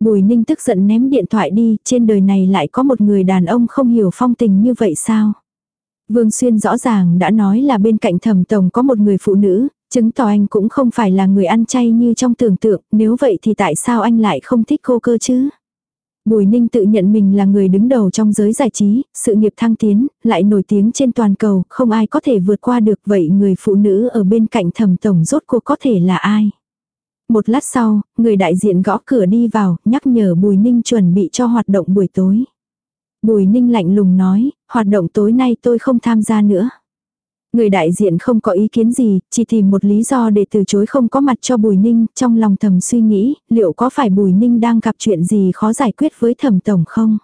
Bùi Ninh tức giận ném điện thoại đi, trên đời này lại có một người đàn ông không hiểu phong tình như vậy sao? Vương Xuyên rõ ràng đã nói là bên cạnh thẩm tổng có một người phụ nữ, chứng tỏ anh cũng không phải là người ăn chay như trong tưởng tượng, nếu vậy thì tại sao anh lại không thích cô cơ chứ? Bùi Ninh tự nhận mình là người đứng đầu trong giới giải trí, sự nghiệp thăng tiến, lại nổi tiếng trên toàn cầu, không ai có thể vượt qua được vậy người phụ nữ ở bên cạnh thẩm tổng rốt cuộc có thể là ai? Một lát sau, người đại diện gõ cửa đi vào, nhắc nhở Bùi Ninh chuẩn bị cho hoạt động buổi tối. Bùi Ninh lạnh lùng nói, hoạt động tối nay tôi không tham gia nữa. Người đại diện không có ý kiến gì, chỉ tìm một lý do để từ chối không có mặt cho Bùi Ninh, trong lòng thầm suy nghĩ, liệu có phải Bùi Ninh đang gặp chuyện gì khó giải quyết với thẩm tổng không?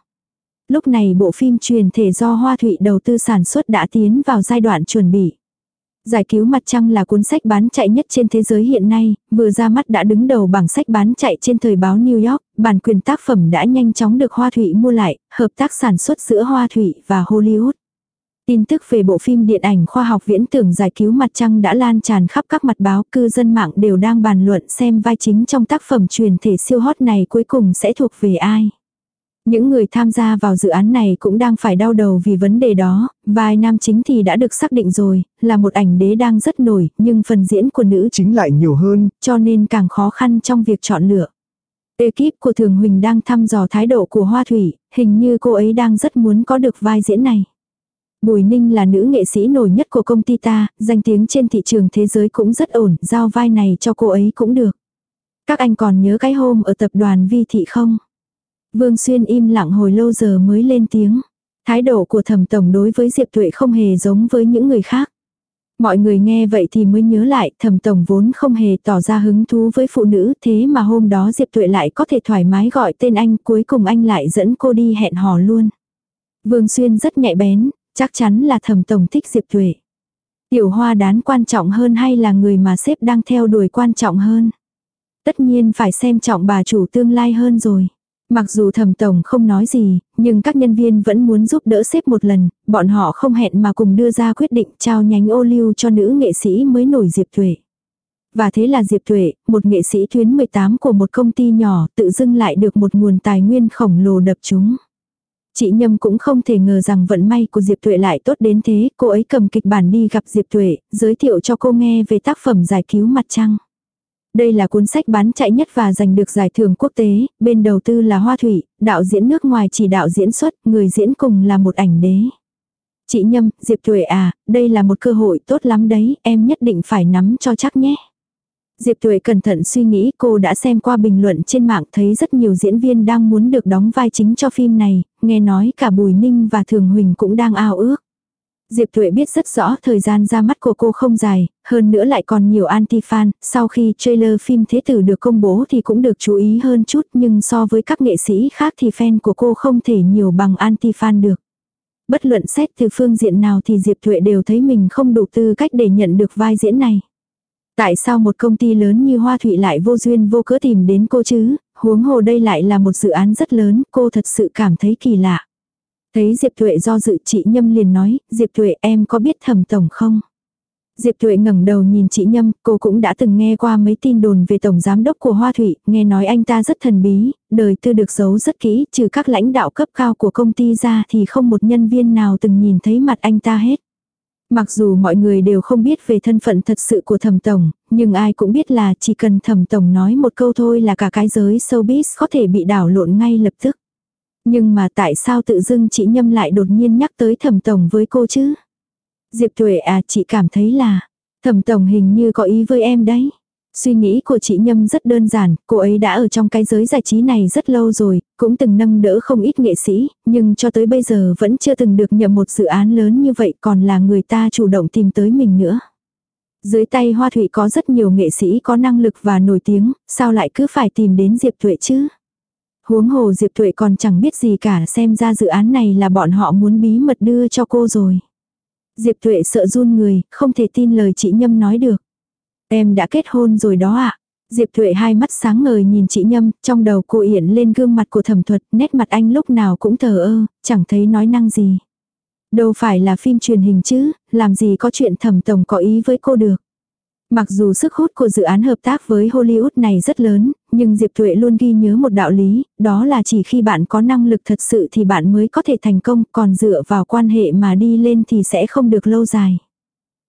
Lúc này bộ phim truyền thể do Hoa Thụy đầu tư sản xuất đã tiến vào giai đoạn chuẩn bị. Giải cứu mặt trăng là cuốn sách bán chạy nhất trên thế giới hiện nay, vừa ra mắt đã đứng đầu bảng sách bán chạy trên thời báo New York, bản quyền tác phẩm đã nhanh chóng được Hoa Thụy mua lại, hợp tác sản xuất giữa Hoa Thụy và Hollywood. Tin tức về bộ phim điện ảnh khoa học viễn tưởng giải cứu mặt trăng đã lan tràn khắp các mặt báo, cư dân mạng đều đang bàn luận xem vai chính trong tác phẩm truyền thể siêu hot này cuối cùng sẽ thuộc về ai. Những người tham gia vào dự án này cũng đang phải đau đầu vì vấn đề đó, vai nam chính thì đã được xác định rồi, là một ảnh đế đang rất nổi, nhưng phần diễn của nữ chính lại nhiều hơn, cho nên càng khó khăn trong việc chọn lựa. Ekip của Thường Huỳnh đang thăm dò thái độ của Hoa Thủy, hình như cô ấy đang rất muốn có được vai diễn này. Bùi Ninh là nữ nghệ sĩ nổi nhất của công ty ta, danh tiếng trên thị trường thế giới cũng rất ổn, giao vai này cho cô ấy cũng được. Các anh còn nhớ cái hôm ở tập đoàn Vi Thị không? Vương Xuyên im lặng hồi lâu giờ mới lên tiếng. Thái độ của thẩm tổng đối với Diệp Tuệ không hề giống với những người khác. Mọi người nghe vậy thì mới nhớ lại thẩm tổng vốn không hề tỏ ra hứng thú với phụ nữ thế mà hôm đó Diệp Tuệ lại có thể thoải mái gọi tên anh cuối cùng anh lại dẫn cô đi hẹn hò luôn. Vương Xuyên rất nhạy bén, chắc chắn là thẩm tổng thích Diệp Tuệ. Tiểu hoa đán quan trọng hơn hay là người mà sếp đang theo đuổi quan trọng hơn. Tất nhiên phải xem trọng bà chủ tương lai hơn rồi. Mặc dù thẩm tổng không nói gì, nhưng các nhân viên vẫn muốn giúp đỡ xếp một lần, bọn họ không hẹn mà cùng đưa ra quyết định trao nhánh ô lưu cho nữ nghệ sĩ mới nổi Diệp Tuệ. Và thế là Diệp Tuệ, một nghệ sĩ tuyến 18 của một công ty nhỏ, tự dưng lại được một nguồn tài nguyên khổng lồ đập chúng. Chị Nhâm cũng không thể ngờ rằng vận may của Diệp Tuệ lại tốt đến thế, cô ấy cầm kịch bản đi gặp Diệp Tuệ, giới thiệu cho cô nghe về tác phẩm giải cứu mặt trăng. Đây là cuốn sách bán chạy nhất và giành được giải thưởng quốc tế, bên đầu tư là Hoa Thủy, đạo diễn nước ngoài chỉ đạo diễn xuất, người diễn cùng là một ảnh đế. Chị Nhâm, Diệp Tuệ à, đây là một cơ hội tốt lắm đấy, em nhất định phải nắm cho chắc nhé. Diệp Tuệ cẩn thận suy nghĩ cô đã xem qua bình luận trên mạng thấy rất nhiều diễn viên đang muốn được đóng vai chính cho phim này, nghe nói cả Bùi Ninh và Thường Huỳnh cũng đang ao ước. Diệp Tuệ biết rất rõ thời gian ra mắt của cô không dài, hơn nữa lại còn nhiều anti-fan, sau khi trailer phim Thế Tử được công bố thì cũng được chú ý hơn chút nhưng so với các nghệ sĩ khác thì fan của cô không thể nhiều bằng anti-fan được. Bất luận xét từ phương diện nào thì Diệp Thuệ đều thấy mình không đủ tư cách để nhận được vai diễn này. Tại sao một công ty lớn như Hoa Thụy lại vô duyên vô cớ tìm đến cô chứ, huống hồ đây lại là một dự án rất lớn, cô thật sự cảm thấy kỳ lạ. Thấy Diệp Thuệ do dự chị Nhâm liền nói, Diệp Thuệ em có biết thẩm tổng không? Diệp Thuệ ngẩng đầu nhìn chị Nhâm, cô cũng đã từng nghe qua mấy tin đồn về tổng giám đốc của Hoa Thụy, nghe nói anh ta rất thần bí, đời tư được giấu rất kỹ, trừ các lãnh đạo cấp cao của công ty ra thì không một nhân viên nào từng nhìn thấy mặt anh ta hết. Mặc dù mọi người đều không biết về thân phận thật sự của thẩm tổng, nhưng ai cũng biết là chỉ cần thẩm tổng nói một câu thôi là cả cái giới showbiz có thể bị đảo lộn ngay lập tức. Nhưng mà tại sao tự dưng chị Nhâm lại đột nhiên nhắc tới thẩm tổng với cô chứ? Diệp Tuệ à chị cảm thấy là, thẩm tổng hình như có ý với em đấy. Suy nghĩ của chị Nhâm rất đơn giản, cô ấy đã ở trong cái giới giải trí này rất lâu rồi, cũng từng nâng đỡ không ít nghệ sĩ, nhưng cho tới bây giờ vẫn chưa từng được nhận một dự án lớn như vậy còn là người ta chủ động tìm tới mình nữa. Dưới tay Hoa Thụy có rất nhiều nghệ sĩ có năng lực và nổi tiếng, sao lại cứ phải tìm đến Diệp Thuệ chứ? Huống hồ Diệp Thuệ còn chẳng biết gì cả xem ra dự án này là bọn họ muốn bí mật đưa cho cô rồi. Diệp Thuệ sợ run người, không thể tin lời chị Nhâm nói được. Em đã kết hôn rồi đó ạ. À? Diệp Thuệ hai mắt sáng ngời nhìn chị Nhâm, trong đầu cô hiện lên gương mặt của thẩm thuật, nét mặt anh lúc nào cũng thờ ơ, chẳng thấy nói năng gì. Đâu phải là phim truyền hình chứ, làm gì có chuyện thẩm tổng có ý với cô được. Mặc dù sức hút của dự án hợp tác với Hollywood này rất lớn, nhưng Diệp Thuệ luôn ghi nhớ một đạo lý, đó là chỉ khi bạn có năng lực thật sự thì bạn mới có thể thành công, còn dựa vào quan hệ mà đi lên thì sẽ không được lâu dài.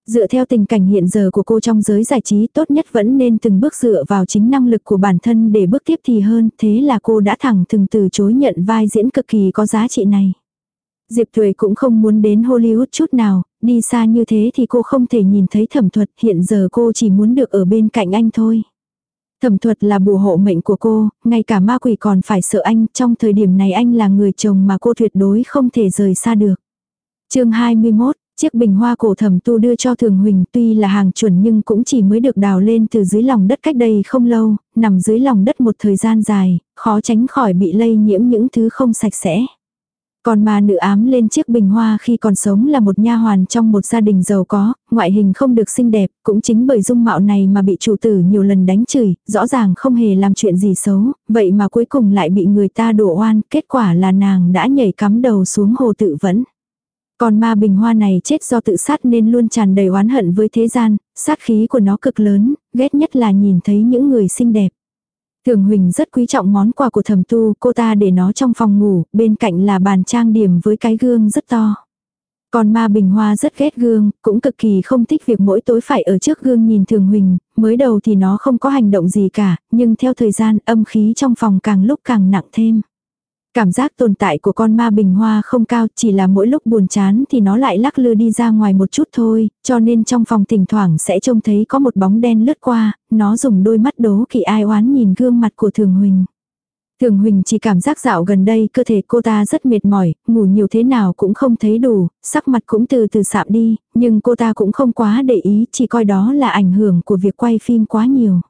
Dựa theo tình cảnh hiện giờ của cô trong giới giải trí tốt nhất vẫn nên từng bước dựa vào chính năng lực của bản thân để bước tiếp thì hơn, thế là cô đã thẳng thừng từ chối nhận vai diễn cực kỳ có giá trị này. Diệp Thuệ cũng không muốn đến Hollywood chút nào, đi xa như thế thì cô không thể nhìn thấy thẩm thuật, hiện giờ cô chỉ muốn được ở bên cạnh anh thôi. Thẩm thuật là bùa hộ mệnh của cô, ngay cả ma quỷ còn phải sợ anh, trong thời điểm này anh là người chồng mà cô tuyệt đối không thể rời xa được. chương 21, Chiếc bình hoa cổ thẩm tu đưa cho Thường Huỳnh tuy là hàng chuẩn nhưng cũng chỉ mới được đào lên từ dưới lòng đất cách đây không lâu, nằm dưới lòng đất một thời gian dài, khó tránh khỏi bị lây nhiễm những thứ không sạch sẽ. Còn mà nữ ám lên chiếc bình hoa khi còn sống là một nha hoàn trong một gia đình giàu có, ngoại hình không được xinh đẹp, cũng chính bởi dung mạo này mà bị chủ tử nhiều lần đánh chửi, rõ ràng không hề làm chuyện gì xấu, vậy mà cuối cùng lại bị người ta đổ oan, kết quả là nàng đã nhảy cắm đầu xuống hồ tự vẫn. Còn ma bình hoa này chết do tự sát nên luôn tràn đầy oán hận với thế gian, sát khí của nó cực lớn, ghét nhất là nhìn thấy những người xinh đẹp. Thường Huỳnh rất quý trọng món quà của thẩm tu, cô ta để nó trong phòng ngủ, bên cạnh là bàn trang điểm với cái gương rất to. Còn ma bình hoa rất ghét gương, cũng cực kỳ không thích việc mỗi tối phải ở trước gương nhìn Thường Huỳnh, mới đầu thì nó không có hành động gì cả, nhưng theo thời gian âm khí trong phòng càng lúc càng nặng thêm. Cảm giác tồn tại của con ma bình hoa không cao, chỉ là mỗi lúc buồn chán thì nó lại lắc lư đi ra ngoài một chút thôi, cho nên trong phòng thỉnh thoảng sẽ trông thấy có một bóng đen lướt qua, nó dùng đôi mắt đố kỵ ai oán nhìn gương mặt của Thường Huỳnh. Thường Huỳnh chỉ cảm giác dạo gần đây cơ thể cô ta rất mệt mỏi, ngủ nhiều thế nào cũng không thấy đủ, sắc mặt cũng từ từ sạm đi, nhưng cô ta cũng không quá để ý, chỉ coi đó là ảnh hưởng của việc quay phim quá nhiều.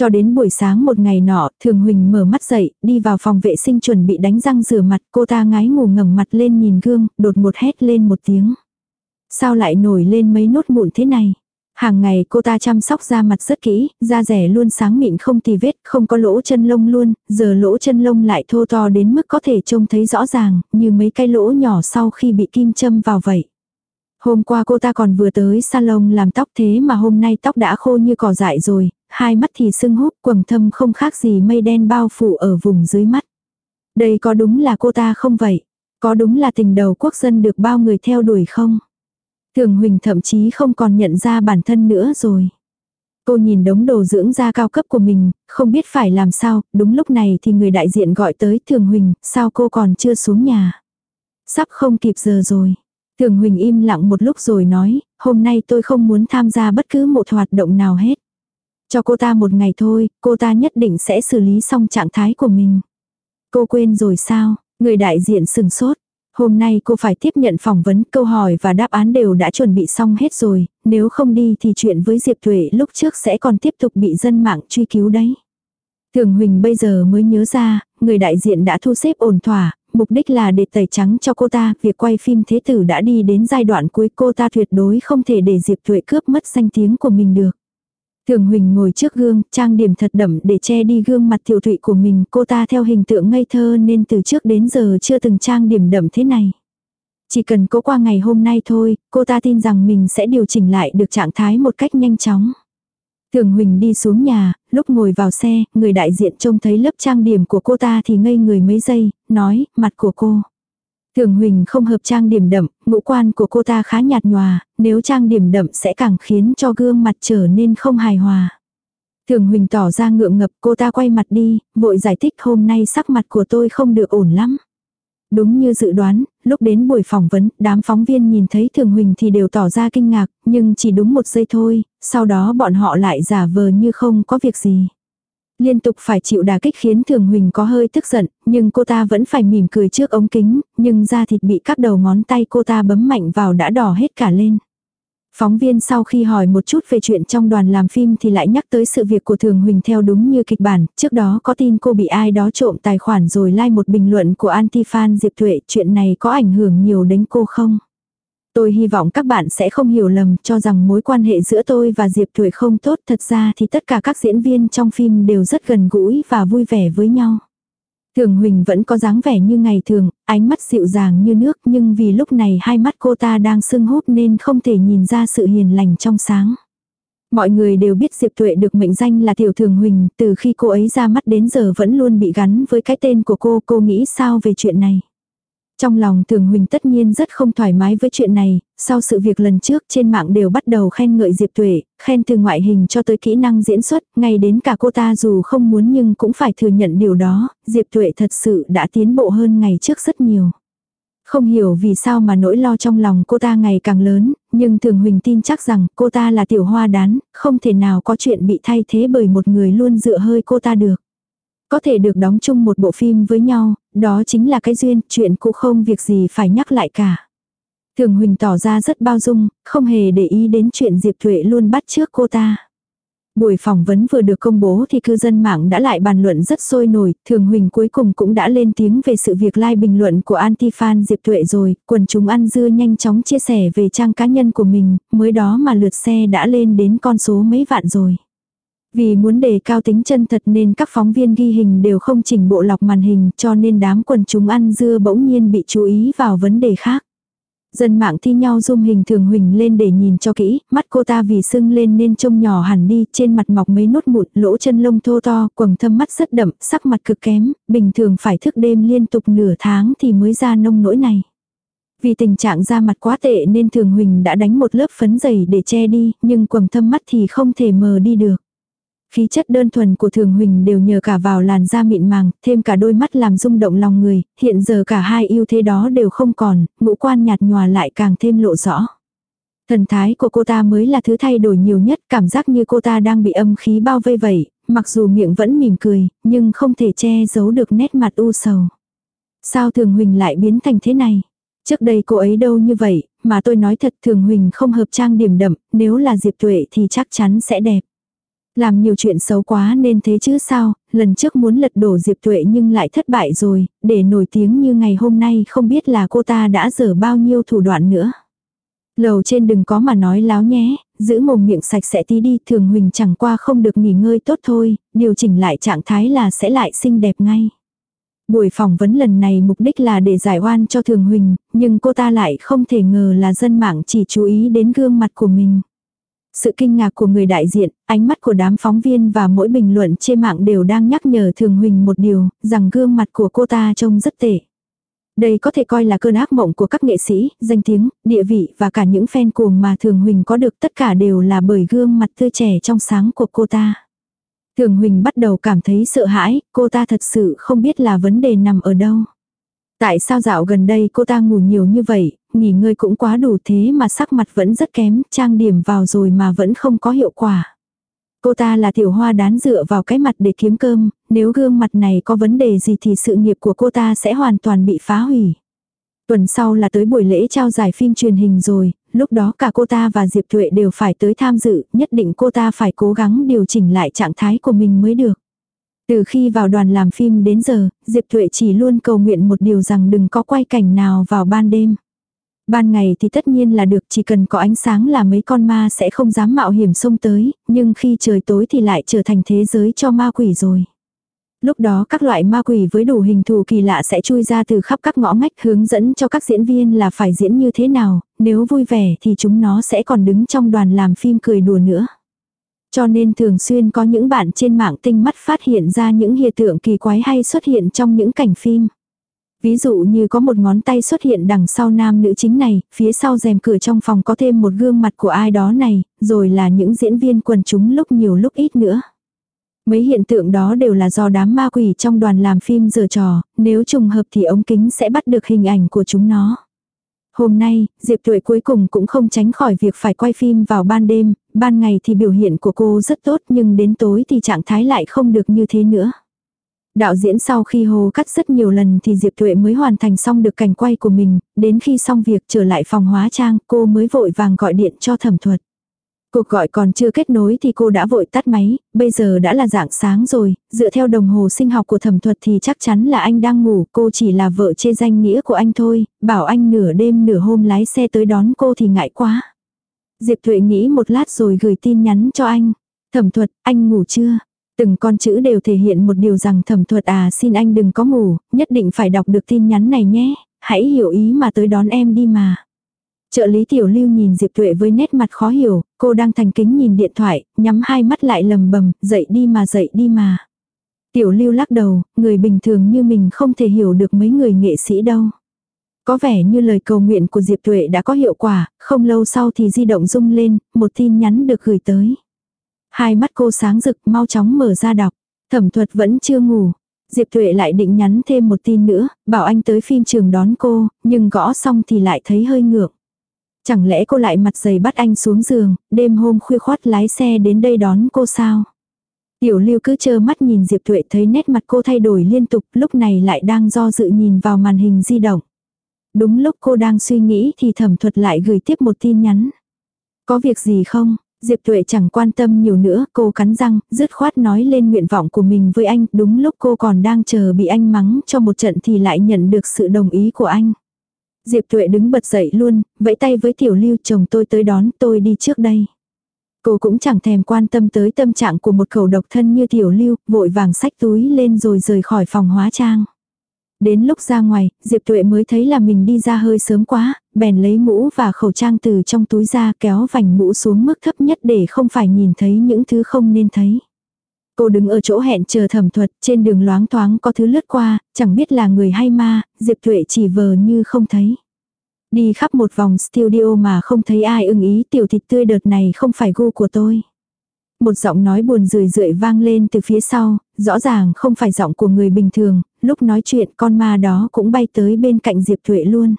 Cho đến buổi sáng một ngày nọ, Thường Huỳnh mở mắt dậy, đi vào phòng vệ sinh chuẩn bị đánh răng rửa mặt, cô ta ngái ngủ ngẩng mặt lên nhìn gương, đột một hét lên một tiếng. Sao lại nổi lên mấy nốt mụn thế này? Hàng ngày cô ta chăm sóc da mặt rất kỹ, da rẻ luôn sáng mịn không tì vết, không có lỗ chân lông luôn, giờ lỗ chân lông lại thô to đến mức có thể trông thấy rõ ràng, như mấy cái lỗ nhỏ sau khi bị kim châm vào vậy. Hôm qua cô ta còn vừa tới salon làm tóc thế mà hôm nay tóc đã khô như cỏ dại rồi, hai mắt thì sưng húp quầng thâm không khác gì mây đen bao phủ ở vùng dưới mắt. Đây có đúng là cô ta không vậy? Có đúng là tình đầu quốc dân được bao người theo đuổi không? Thường Huỳnh thậm chí không còn nhận ra bản thân nữa rồi. Cô nhìn đống đồ dưỡng da cao cấp của mình, không biết phải làm sao, đúng lúc này thì người đại diện gọi tới Thường Huỳnh, sao cô còn chưa xuống nhà? Sắp không kịp giờ rồi. Thường Huỳnh im lặng một lúc rồi nói, hôm nay tôi không muốn tham gia bất cứ một hoạt động nào hết. Cho cô ta một ngày thôi, cô ta nhất định sẽ xử lý xong trạng thái của mình. Cô quên rồi sao? Người đại diện sừng sốt. Hôm nay cô phải tiếp nhận phỏng vấn, câu hỏi và đáp án đều đã chuẩn bị xong hết rồi, nếu không đi thì chuyện với Diệp Thuệ lúc trước sẽ còn tiếp tục bị dân mạng truy cứu đấy. Thường Huỳnh bây giờ mới nhớ ra, người đại diện đã thu xếp ổn thỏa, mục đích là để tẩy trắng cho cô ta, việc quay phim thế tử đã đi đến giai đoạn cuối cô ta tuyệt đối không thể để Diệp Thuệ cướp mất danh tiếng của mình được. Thường Huỳnh ngồi trước gương, trang điểm thật đậm để che đi gương mặt tiểu thụy của mình, cô ta theo hình tượng ngây thơ nên từ trước đến giờ chưa từng trang điểm đậm thế này. Chỉ cần cố qua ngày hôm nay thôi, cô ta tin rằng mình sẽ điều chỉnh lại được trạng thái một cách nhanh chóng. Thường Huỳnh đi xuống nhà, lúc ngồi vào xe, người đại diện trông thấy lớp trang điểm của cô ta thì ngây người mấy giây, nói, mặt của cô. Thường Huỳnh không hợp trang điểm đậm, ngũ quan của cô ta khá nhạt nhòa, nếu trang điểm đậm sẽ càng khiến cho gương mặt trở nên không hài hòa. Thường Huỳnh tỏ ra ngượng ngập cô ta quay mặt đi, vội giải thích hôm nay sắc mặt của tôi không được ổn lắm. Đúng như dự đoán, lúc đến buổi phỏng vấn, đám phóng viên nhìn thấy Thường Huỳnh thì đều tỏ ra kinh ngạc, nhưng chỉ đúng một giây thôi, sau đó bọn họ lại giả vờ như không có việc gì. Liên tục phải chịu đả kích khiến Thường Huỳnh có hơi tức giận, nhưng cô ta vẫn phải mỉm cười trước ống kính, nhưng da thịt bị các đầu ngón tay cô ta bấm mạnh vào đã đỏ hết cả lên. Phóng viên sau khi hỏi một chút về chuyện trong đoàn làm phim thì lại nhắc tới sự việc của Thường Huỳnh theo đúng như kịch bản, trước đó có tin cô bị ai đó trộm tài khoản rồi like một bình luận của anti-fan Diệp Thuệ, chuyện này có ảnh hưởng nhiều đến cô không? Tôi hy vọng các bạn sẽ không hiểu lầm cho rằng mối quan hệ giữa tôi và Diệp Tuệ không tốt, thật ra thì tất cả các diễn viên trong phim đều rất gần gũi và vui vẻ với nhau. Thường Huỳnh vẫn có dáng vẻ như ngày thường, ánh mắt dịu dàng như nước nhưng vì lúc này hai mắt cô ta đang sưng húp nên không thể nhìn ra sự hiền lành trong sáng. Mọi người đều biết Diệp Tuệ được mệnh danh là Tiểu Thường Huỳnh, từ khi cô ấy ra mắt đến giờ vẫn luôn bị gắn với cái tên của cô, cô nghĩ sao về chuyện này. Trong lòng Thường Huỳnh tất nhiên rất không thoải mái với chuyện này, sau sự việc lần trước trên mạng đều bắt đầu khen ngợi Diệp Tuệ, khen từ ngoại hình cho tới kỹ năng diễn xuất, ngay đến cả cô ta dù không muốn nhưng cũng phải thừa nhận điều đó, Diệp Tuệ thật sự đã tiến bộ hơn ngày trước rất nhiều. Không hiểu vì sao mà nỗi lo trong lòng cô ta ngày càng lớn, nhưng Thường Huỳnh tin chắc rằng cô ta là tiểu hoa đán, không thể nào có chuyện bị thay thế bởi một người luôn dựa hơi cô ta được. Có thể được đóng chung một bộ phim với nhau, đó chính là cái duyên, chuyện cũng không việc gì phải nhắc lại cả. Thường Huỳnh tỏ ra rất bao dung, không hề để ý đến chuyện Diệp Thuệ luôn bắt trước cô ta. Buổi phỏng vấn vừa được công bố thì cư dân mạng đã lại bàn luận rất sôi nổi, Thường Huỳnh cuối cùng cũng đã lên tiếng về sự việc like bình luận của anti-fan Diệp Tuệ rồi, quần chúng ăn dưa nhanh chóng chia sẻ về trang cá nhân của mình, mới đó mà lượt xe đã lên đến con số mấy vạn rồi. Vì muốn đề cao tính chân thật nên các phóng viên ghi hình đều không chỉnh bộ lọc màn hình cho nên đám quần chúng ăn dưa bỗng nhiên bị chú ý vào vấn đề khác. Dân mạng thi nhau zoom hình thường huỳnh lên để nhìn cho kỹ, mắt cô ta vì sưng lên nên trông nhỏ hẳn đi, trên mặt mọc mấy nốt mụn, lỗ chân lông thô to, quầng thâm mắt rất đậm, sắc mặt cực kém, bình thường phải thức đêm liên tục nửa tháng thì mới ra nông nỗi này. Vì tình trạng da mặt quá tệ nên thường huỳnh đã đánh một lớp phấn dày để che đi, nhưng quầng thâm mắt thì không thể mờ đi được. Khí chất đơn thuần của Thường Huỳnh đều nhờ cả vào làn da mịn màng, thêm cả đôi mắt làm rung động lòng người, hiện giờ cả hai ưu thế đó đều không còn, ngũ quan nhạt nhòa lại càng thêm lộ rõ. Thần thái của cô ta mới là thứ thay đổi nhiều nhất, cảm giác như cô ta đang bị âm khí bao vây vậy, mặc dù miệng vẫn mỉm cười, nhưng không thể che giấu được nét mặt u sầu. Sao Thường Huỳnh lại biến thành thế này? Trước đây cô ấy đâu như vậy, mà tôi nói thật Thường Huỳnh không hợp trang điểm đậm, nếu là Diệp Tuệ thì chắc chắn sẽ đẹp. Làm nhiều chuyện xấu quá nên thế chứ sao, lần trước muốn lật đổ Diệp Tuệ nhưng lại thất bại rồi, để nổi tiếng như ngày hôm nay không biết là cô ta đã dở bao nhiêu thủ đoạn nữa. Lầu trên đừng có mà nói láo nhé, giữ mồm miệng sạch sẽ tí đi, thường Huỳnh chẳng qua không được nghỉ ngơi tốt thôi, điều chỉnh lại trạng thái là sẽ lại xinh đẹp ngay. Buổi phỏng vấn lần này mục đích là để giải oan cho Thường Huỳnh, nhưng cô ta lại không thể ngờ là dân mạng chỉ chú ý đến gương mặt của mình. Sự kinh ngạc của người đại diện, ánh mắt của đám phóng viên và mỗi bình luận trên mạng đều đang nhắc nhở Thường Huỳnh một điều, rằng gương mặt của cô ta trông rất tệ. Đây có thể coi là cơn ác mộng của các nghệ sĩ, danh tiếng, địa vị và cả những fan cuồng mà Thường Huỳnh có được tất cả đều là bởi gương mặt tươi trẻ trong sáng của cô ta. Thường Huỳnh bắt đầu cảm thấy sợ hãi, cô ta thật sự không biết là vấn đề nằm ở đâu. Tại sao dạo gần đây cô ta ngủ nhiều như vậy, nghỉ ngơi cũng quá đủ thế mà sắc mặt vẫn rất kém, trang điểm vào rồi mà vẫn không có hiệu quả. Cô ta là tiểu hoa đán dựa vào cái mặt để kiếm cơm, nếu gương mặt này có vấn đề gì thì sự nghiệp của cô ta sẽ hoàn toàn bị phá hủy. Tuần sau là tới buổi lễ trao giải phim truyền hình rồi, lúc đó cả cô ta và Diệp Thuệ đều phải tới tham dự, nhất định cô ta phải cố gắng điều chỉnh lại trạng thái của mình mới được. Từ khi vào đoàn làm phim đến giờ, Diệp Thuệ chỉ luôn cầu nguyện một điều rằng đừng có quay cảnh nào vào ban đêm. Ban ngày thì tất nhiên là được chỉ cần có ánh sáng là mấy con ma sẽ không dám mạo hiểm xông tới, nhưng khi trời tối thì lại trở thành thế giới cho ma quỷ rồi. Lúc đó các loại ma quỷ với đủ hình thù kỳ lạ sẽ chui ra từ khắp các ngõ ngách hướng dẫn cho các diễn viên là phải diễn như thế nào, nếu vui vẻ thì chúng nó sẽ còn đứng trong đoàn làm phim cười đùa nữa. Cho nên thường xuyên có những bạn trên mạng tinh mắt phát hiện ra những hiện tượng kỳ quái hay xuất hiện trong những cảnh phim. Ví dụ như có một ngón tay xuất hiện đằng sau nam nữ chính này, phía sau rèm cửa trong phòng có thêm một gương mặt của ai đó này, rồi là những diễn viên quần chúng lúc nhiều lúc ít nữa. Mấy hiện tượng đó đều là do đám ma quỷ trong đoàn làm phim giở trò, nếu trùng hợp thì ống kính sẽ bắt được hình ảnh của chúng nó. Hôm nay, Diệp Tuệ cuối cùng cũng không tránh khỏi việc phải quay phim vào ban đêm, ban ngày thì biểu hiện của cô rất tốt nhưng đến tối thì trạng thái lại không được như thế nữa. Đạo diễn sau khi hồ cắt rất nhiều lần thì Diệp Tuệ mới hoàn thành xong được cảnh quay của mình, đến khi xong việc trở lại phòng hóa trang cô mới vội vàng gọi điện cho thẩm thuật. Cuộc gọi còn chưa kết nối thì cô đã vội tắt máy, bây giờ đã là dạng sáng rồi, dựa theo đồng hồ sinh học của thẩm thuật thì chắc chắn là anh đang ngủ, cô chỉ là vợ chê danh nghĩa của anh thôi, bảo anh nửa đêm nửa hôm lái xe tới đón cô thì ngại quá. Diệp Thuệ nghĩ một lát rồi gửi tin nhắn cho anh. Thẩm thuật, anh ngủ chưa? Từng con chữ đều thể hiện một điều rằng thẩm thuật à xin anh đừng có ngủ, nhất định phải đọc được tin nhắn này nhé, hãy hiểu ý mà tới đón em đi mà. Trợ lý tiểu lưu nhìn Diệp Tuệ với nét mặt khó hiểu, cô đang thành kính nhìn điện thoại, nhắm hai mắt lại lầm bầm, dậy đi mà dậy đi mà. Tiểu lưu lắc đầu, người bình thường như mình không thể hiểu được mấy người nghệ sĩ đâu. Có vẻ như lời cầu nguyện của Diệp Tuệ đã có hiệu quả, không lâu sau thì di động rung lên, một tin nhắn được gửi tới. Hai mắt cô sáng rực mau chóng mở ra đọc. Thẩm thuật vẫn chưa ngủ. Diệp Thuệ lại định nhắn thêm một tin nữa, bảo anh tới phim trường đón cô, nhưng gõ xong thì lại thấy hơi ngược. Chẳng lẽ cô lại mặt dày bắt anh xuống giường, đêm hôm khuya khoát lái xe đến đây đón cô sao? Tiểu lưu cứ chơ mắt nhìn Diệp Thuệ thấy nét mặt cô thay đổi liên tục, lúc này lại đang do dự nhìn vào màn hình di động. Đúng lúc cô đang suy nghĩ thì thẩm thuật lại gửi tiếp một tin nhắn. Có việc gì không? Diệp Tuệ chẳng quan tâm nhiều nữa, cô cắn răng, dứt khoát nói lên nguyện vọng của mình với anh, đúng lúc cô còn đang chờ bị anh mắng cho một trận thì lại nhận được sự đồng ý của anh. Diệp Tuệ đứng bật dậy luôn, vẫy tay với Tiểu Lưu chồng tôi tới đón tôi đi trước đây. Cô cũng chẳng thèm quan tâm tới tâm trạng của một khẩu độc thân như Tiểu Lưu, vội vàng xách túi lên rồi rời khỏi phòng hóa trang. Đến lúc ra ngoài, Diệp Tuệ mới thấy là mình đi ra hơi sớm quá, bèn lấy mũ và khẩu trang từ trong túi ra kéo vành mũ xuống mức thấp nhất để không phải nhìn thấy những thứ không nên thấy. Cô đứng ở chỗ hẹn chờ thẩm thuật, trên đường loáng thoáng có thứ lướt qua, chẳng biết là người hay ma, Diệp Tuệ chỉ vờ như không thấy. Đi khắp một vòng studio mà không thấy ai ưng ý tiểu thịt tươi đợt này không phải gu của tôi. Một giọng nói buồn rười rượi vang lên từ phía sau, rõ ràng không phải giọng của người bình thường, lúc nói chuyện con ma đó cũng bay tới bên cạnh Diệp Thuệ luôn.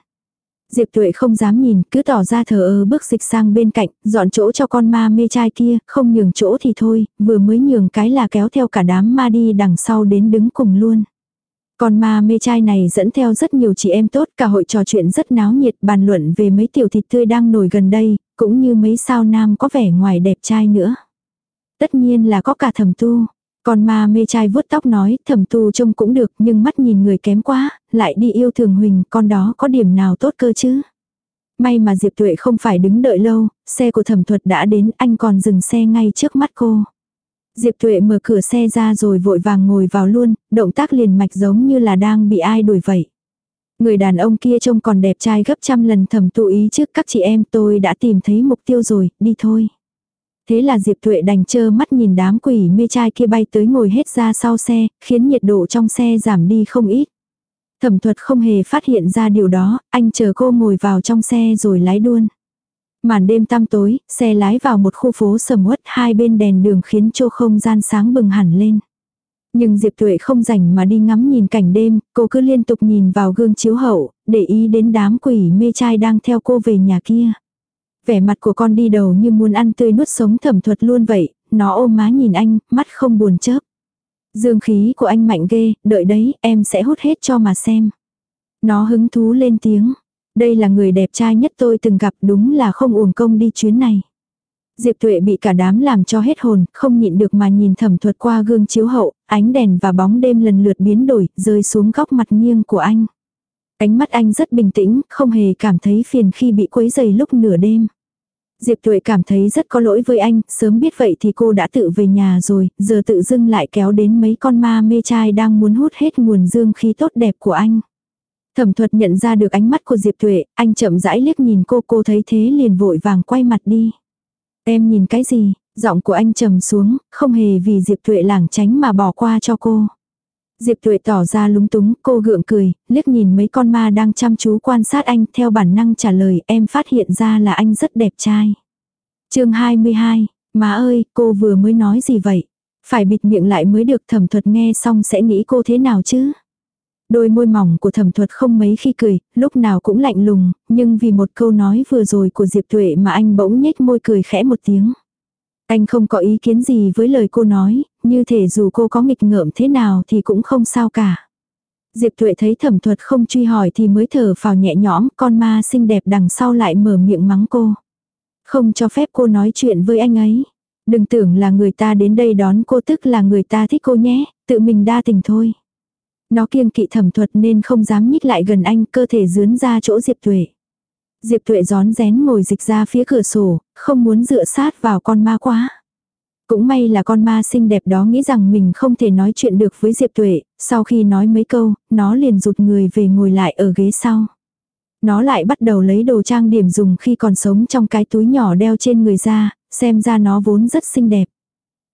Diệp Thuệ không dám nhìn, cứ tỏ ra thờ ơ bước dịch sang bên cạnh, dọn chỗ cho con ma mê trai kia, không nhường chỗ thì thôi, vừa mới nhường cái là kéo theo cả đám ma đi đằng sau đến đứng cùng luôn. Con ma mê trai này dẫn theo rất nhiều chị em tốt, cả hội trò chuyện rất náo nhiệt bàn luận về mấy tiểu thịt tươi đang nổi gần đây, cũng như mấy sao nam có vẻ ngoài đẹp trai nữa. Tất nhiên là có cả thầm tu. Còn ma mê trai vuốt tóc nói, thẩm tu trông cũng được nhưng mắt nhìn người kém quá, lại đi yêu thường huỳnh, con đó có điểm nào tốt cơ chứ. May mà Diệp Tuệ không phải đứng đợi lâu, xe của thẩm thuật đã đến, anh còn dừng xe ngay trước mắt cô. Diệp Tuệ mở cửa xe ra rồi vội vàng ngồi vào luôn, động tác liền mạch giống như là đang bị ai đuổi vậy. Người đàn ông kia trông còn đẹp trai gấp trăm lần thẩm tụ ý trước các chị em tôi đã tìm thấy mục tiêu rồi, đi thôi. Thế là Diệp Tuệ đành chơ mắt nhìn đám quỷ mê trai kia bay tới ngồi hết ra sau xe, khiến nhiệt độ trong xe giảm đi không ít. Thẩm thuật không hề phát hiện ra điều đó, anh chờ cô ngồi vào trong xe rồi lái đuôn. Màn đêm tăm tối, xe lái vào một khu phố sầm uất hai bên đèn đường khiến cho không gian sáng bừng hẳn lên. Nhưng Diệp Tuệ không rảnh mà đi ngắm nhìn cảnh đêm, cô cứ liên tục nhìn vào gương chiếu hậu, để ý đến đám quỷ mê trai đang theo cô về nhà kia. Vẻ mặt của con đi đầu như muốn ăn tươi nuốt sống thẩm thuật luôn vậy, nó ôm má nhìn anh, mắt không buồn chớp. Dương khí của anh mạnh ghê, đợi đấy, em sẽ hút hết cho mà xem. Nó hứng thú lên tiếng. Đây là người đẹp trai nhất tôi từng gặp đúng là không uổng công đi chuyến này. Diệp Tuệ bị cả đám làm cho hết hồn, không nhịn được mà nhìn thẩm thuật qua gương chiếu hậu, ánh đèn và bóng đêm lần lượt biến đổi, rơi xuống góc mặt nghiêng của anh. Ánh mắt anh rất bình tĩnh, không hề cảm thấy phiền khi bị quấy dày lúc nửa đêm. Diệp Tuệ cảm thấy rất có lỗi với anh, sớm biết vậy thì cô đã tự về nhà rồi, giờ tự dưng lại kéo đến mấy con ma mê trai đang muốn hút hết nguồn dương khí tốt đẹp của anh. Thẩm thuật nhận ra được ánh mắt của Diệp Tuệ, anh chậm rãi liếc nhìn cô, cô thấy thế liền vội vàng quay mặt đi. Em nhìn cái gì? Giọng của anh trầm xuống, không hề vì Diệp Tuệ lảng tránh mà bỏ qua cho cô. Diệp Tuệ tỏ ra lúng túng, cô gượng cười, liếc nhìn mấy con ma đang chăm chú quan sát anh, theo bản năng trả lời em phát hiện ra là anh rất đẹp trai. chương 22, má ơi, cô vừa mới nói gì vậy? Phải bịt miệng lại mới được thẩm thuật nghe xong sẽ nghĩ cô thế nào chứ? Đôi môi mỏng của thẩm thuật không mấy khi cười, lúc nào cũng lạnh lùng, nhưng vì một câu nói vừa rồi của Diệp Tuệ mà anh bỗng nhếch môi cười khẽ một tiếng. Anh không có ý kiến gì với lời cô nói, như thể dù cô có nghịch ngợm thế nào thì cũng không sao cả. Diệp Tuệ thấy thẩm thuật không truy hỏi thì mới thở phào nhẹ nhõm, con ma xinh đẹp đằng sau lại mở miệng mắng cô. Không cho phép cô nói chuyện với anh ấy. Đừng tưởng là người ta đến đây đón cô tức là người ta thích cô nhé, tự mình đa tình thôi. Nó kiêng kỵ thẩm thuật nên không dám nhích lại gần anh cơ thể dướn ra chỗ Diệp Tuệ. Diệp Tuệ gión rén ngồi dịch ra phía cửa sổ, không muốn dựa sát vào con ma quá. Cũng may là con ma xinh đẹp đó nghĩ rằng mình không thể nói chuyện được với Diệp Tuệ, sau khi nói mấy câu, nó liền rụt người về ngồi lại ở ghế sau. Nó lại bắt đầu lấy đồ trang điểm dùng khi còn sống trong cái túi nhỏ đeo trên người ra, xem ra nó vốn rất xinh đẹp.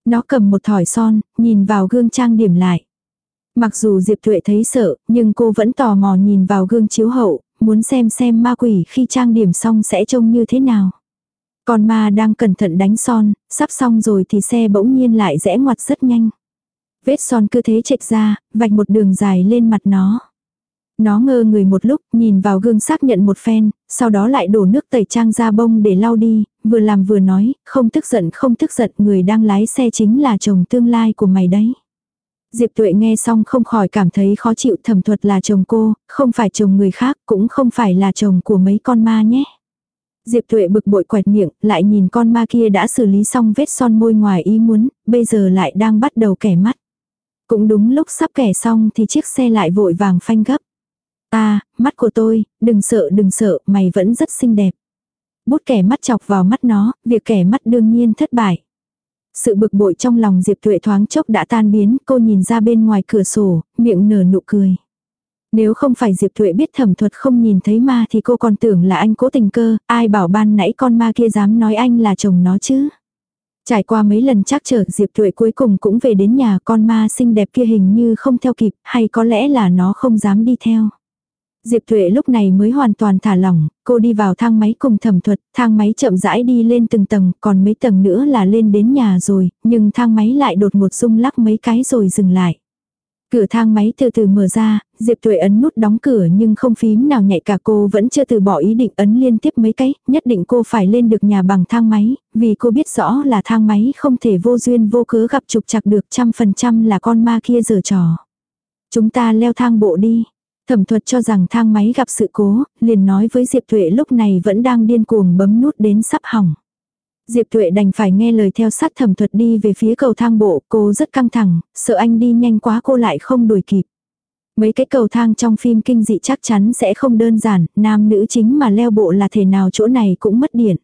Nó cầm một thỏi son, nhìn vào gương trang điểm lại. Mặc dù Diệp Tuệ thấy sợ, nhưng cô vẫn tò mò nhìn vào gương chiếu hậu, muốn xem xem ma quỷ khi trang điểm xong sẽ trông như thế nào. Con ma đang cẩn thận đánh son, sắp xong rồi thì xe bỗng nhiên lại rẽ ngoặt rất nhanh. Vết son cứ thế chệch ra, vạch một đường dài lên mặt nó. Nó ngơ người một lúc, nhìn vào gương xác nhận một phen, sau đó lại đổ nước tẩy trang ra bông để lau đi, vừa làm vừa nói, không tức giận không tức giận, người đang lái xe chính là chồng tương lai của mày đấy. Diệp Tuệ nghe xong không khỏi cảm thấy khó chịu thẩm thuật là chồng cô, không phải chồng người khác, cũng không phải là chồng của mấy con ma nhé. Diệp Thuệ bực bội quẹt miệng, lại nhìn con ma kia đã xử lý xong vết son môi ngoài ý muốn, bây giờ lại đang bắt đầu kẻ mắt. Cũng đúng lúc sắp kẻ xong thì chiếc xe lại vội vàng phanh gấp. À, mắt của tôi, đừng sợ đừng sợ, mày vẫn rất xinh đẹp. Bút kẻ mắt chọc vào mắt nó, việc kẻ mắt đương nhiên thất bại. Sự bực bội trong lòng Diệp Thuệ thoáng chốc đã tan biến, cô nhìn ra bên ngoài cửa sổ, miệng nở nụ cười. Nếu không phải Diệp Thuệ biết thẩm thuật không nhìn thấy ma thì cô còn tưởng là anh cố tình cơ, ai bảo ban nãy con ma kia dám nói anh là chồng nó chứ. Trải qua mấy lần chắc trở Diệp Thuệ cuối cùng cũng về đến nhà con ma xinh đẹp kia hình như không theo kịp, hay có lẽ là nó không dám đi theo. Diệp Thuệ lúc này mới hoàn toàn thả lỏng, cô đi vào thang máy cùng thẩm thuật, thang máy chậm rãi đi lên từng tầng, còn mấy tầng nữa là lên đến nhà rồi, nhưng thang máy lại đột ngột rung lắc mấy cái rồi dừng lại. Cửa thang máy từ từ mở ra, Diệp Tuệ ấn nút đóng cửa nhưng không phím nào nhạy cả cô vẫn chưa từ bỏ ý định ấn liên tiếp mấy cái, nhất định cô phải lên được nhà bằng thang máy, vì cô biết rõ là thang máy không thể vô duyên vô cớ gặp trục chặt được trăm phần trăm là con ma kia giở trò. Chúng ta leo thang bộ đi. Thẩm thuật cho rằng thang máy gặp sự cố, liền nói với Diệp Tuệ lúc này vẫn đang điên cuồng bấm nút đến sắp hỏng. Diệp Tuệ đành phải nghe lời theo sát thẩm thuật đi về phía cầu thang bộ, cô rất căng thẳng, sợ anh đi nhanh quá cô lại không đuổi kịp. Mấy cái cầu thang trong phim kinh dị chắc chắn sẽ không đơn giản, nam nữ chính mà leo bộ là thể nào chỗ này cũng mất điện.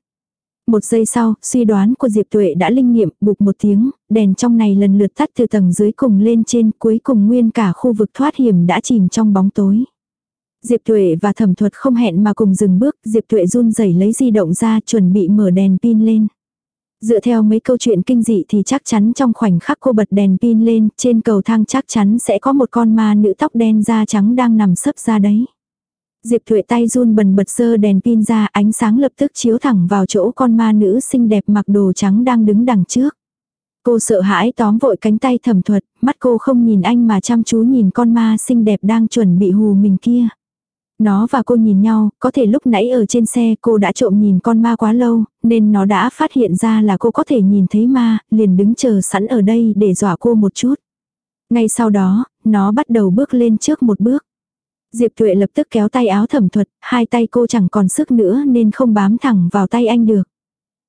Một giây sau, suy đoán của Diệp Tuệ đã linh nghiệm, bục một tiếng, đèn trong này lần lượt tắt từ tầng dưới cùng lên trên, cuối cùng nguyên cả khu vực thoát hiểm đã chìm trong bóng tối. Diệp Tuệ và thẩm thuật không hẹn mà cùng dừng bước, Diệp Tuệ run rẩy lấy di động ra chuẩn bị mở đèn pin lên. Dựa theo mấy câu chuyện kinh dị thì chắc chắn trong khoảnh khắc cô bật đèn pin lên, trên cầu thang chắc chắn sẽ có một con ma nữ tóc đen da trắng đang nằm sấp ra đấy. Diệp Thuệ tay run bần bật sơ đèn pin ra ánh sáng lập tức chiếu thẳng vào chỗ con ma nữ xinh đẹp mặc đồ trắng đang đứng đằng trước. Cô sợ hãi tóm vội cánh tay thẩm thuật, mắt cô không nhìn anh mà chăm chú nhìn con ma xinh đẹp đang chuẩn bị hù mình kia. Nó và cô nhìn nhau, có thể lúc nãy ở trên xe cô đã trộm nhìn con ma quá lâu, nên nó đã phát hiện ra là cô có thể nhìn thấy ma, liền đứng chờ sẵn ở đây để dọa cô một chút. Ngay sau đó, nó bắt đầu bước lên trước một bước. Diệp Tuệ lập tức kéo tay áo thẩm thuật, hai tay cô chẳng còn sức nữa nên không bám thẳng vào tay anh được.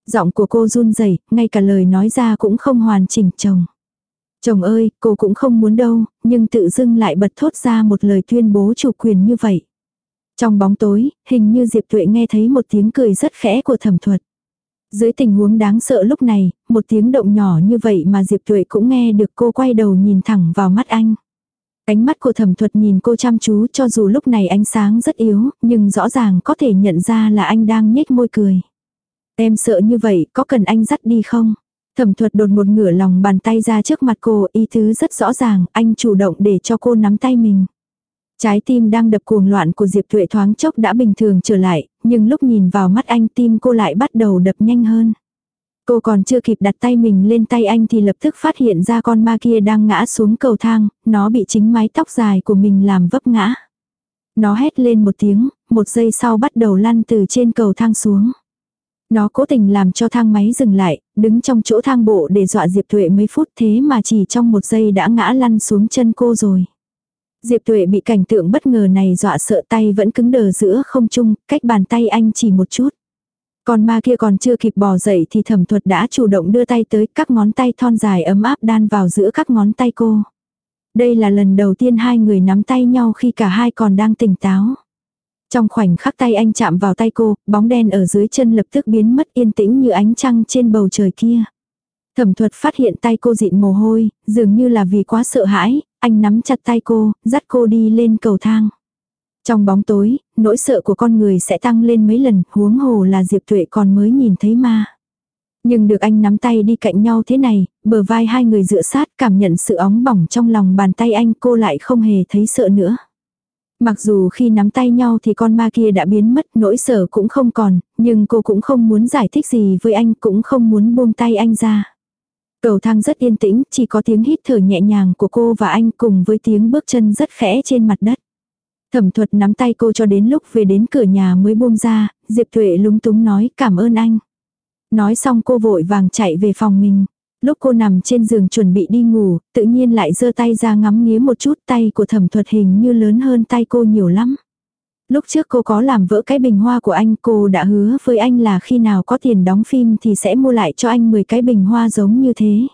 Giọng của cô run rẩy, ngay cả lời nói ra cũng không hoàn chỉnh chồng. Chồng ơi, cô cũng không muốn đâu, nhưng tự dưng lại bật thốt ra một lời tuyên bố chủ quyền như vậy. Trong bóng tối, hình như Diệp Tuệ nghe thấy một tiếng cười rất khẽ của thẩm thuật. Dưới tình huống đáng sợ lúc này, một tiếng động nhỏ như vậy mà Diệp Tuệ cũng nghe được cô quay đầu nhìn thẳng vào mắt anh. Ánh mắt của thẩm thuật nhìn cô chăm chú cho dù lúc này ánh sáng rất yếu, nhưng rõ ràng có thể nhận ra là anh đang nhếch môi cười. Em sợ như vậy, có cần anh dắt đi không? Thẩm thuật đột một ngửa lòng bàn tay ra trước mặt cô, ý tứ rất rõ ràng, anh chủ động để cho cô nắm tay mình. Trái tim đang đập cuồng loạn của Diệp Thuệ thoáng chốc đã bình thường trở lại, nhưng lúc nhìn vào mắt anh tim cô lại bắt đầu đập nhanh hơn. Cô còn chưa kịp đặt tay mình lên tay anh thì lập tức phát hiện ra con ma kia đang ngã xuống cầu thang, nó bị chính mái tóc dài của mình làm vấp ngã. Nó hét lên một tiếng, một giây sau bắt đầu lăn từ trên cầu thang xuống. Nó cố tình làm cho thang máy dừng lại, đứng trong chỗ thang bộ để dọa Diệp Thuệ mấy phút thế mà chỉ trong một giây đã ngã lăn xuống chân cô rồi. Diệp Tuệ bị cảnh tượng bất ngờ này dọa sợ tay vẫn cứng đờ giữa không trung, cách bàn tay anh chỉ một chút. Còn ma kia còn chưa kịp bò dậy thì thẩm thuật đã chủ động đưa tay tới các ngón tay thon dài ấm áp đan vào giữa các ngón tay cô. Đây là lần đầu tiên hai người nắm tay nhau khi cả hai còn đang tỉnh táo. Trong khoảnh khắc tay anh chạm vào tay cô, bóng đen ở dưới chân lập tức biến mất yên tĩnh như ánh trăng trên bầu trời kia. Thẩm thuật phát hiện tay cô dịn mồ hôi, dường như là vì quá sợ hãi, anh nắm chặt tay cô, dắt cô đi lên cầu thang. Trong bóng tối, nỗi sợ của con người sẽ tăng lên mấy lần, huống hồ là Diệp Tuệ còn mới nhìn thấy ma. Nhưng được anh nắm tay đi cạnh nhau thế này, bờ vai hai người dựa sát cảm nhận sự óng bỏng trong lòng bàn tay anh cô lại không hề thấy sợ nữa. Mặc dù khi nắm tay nhau thì con ma kia đã biến mất, nỗi sợ cũng không còn, nhưng cô cũng không muốn giải thích gì với anh, cũng không muốn buông tay anh ra. Cầu thang rất yên tĩnh, chỉ có tiếng hít thở nhẹ nhàng của cô và anh cùng với tiếng bước chân rất khẽ trên mặt đất. Thẩm thuật nắm tay cô cho đến lúc về đến cửa nhà mới buông ra, Diệp Thuệ lúng túng nói cảm ơn anh. Nói xong cô vội vàng chạy về phòng mình. Lúc cô nằm trên giường chuẩn bị đi ngủ, tự nhiên lại giơ tay ra ngắm nghía một chút tay của thẩm thuật hình như lớn hơn tay cô nhiều lắm. Lúc trước cô có làm vỡ cái bình hoa của anh cô đã hứa với anh là khi nào có tiền đóng phim thì sẽ mua lại cho anh 10 cái bình hoa giống như thế.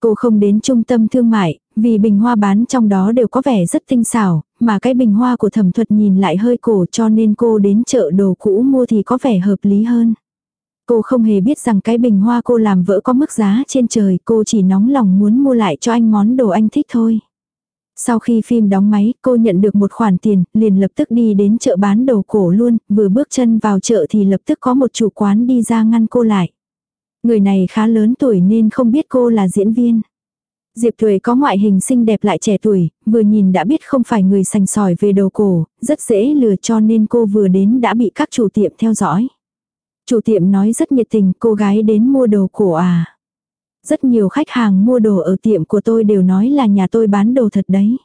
Cô không đến trung tâm thương mại, vì bình hoa bán trong đó đều có vẻ rất tinh xảo, mà cái bình hoa của thẩm thuật nhìn lại hơi cổ cho nên cô đến chợ đồ cũ mua thì có vẻ hợp lý hơn. Cô không hề biết rằng cái bình hoa cô làm vỡ có mức giá trên trời, cô chỉ nóng lòng muốn mua lại cho anh món đồ anh thích thôi. Sau khi phim đóng máy, cô nhận được một khoản tiền, liền lập tức đi đến chợ bán đồ cổ luôn, vừa bước chân vào chợ thì lập tức có một chủ quán đi ra ngăn cô lại. Người này khá lớn tuổi nên không biết cô là diễn viên. Diệp Thuệ có ngoại hình xinh đẹp lại trẻ tuổi, vừa nhìn đã biết không phải người sành sỏi về đồ cổ, rất dễ lừa cho nên cô vừa đến đã bị các chủ tiệm theo dõi. Chủ tiệm nói rất nhiệt tình, cô gái đến mua đồ cổ à. Rất nhiều khách hàng mua đồ ở tiệm của tôi đều nói là nhà tôi bán đồ thật đấy.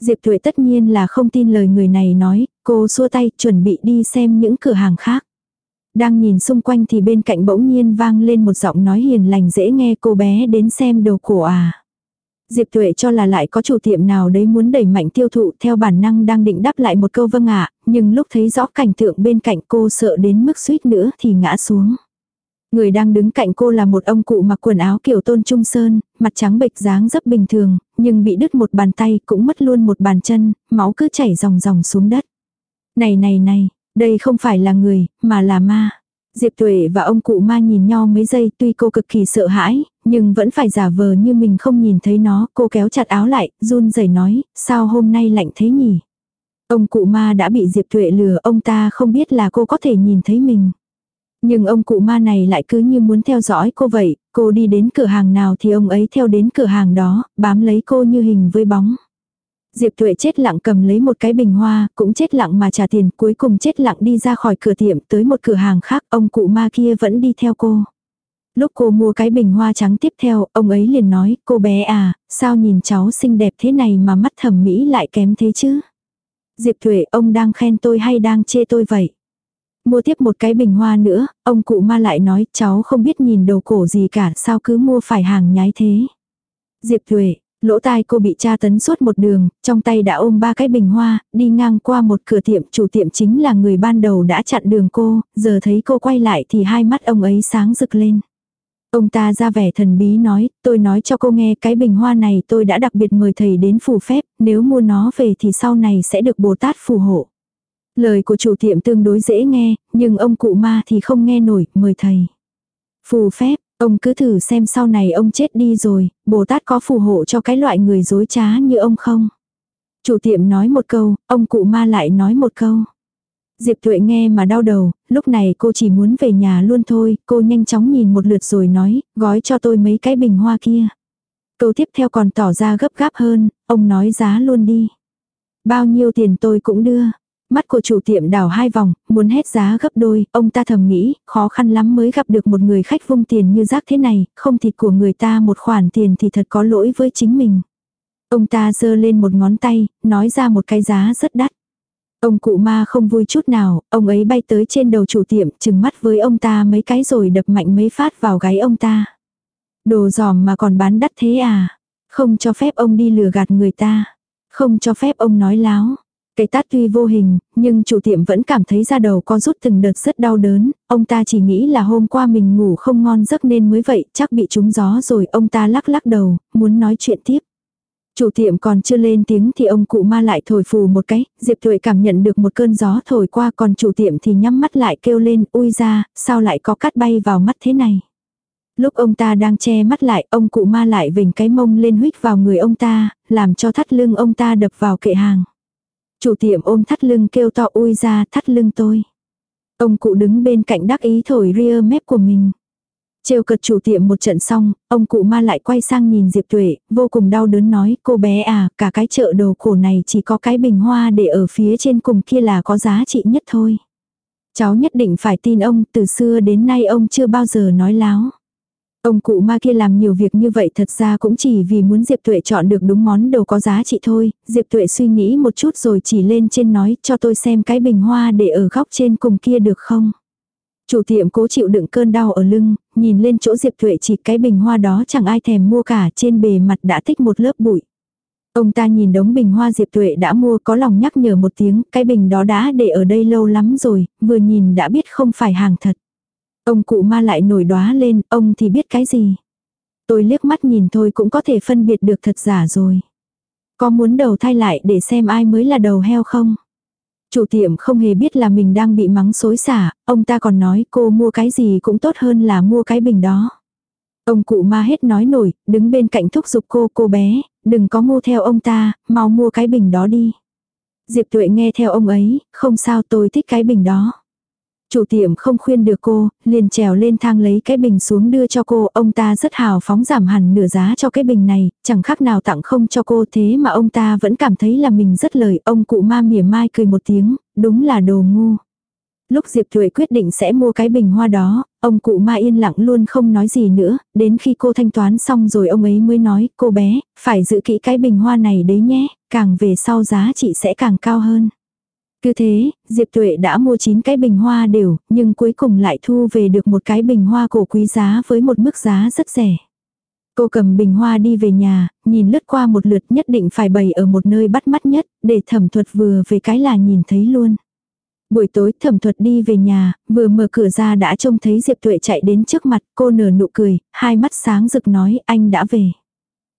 Diệp Thuệ tất nhiên là không tin lời người này nói, cô xua tay chuẩn bị đi xem những cửa hàng khác. Đang nhìn xung quanh thì bên cạnh bỗng nhiên vang lên một giọng nói hiền lành dễ nghe cô bé đến xem đồ cổ à. Diệp Tuệ cho là lại có chủ tiệm nào đấy muốn đẩy mạnh tiêu thụ theo bản năng đang định đáp lại một câu vâng ạ, nhưng lúc thấy rõ cảnh tượng bên cạnh cô sợ đến mức suýt nữa thì ngã xuống. Người đang đứng cạnh cô là một ông cụ mặc quần áo kiểu tôn trung sơn, mặt trắng bệch dáng rất bình thường, nhưng bị đứt một bàn tay cũng mất luôn một bàn chân, máu cứ chảy ròng ròng xuống đất. Này này này, đây không phải là người, mà là ma. Diệp Tuệ và ông cụ ma nhìn nhau mấy giây tuy cô cực kỳ sợ hãi, nhưng vẫn phải giả vờ như mình không nhìn thấy nó. Cô kéo chặt áo lại, run rẩy nói, sao hôm nay lạnh thế nhỉ? Ông cụ ma đã bị Diệp Tuệ lừa, ông ta không biết là cô có thể nhìn thấy mình. Nhưng ông cụ ma này lại cứ như muốn theo dõi cô vậy, cô đi đến cửa hàng nào thì ông ấy theo đến cửa hàng đó, bám lấy cô như hình với bóng. Diệp Tuệ chết lặng cầm lấy một cái bình hoa, cũng chết lặng mà trả tiền, cuối cùng chết lặng đi ra khỏi cửa tiệm tới một cửa hàng khác, ông cụ ma kia vẫn đi theo cô. Lúc cô mua cái bình hoa trắng tiếp theo, ông ấy liền nói, cô bé à, sao nhìn cháu xinh đẹp thế này mà mắt thẩm mỹ lại kém thế chứ? Diệp Thuệ, ông đang khen tôi hay đang chê tôi vậy? Mua tiếp một cái bình hoa nữa, ông cụ ma lại nói, cháu không biết nhìn đồ cổ gì cả, sao cứ mua phải hàng nhái thế? Diệp Thuệ Lỗ tai cô bị tra tấn suốt một đường, trong tay đã ôm ba cái bình hoa, đi ngang qua một cửa tiệm, chủ tiệm chính là người ban đầu đã chặn đường cô, giờ thấy cô quay lại thì hai mắt ông ấy sáng rực lên. Ông ta ra vẻ thần bí nói, tôi nói cho cô nghe cái bình hoa này tôi đã đặc biệt mời thầy đến phù phép, nếu mua nó về thì sau này sẽ được Bồ Tát phù hộ. Lời của chủ tiệm tương đối dễ nghe, nhưng ông cụ ma thì không nghe nổi, mời thầy. Phù phép, ông cứ thử xem sau này ông chết đi rồi, Bồ Tát có phù hộ cho cái loại người dối trá như ông không? Chủ tiệm nói một câu, ông cụ ma lại nói một câu. Diệp Tuệ nghe mà đau đầu, lúc này cô chỉ muốn về nhà luôn thôi, cô nhanh chóng nhìn một lượt rồi nói, gói cho tôi mấy cái bình hoa kia. Câu tiếp theo còn tỏ ra gấp gáp hơn, ông nói giá luôn đi. Bao nhiêu tiền tôi cũng đưa. Mắt của chủ tiệm đảo hai vòng, muốn hết giá gấp đôi, ông ta thầm nghĩ, khó khăn lắm mới gặp được một người khách vung tiền như rác thế này, không thịt của người ta một khoản tiền thì thật có lỗi với chính mình. Ông ta giơ lên một ngón tay, nói ra một cái giá rất đắt. Ông cụ ma không vui chút nào, ông ấy bay tới trên đầu chủ tiệm, chừng mắt với ông ta mấy cái rồi đập mạnh mấy phát vào gáy ông ta. Đồ giòm mà còn bán đắt thế à? Không cho phép ông đi lừa gạt người ta. Không cho phép ông nói láo. Cái tát tuy vô hình, nhưng chủ tiệm vẫn cảm thấy da đầu có rút từng đợt rất đau đớn, ông ta chỉ nghĩ là hôm qua mình ngủ không ngon giấc nên mới vậy, chắc bị trúng gió rồi, ông ta lắc lắc đầu, muốn nói chuyện tiếp. Chủ tiệm còn chưa lên tiếng thì ông cụ ma lại thổi phù một cái, Diệp Thuệ cảm nhận được một cơn gió thổi qua còn chủ tiệm thì nhắm mắt lại kêu lên, ui ra, sao lại có cát bay vào mắt thế này. Lúc ông ta đang che mắt lại, ông cụ ma lại vỉnh cái mông lên huyết vào người ông ta, làm cho thắt lưng ông ta đập vào kệ hàng. Chủ tiệm ôm thắt lưng kêu to ui ra thắt lưng tôi. Ông cụ đứng bên cạnh đắc ý thổi ria mép của mình. Trêu cật chủ tiệm một trận xong, ông cụ ma lại quay sang nhìn Diệp Tuệ, vô cùng đau đớn nói, cô bé à, cả cái chợ đồ cổ này chỉ có cái bình hoa để ở phía trên cùng kia là có giá trị nhất thôi. Cháu nhất định phải tin ông, từ xưa đến nay ông chưa bao giờ nói láo. Ông cụ ma kia làm nhiều việc như vậy thật ra cũng chỉ vì muốn Diệp Tuệ chọn được đúng món đồ có giá trị thôi. Diệp Tuệ suy nghĩ một chút rồi chỉ lên trên nói cho tôi xem cái bình hoa để ở góc trên cùng kia được không. Chủ tiệm cố chịu đựng cơn đau ở lưng, nhìn lên chỗ Diệp Tuệ chỉ cái bình hoa đó chẳng ai thèm mua cả trên bề mặt đã tích một lớp bụi. Ông ta nhìn đống bình hoa Diệp Tuệ đã mua có lòng nhắc nhở một tiếng, cái bình đó đã để ở đây lâu lắm rồi, vừa nhìn đã biết không phải hàng thật. Ông cụ ma lại nổi đóa lên, ông thì biết cái gì. Tôi liếc mắt nhìn thôi cũng có thể phân biệt được thật giả rồi. Có muốn đầu thay lại để xem ai mới là đầu heo không? Chủ tiệm không hề biết là mình đang bị mắng xối xả, ông ta còn nói cô mua cái gì cũng tốt hơn là mua cái bình đó. Ông cụ ma hết nói nổi, đứng bên cạnh thúc giục cô, cô bé, đừng có mua theo ông ta, mau mua cái bình đó đi. Diệp tuệ nghe theo ông ấy, không sao tôi thích cái bình đó. Chủ tiệm không khuyên được cô, liền trèo lên thang lấy cái bình xuống đưa cho cô, ông ta rất hào phóng giảm hẳn nửa giá cho cái bình này, chẳng khác nào tặng không cho cô thế mà ông ta vẫn cảm thấy là mình rất lời, ông cụ ma mỉa mai cười một tiếng, đúng là đồ ngu. Lúc Diệp Thuệ quyết định sẽ mua cái bình hoa đó, ông cụ ma yên lặng luôn không nói gì nữa, đến khi cô thanh toán xong rồi ông ấy mới nói, cô bé, phải giữ kỹ cái bình hoa này đấy nhé, càng về sau giá trị sẽ càng cao hơn. Cứ thế, Diệp Tuệ đã mua 9 cái bình hoa đều, nhưng cuối cùng lại thu về được một cái bình hoa cổ quý giá với một mức giá rất rẻ. Cô cầm bình hoa đi về nhà, nhìn lướt qua một lượt nhất định phải bày ở một nơi bắt mắt nhất, để thẩm thuật vừa về cái là nhìn thấy luôn. Buổi tối thẩm thuật đi về nhà, vừa mở cửa ra đã trông thấy Diệp Tuệ chạy đến trước mặt, cô nở nụ cười, hai mắt sáng rực nói anh đã về.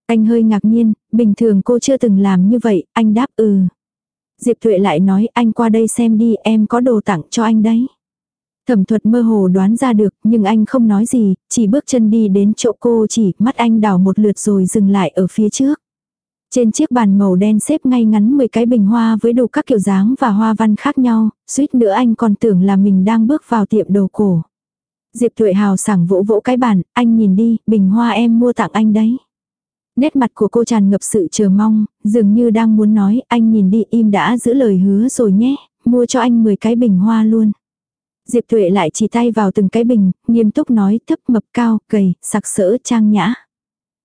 Anh hơi ngạc nhiên, bình thường cô chưa từng làm như vậy, anh đáp ừ. Diệp Thuệ lại nói anh qua đây xem đi em có đồ tặng cho anh đấy. Thẩm thuật mơ hồ đoán ra được nhưng anh không nói gì, chỉ bước chân đi đến chỗ cô chỉ mắt anh đảo một lượt rồi dừng lại ở phía trước. Trên chiếc bàn màu đen xếp ngay ngắn 10 cái bình hoa với đủ các kiểu dáng và hoa văn khác nhau, suýt nữa anh còn tưởng là mình đang bước vào tiệm đồ cổ. Diệp Thuệ hào sảng vỗ vỗ cái bàn, anh nhìn đi, bình hoa em mua tặng anh đấy. Nét mặt của cô tràn ngập sự chờ mong, dường như đang muốn nói anh nhìn đi im đã giữ lời hứa rồi nhé, mua cho anh 10 cái bình hoa luôn. Diệp Tuệ lại chỉ tay vào từng cái bình, nghiêm túc nói thấp mập cao, gầy, sặc sỡ, trang nhã.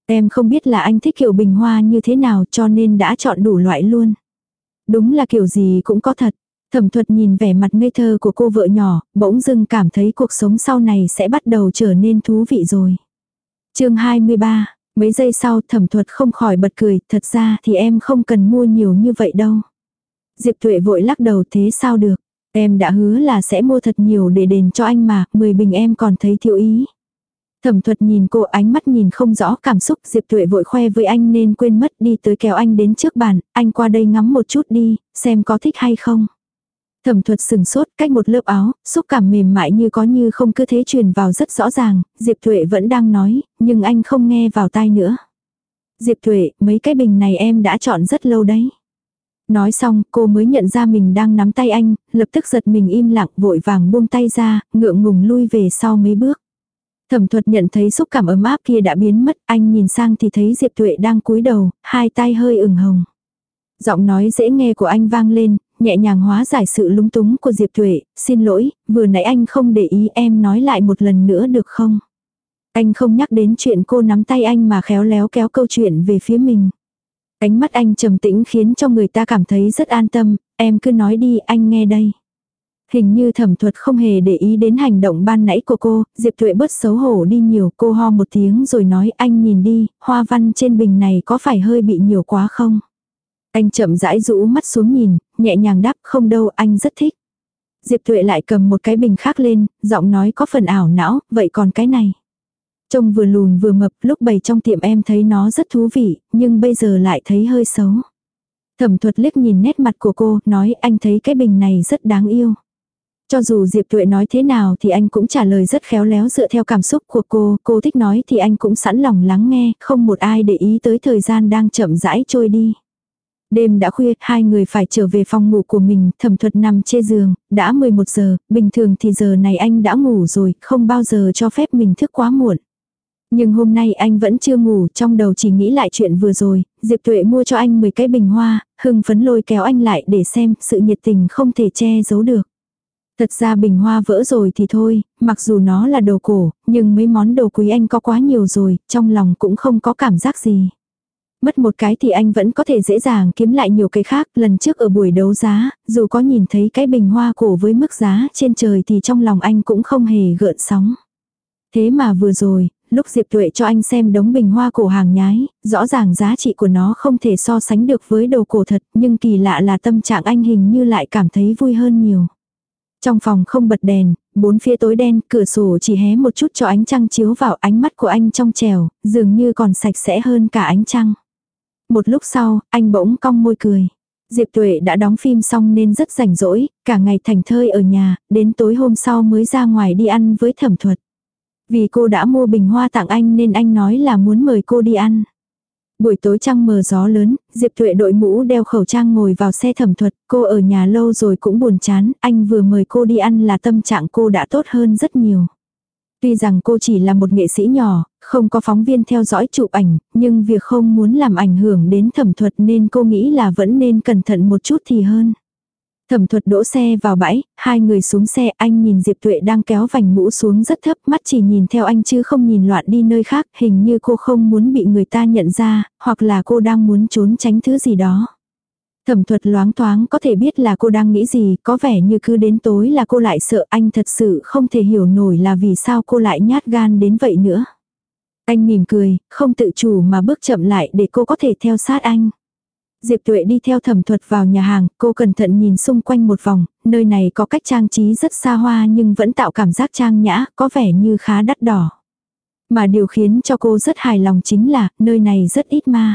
Em không biết là anh thích kiểu bình hoa như thế nào cho nên đã chọn đủ loại luôn. Đúng là kiểu gì cũng có thật. Thẩm thuật nhìn vẻ mặt ngây thơ của cô vợ nhỏ, bỗng dưng cảm thấy cuộc sống sau này sẽ bắt đầu trở nên thú vị rồi. chương 23, Mấy giây sau thẩm thuật không khỏi bật cười, thật ra thì em không cần mua nhiều như vậy đâu. Diệp Tuệ vội lắc đầu thế sao được. Em đã hứa là sẽ mua thật nhiều để đền cho anh mà, 10 bình em còn thấy thiếu ý. Thẩm thuật nhìn cô ánh mắt nhìn không rõ cảm xúc Diệp Tuệ vội khoe với anh nên quên mất đi tới kéo anh đến trước bàn, anh qua đây ngắm một chút đi, xem có thích hay không. Thẩm thuật sừng sốt cách một lớp áo, xúc cảm mềm mại như có như không cứ thế truyền vào rất rõ ràng, Diệp Thuệ vẫn đang nói, nhưng anh không nghe vào tai nữa. Diệp Thuệ, mấy cái bình này em đã chọn rất lâu đấy. Nói xong, cô mới nhận ra mình đang nắm tay anh, lập tức giật mình im lặng vội vàng buông tay ra, ngượng ngùng lui về sau mấy bước. Thẩm thuật nhận thấy xúc cảm ấm áp kia đã biến mất, anh nhìn sang thì thấy Diệp Tuệ đang cúi đầu, hai tay hơi ửng hồng. Giọng nói dễ nghe của anh vang lên, nhẹ nhàng hóa giải sự lúng túng của Diệp Thuệ, xin lỗi, vừa nãy anh không để ý em nói lại một lần nữa được không? Anh không nhắc đến chuyện cô nắm tay anh mà khéo léo kéo câu chuyện về phía mình. Ánh mắt anh trầm tĩnh khiến cho người ta cảm thấy rất an tâm, em cứ nói đi anh nghe đây. Hình như thẩm thuật không hề để ý đến hành động ban nãy của cô, Diệp Thuệ bớt xấu hổ đi nhiều, cô ho một tiếng rồi nói anh nhìn đi, hoa văn trên bình này có phải hơi bị nhiều quá không? Anh chậm rãi rũ mắt xuống nhìn, nhẹ nhàng đáp không đâu anh rất thích. Diệp Tuệ lại cầm một cái bình khác lên, giọng nói có phần ảo não, vậy còn cái này. Trông vừa lùn vừa mập, lúc bày trong tiệm em thấy nó rất thú vị, nhưng bây giờ lại thấy hơi xấu. Thẩm thuật liếc nhìn nét mặt của cô, nói anh thấy cái bình này rất đáng yêu. Cho dù Diệp Tuệ nói thế nào thì anh cũng trả lời rất khéo léo dựa theo cảm xúc của cô, cô thích nói thì anh cũng sẵn lòng lắng nghe, không một ai để ý tới thời gian đang chậm rãi trôi đi. Đêm đã khuya, hai người phải trở về phòng ngủ của mình, thẩm thuật nằm trên giường, đã 11 giờ, bình thường thì giờ này anh đã ngủ rồi, không bao giờ cho phép mình thức quá muộn. Nhưng hôm nay anh vẫn chưa ngủ, trong đầu chỉ nghĩ lại chuyện vừa rồi, Diệp Tuệ mua cho anh 10 cái bình hoa, hưng phấn lôi kéo anh lại để xem, sự nhiệt tình không thể che giấu được. Thật ra bình hoa vỡ rồi thì thôi, mặc dù nó là đồ cổ, nhưng mấy món đồ quý anh có quá nhiều rồi, trong lòng cũng không có cảm giác gì. Mất một cái thì anh vẫn có thể dễ dàng kiếm lại nhiều cái khác, lần trước ở buổi đấu giá, dù có nhìn thấy cái bình hoa cổ với mức giá trên trời thì trong lòng anh cũng không hề gợn sóng. Thế mà vừa rồi, lúc Diệp Tuệ cho anh xem đống bình hoa cổ hàng nhái, rõ ràng giá trị của nó không thể so sánh được với đồ cổ thật, nhưng kỳ lạ là tâm trạng anh hình như lại cảm thấy vui hơn nhiều. Trong phòng không bật đèn, bốn phía tối đen, cửa sổ chỉ hé một chút cho ánh trăng chiếu vào ánh mắt của anh trong trèo, dường như còn sạch sẽ hơn cả ánh trăng. Một lúc sau, anh bỗng cong môi cười. Diệp Tuệ đã đóng phim xong nên rất rảnh rỗi, cả ngày thành thơi ở nhà, đến tối hôm sau mới ra ngoài đi ăn với thẩm thuật. Vì cô đã mua bình hoa tặng anh nên anh nói là muốn mời cô đi ăn. Buổi tối trăng mờ gió lớn, Diệp Tuệ đội mũ đeo khẩu trang ngồi vào xe thẩm thuật, cô ở nhà lâu rồi cũng buồn chán, anh vừa mời cô đi ăn là tâm trạng cô đã tốt hơn rất nhiều. Tuy rằng cô chỉ là một nghệ sĩ nhỏ, không có phóng viên theo dõi chụp ảnh, nhưng việc không muốn làm ảnh hưởng đến thẩm thuật nên cô nghĩ là vẫn nên cẩn thận một chút thì hơn. Thẩm thuật đỗ xe vào bãi, hai người xuống xe anh nhìn Diệp Tuệ đang kéo vành mũ xuống rất thấp mắt chỉ nhìn theo anh chứ không nhìn loạn đi nơi khác hình như cô không muốn bị người ta nhận ra, hoặc là cô đang muốn trốn tránh thứ gì đó. Thẩm thuật loáng thoáng có thể biết là cô đang nghĩ gì, có vẻ như cứ đến tối là cô lại sợ anh thật sự không thể hiểu nổi là vì sao cô lại nhát gan đến vậy nữa. Anh mỉm cười, không tự chủ mà bước chậm lại để cô có thể theo sát anh. Diệp Tuệ đi theo thẩm thuật vào nhà hàng, cô cẩn thận nhìn xung quanh một vòng, nơi này có cách trang trí rất xa hoa nhưng vẫn tạo cảm giác trang nhã, có vẻ như khá đắt đỏ. Mà điều khiến cho cô rất hài lòng chính là, nơi này rất ít ma.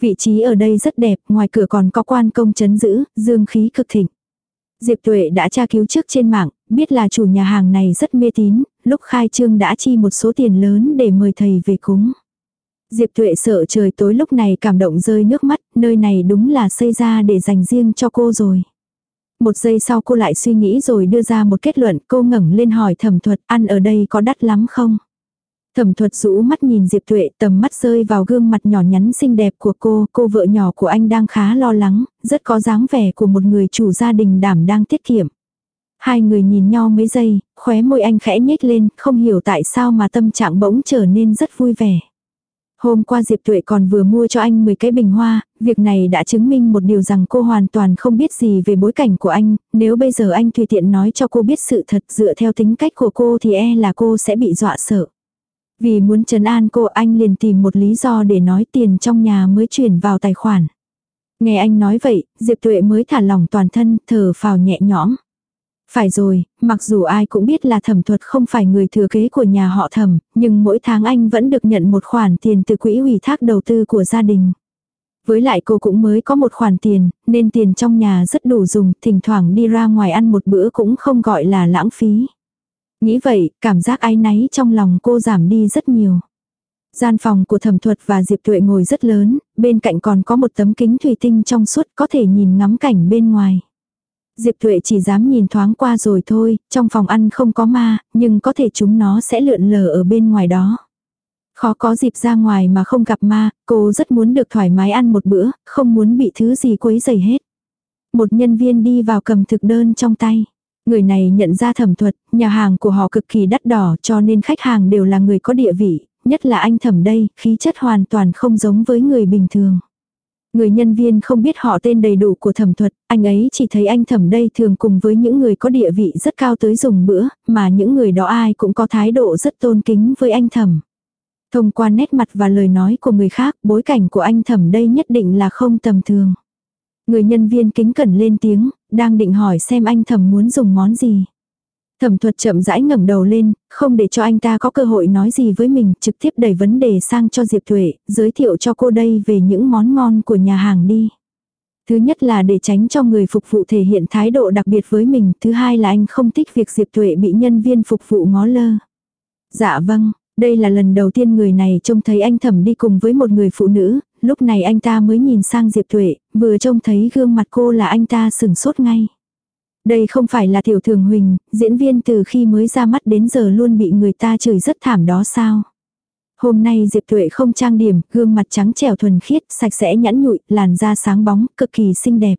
Vị trí ở đây rất đẹp, ngoài cửa còn có quan công chấn giữ, dương khí cực thịnh. Diệp Tuệ đã tra cứu trước trên mạng, biết là chủ nhà hàng này rất mê tín, lúc khai trương đã chi một số tiền lớn để mời thầy về cúng. Diệp Tuệ sợ trời tối lúc này cảm động rơi nước mắt, nơi này đúng là xây ra để dành riêng cho cô rồi. Một giây sau cô lại suy nghĩ rồi đưa ra một kết luận, cô ngẩng lên hỏi thẩm thuật ăn ở đây có đắt lắm không? Thẩm thuật rũ mắt nhìn Diệp Tuệ tầm mắt rơi vào gương mặt nhỏ nhắn xinh đẹp của cô, cô vợ nhỏ của anh đang khá lo lắng, rất có dáng vẻ của một người chủ gia đình đảm đang tiết kiệm. Hai người nhìn nhau mấy giây, khóe môi anh khẽ nhếch lên, không hiểu tại sao mà tâm trạng bỗng trở nên rất vui vẻ. Hôm qua Diệp Tuệ còn vừa mua cho anh 10 cái bình hoa, việc này đã chứng minh một điều rằng cô hoàn toàn không biết gì về bối cảnh của anh, nếu bây giờ anh tùy tiện nói cho cô biết sự thật dựa theo tính cách của cô thì e là cô sẽ bị dọa sợ. Vì muốn trấn an cô anh liền tìm một lý do để nói tiền trong nhà mới chuyển vào tài khoản. Nghe anh nói vậy, Diệp Tuệ mới thả lỏng toàn thân, thở phào nhẹ nhõm. Phải rồi, mặc dù ai cũng biết là thẩm thuật không phải người thừa kế của nhà họ thẩm, nhưng mỗi tháng anh vẫn được nhận một khoản tiền từ quỹ ủy thác đầu tư của gia đình. Với lại cô cũng mới có một khoản tiền, nên tiền trong nhà rất đủ dùng, thỉnh thoảng đi ra ngoài ăn một bữa cũng không gọi là lãng phí. Nghĩ vậy, cảm giác áy náy trong lòng cô giảm đi rất nhiều. Gian phòng của thẩm thuật và Diệp Tuệ ngồi rất lớn, bên cạnh còn có một tấm kính thủy tinh trong suốt có thể nhìn ngắm cảnh bên ngoài. Diệp Thuệ chỉ dám nhìn thoáng qua rồi thôi, trong phòng ăn không có ma, nhưng có thể chúng nó sẽ lượn lờ ở bên ngoài đó. Khó có dịp ra ngoài mà không gặp ma, cô rất muốn được thoải mái ăn một bữa, không muốn bị thứ gì quấy dày hết. Một nhân viên đi vào cầm thực đơn trong tay. Người này nhận ra thẩm thuật, nhà hàng của họ cực kỳ đắt đỏ cho nên khách hàng đều là người có địa vị, nhất là anh thẩm đây, khí chất hoàn toàn không giống với người bình thường. Người nhân viên không biết họ tên đầy đủ của thẩm thuật, anh ấy chỉ thấy anh thẩm đây thường cùng với những người có địa vị rất cao tới dùng bữa, mà những người đó ai cũng có thái độ rất tôn kính với anh thẩm. Thông qua nét mặt và lời nói của người khác, bối cảnh của anh thẩm đây nhất định là không tầm thường. Người nhân viên kính cẩn lên tiếng, đang định hỏi xem anh thẩm muốn dùng món gì. Thẩm thuật chậm rãi ngẩng đầu lên, không để cho anh ta có cơ hội nói gì với mình, trực tiếp đẩy vấn đề sang cho Diệp Thuệ, giới thiệu cho cô đây về những món ngon của nhà hàng đi. Thứ nhất là để tránh cho người phục vụ thể hiện thái độ đặc biệt với mình, thứ hai là anh không thích việc Diệp Thuệ bị nhân viên phục vụ ngó lơ. Dạ vâng, đây là lần đầu tiên người này trông thấy anh thẩm đi cùng với một người phụ nữ, lúc này anh ta mới nhìn sang Diệp Thuệ, vừa trông thấy gương mặt cô là anh ta sừng sốt ngay. Đây không phải là tiểu thường huỳnh, diễn viên từ khi mới ra mắt đến giờ luôn bị người ta chửi rất thảm đó sao. Hôm nay Diệp Tuệ không trang điểm, gương mặt trắng trẻo thuần khiết, sạch sẽ nhẵn nhụi, làn da sáng bóng, cực kỳ xinh đẹp.